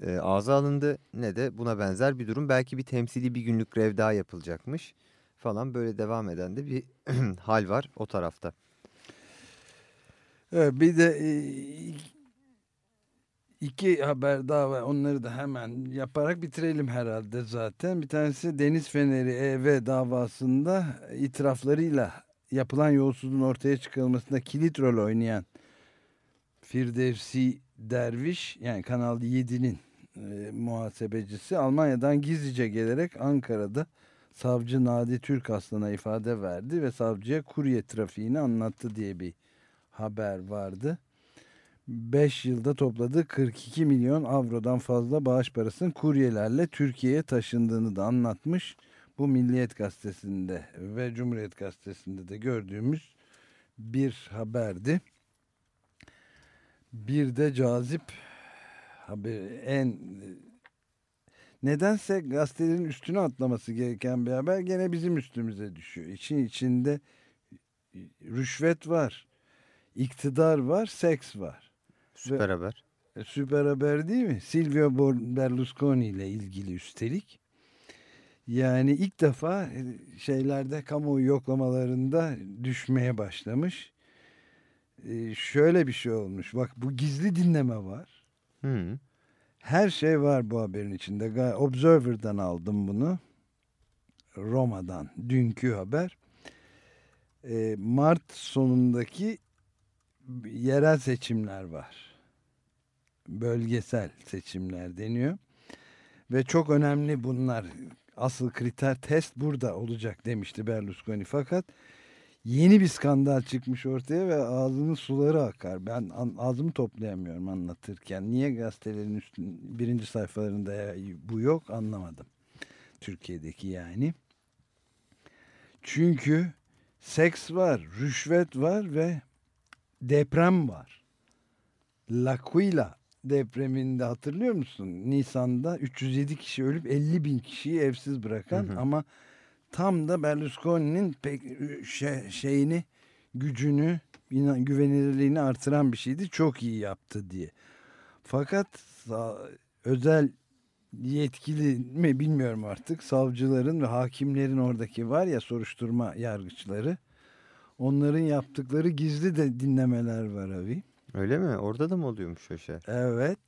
e, ağza alındı ne de buna benzer bir durum. Belki bir temsili bir günlük grev daha yapılacakmış falan böyle devam eden de bir hal var o tarafta. Bir de iki haber daha var. Onları da hemen yaparak bitirelim herhalde zaten. Bir tanesi Deniz Feneri EV davasında itiraflarıyla yapılan yolsuzluğun ortaya çıkarılmasında kilit rol oynayan Firdevsi Derviş yani Kanal 7'nin e, muhasebecisi Almanya'dan gizlice gelerek Ankara'da savcı Nadi Türk Aslan'a ifade verdi ve savcıya kurye trafiğini anlattı diye bir haber vardı. 5 yılda topladığı 42 milyon avrodan fazla bağış parasının kuryelerle Türkiye'ye taşındığını da anlatmış. Bu Milliyet Gazetesi'nde ve Cumhuriyet Gazetesi'nde de gördüğümüz bir haberdi. Bir de cazip haber en nedense gazetelerin üstüne atlaması gereken bir haber gene bizim üstümüze düşüyor. İçin içinde rüşvet var, iktidar var, seks var. Süper haber. E, Süper haber değil mi? Silvio Berlusconi ile ilgili üstelik. Yani ilk defa e, şeylerde kamuoyu yoklamalarında düşmeye başlamış. E, şöyle bir şey olmuş. Bak bu gizli dinleme var. Hı. Her şey var bu haberin içinde. Observer'dan aldım bunu. Roma'dan. Dünkü haber. E, Mart sonundaki yerel seçimler var. Bölgesel seçimler deniyor. Ve çok önemli bunlar. Asıl kriter test burada olacak demişti Berlusconi. Fakat yeni bir skandal çıkmış ortaya ve ağzının suları akar. Ben ağzımı toplayamıyorum anlatırken. Niye gazetelerin üstün, birinci sayfalarında bu yok anlamadım. Türkiye'deki yani. Çünkü seks var, rüşvet var ve deprem var. L'Aquila depreminde hatırlıyor musun? Nisan'da 307 kişi ölüp 50 bin kişiyi evsiz bırakan Hı hı. ama tam da Berlusconi'nin pek şey, şeyini gücünü inan, güvenilirliğini artıran bir şeydi. Çok iyi yaptı diye. Fakat özel yetkili mi bilmiyorum artık savcıların ve hakimlerin oradaki var ya soruşturma yargıçları onların yaptıkları gizli de dinlemeler var abi. Öyle mi? Orada da mı oluyormuş o şey? Evet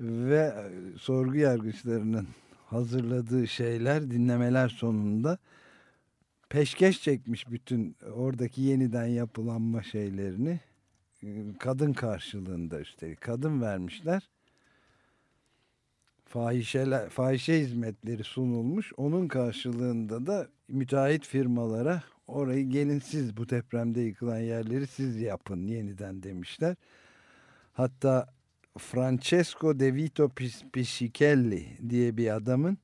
ve e, sorgu yargıçlarının hazırladığı şeyler dinlemeler sonunda peşkeş çekmiş bütün oradaki yeniden yapılanma şeylerini E, kadın karşılığında üstelik kadın vermişler fahişeler, fahişe hizmetleri sunulmuş. Onun karşılığında da müteahhit firmalara orayı gelin siz bu depremde yıkılan yerleri siz yapın yeniden demişler. Hatta Francesco De Vito Pis- Piscichelli diye bir adamın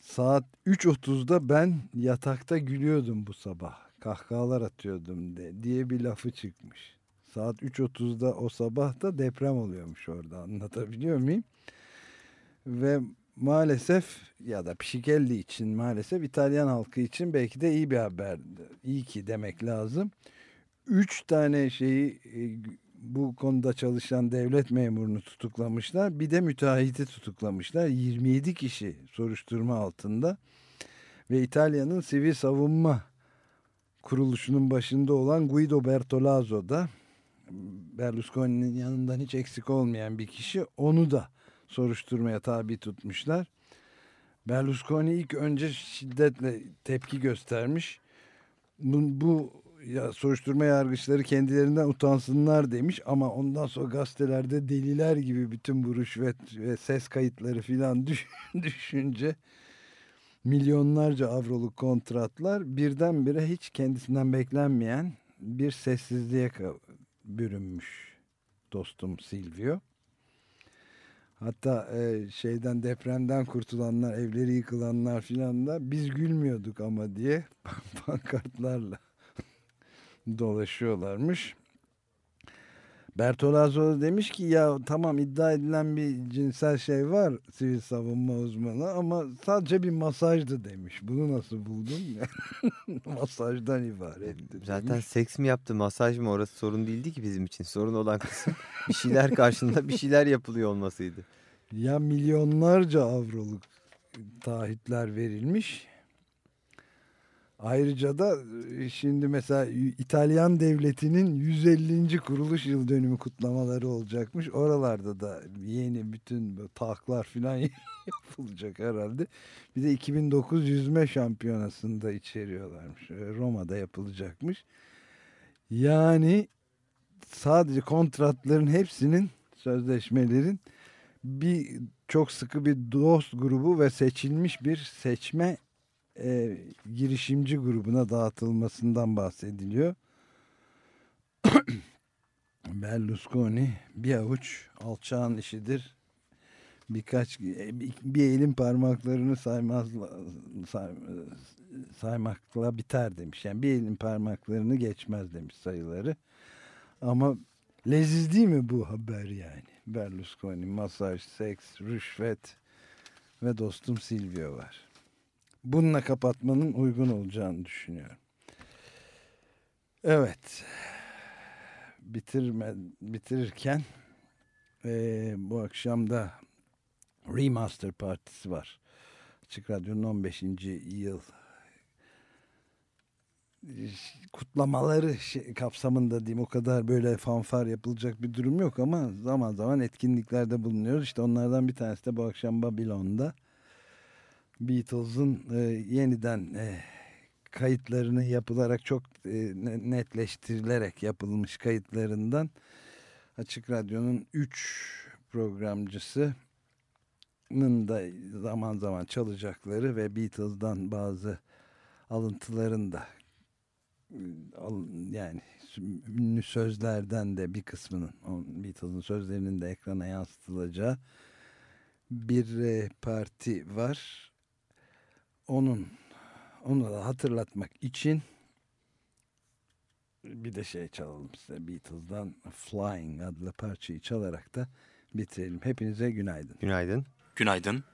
saat 3.30'da ben yatakta gülüyordum bu sabah. Kahkahalar atıyordum de, diye bir lafı çıkmış. Saat 3.30'da o sabah da deprem oluyormuş orada anlatabiliyor muyum? Ve maalesef ya da Piscichelli için maalesef İtalyan halkı için belki de iyi bir haber. İyi ki demek lazım. Üç tane şeyi e, bu konuda çalışan devlet memurunu tutuklamışlar. Bir de müteahhiti tutuklamışlar. 27 kişi soruşturma altında. Ve İtalya'nın sivil savunma kuruluşunun başında olan Guido Bertolazzo da Berlusconi'nin yanından hiç eksik olmayan bir kişi. Onu da soruşturmaya tabi tutmuşlar. Berlusconi ilk önce şiddetle tepki göstermiş. Bu, bu ya, soruşturma yargıçları kendilerinden utansınlar demiş ama ondan sonra gazetelerde deliler gibi bütün bu rüşvet ve ses kayıtları filan düş, düşünce milyonlarca avroluk kontratlar birdenbire hiç kendisinden beklenmeyen bir sessizliğe bürünmüş dostum Silvio. Hatta e, şeyden depremden kurtulanlar, evleri yıkılanlar filan da biz gülmüyorduk ama diye pankartlarla dolaşıyorlarmış. Bertolazzo demiş ki ya tamam iddia edilen bir cinsel şey var sivil savunma uzmanı ama sadece bir masajdı demiş. Bunu nasıl buldun? Masajdan ibaretti. Zaten demiş. seks mi yaptı, masaj mı orası sorun değildi ki bizim için. Sorun olan kısım bir şeyler karşında bir şeyler yapılıyor olmasıydı. Ya milyonlarca avroluk taahhütler verilmiş. Ayrıca da e, şimdi mesela İtalyan devletinin 150. kuruluş yıl dönümü kutlamaları olacakmış. Oralarda da yeni bütün bu tahklar falan yapılacak herhalde. Bir de 2009 yüzme şampiyonasında içeriyorlarmış. E, Roma'da yapılacakmış. Yani sadece kontratların hepsinin sözleşmelerin bir çok sıkı bir dost grubu ve seçilmiş bir seçme e, girişimci grubuna dağıtılmasından bahsediliyor. Berlusconi bir avuç alçağın işidir. Birkaç e, bir elin parmaklarını saymazla say, saymakla biter demiş. Yani bir elin parmaklarını geçmez demiş sayıları. Ama leziz değil mi bu haber yani? Berlusconi, masaj, seks, rüşvet ve dostum Silvio var. Bununla kapatmanın uygun olacağını düşünüyorum. Evet. Bitirme, bitirirken eee, bu akşam da Remaster Partisi var. Açık Radyo'nun 15. yıl kutlamaları şey- kapsamında diyeyim o kadar böyle fanfar yapılacak bir durum yok ama zaman zaman etkinliklerde bulunuyoruz. İşte onlardan bir tanesi de bu akşam Babilon'da Beatles'ın e, yeniden e, kayıtlarını yapılarak çok e, ne- netleştirilerek yapılmış kayıtlarından Açık Radyo'nun 3 programcısının da zaman zaman çalacakları ve Beatles'dan bazı alıntıların da al- yani ünlü sözlerden de bir kısmının Beatles'ın sözlerinin de ekrana yansıtılacağı bir e, parti var. Onun onu da hatırlatmak için bir de şey çalalım size Beatles'dan Flying adlı parçayı çalarak da bitirelim. Hepinize günaydın. Günaydın. Günaydın.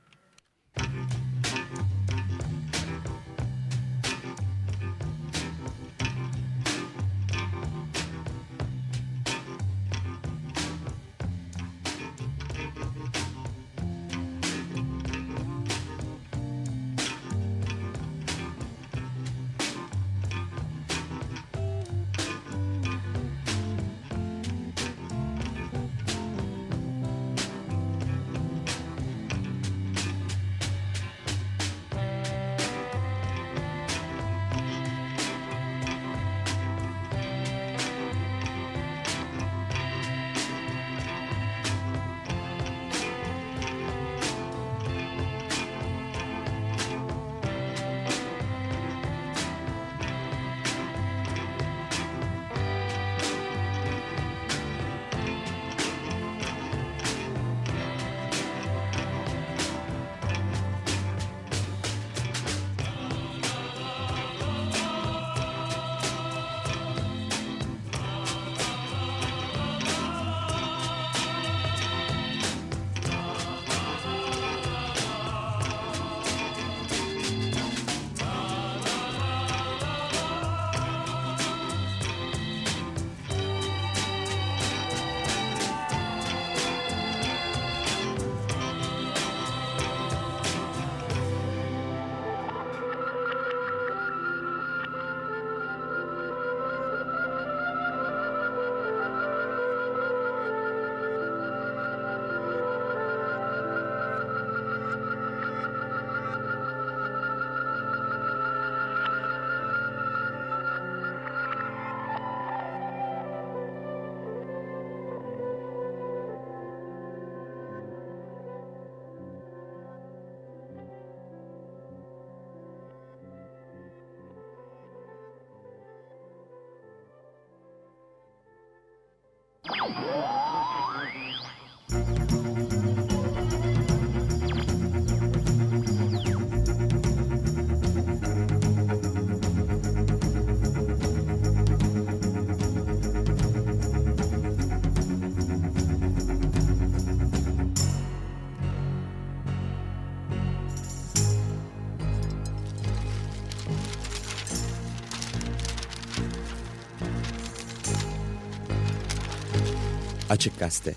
Açık Gazete.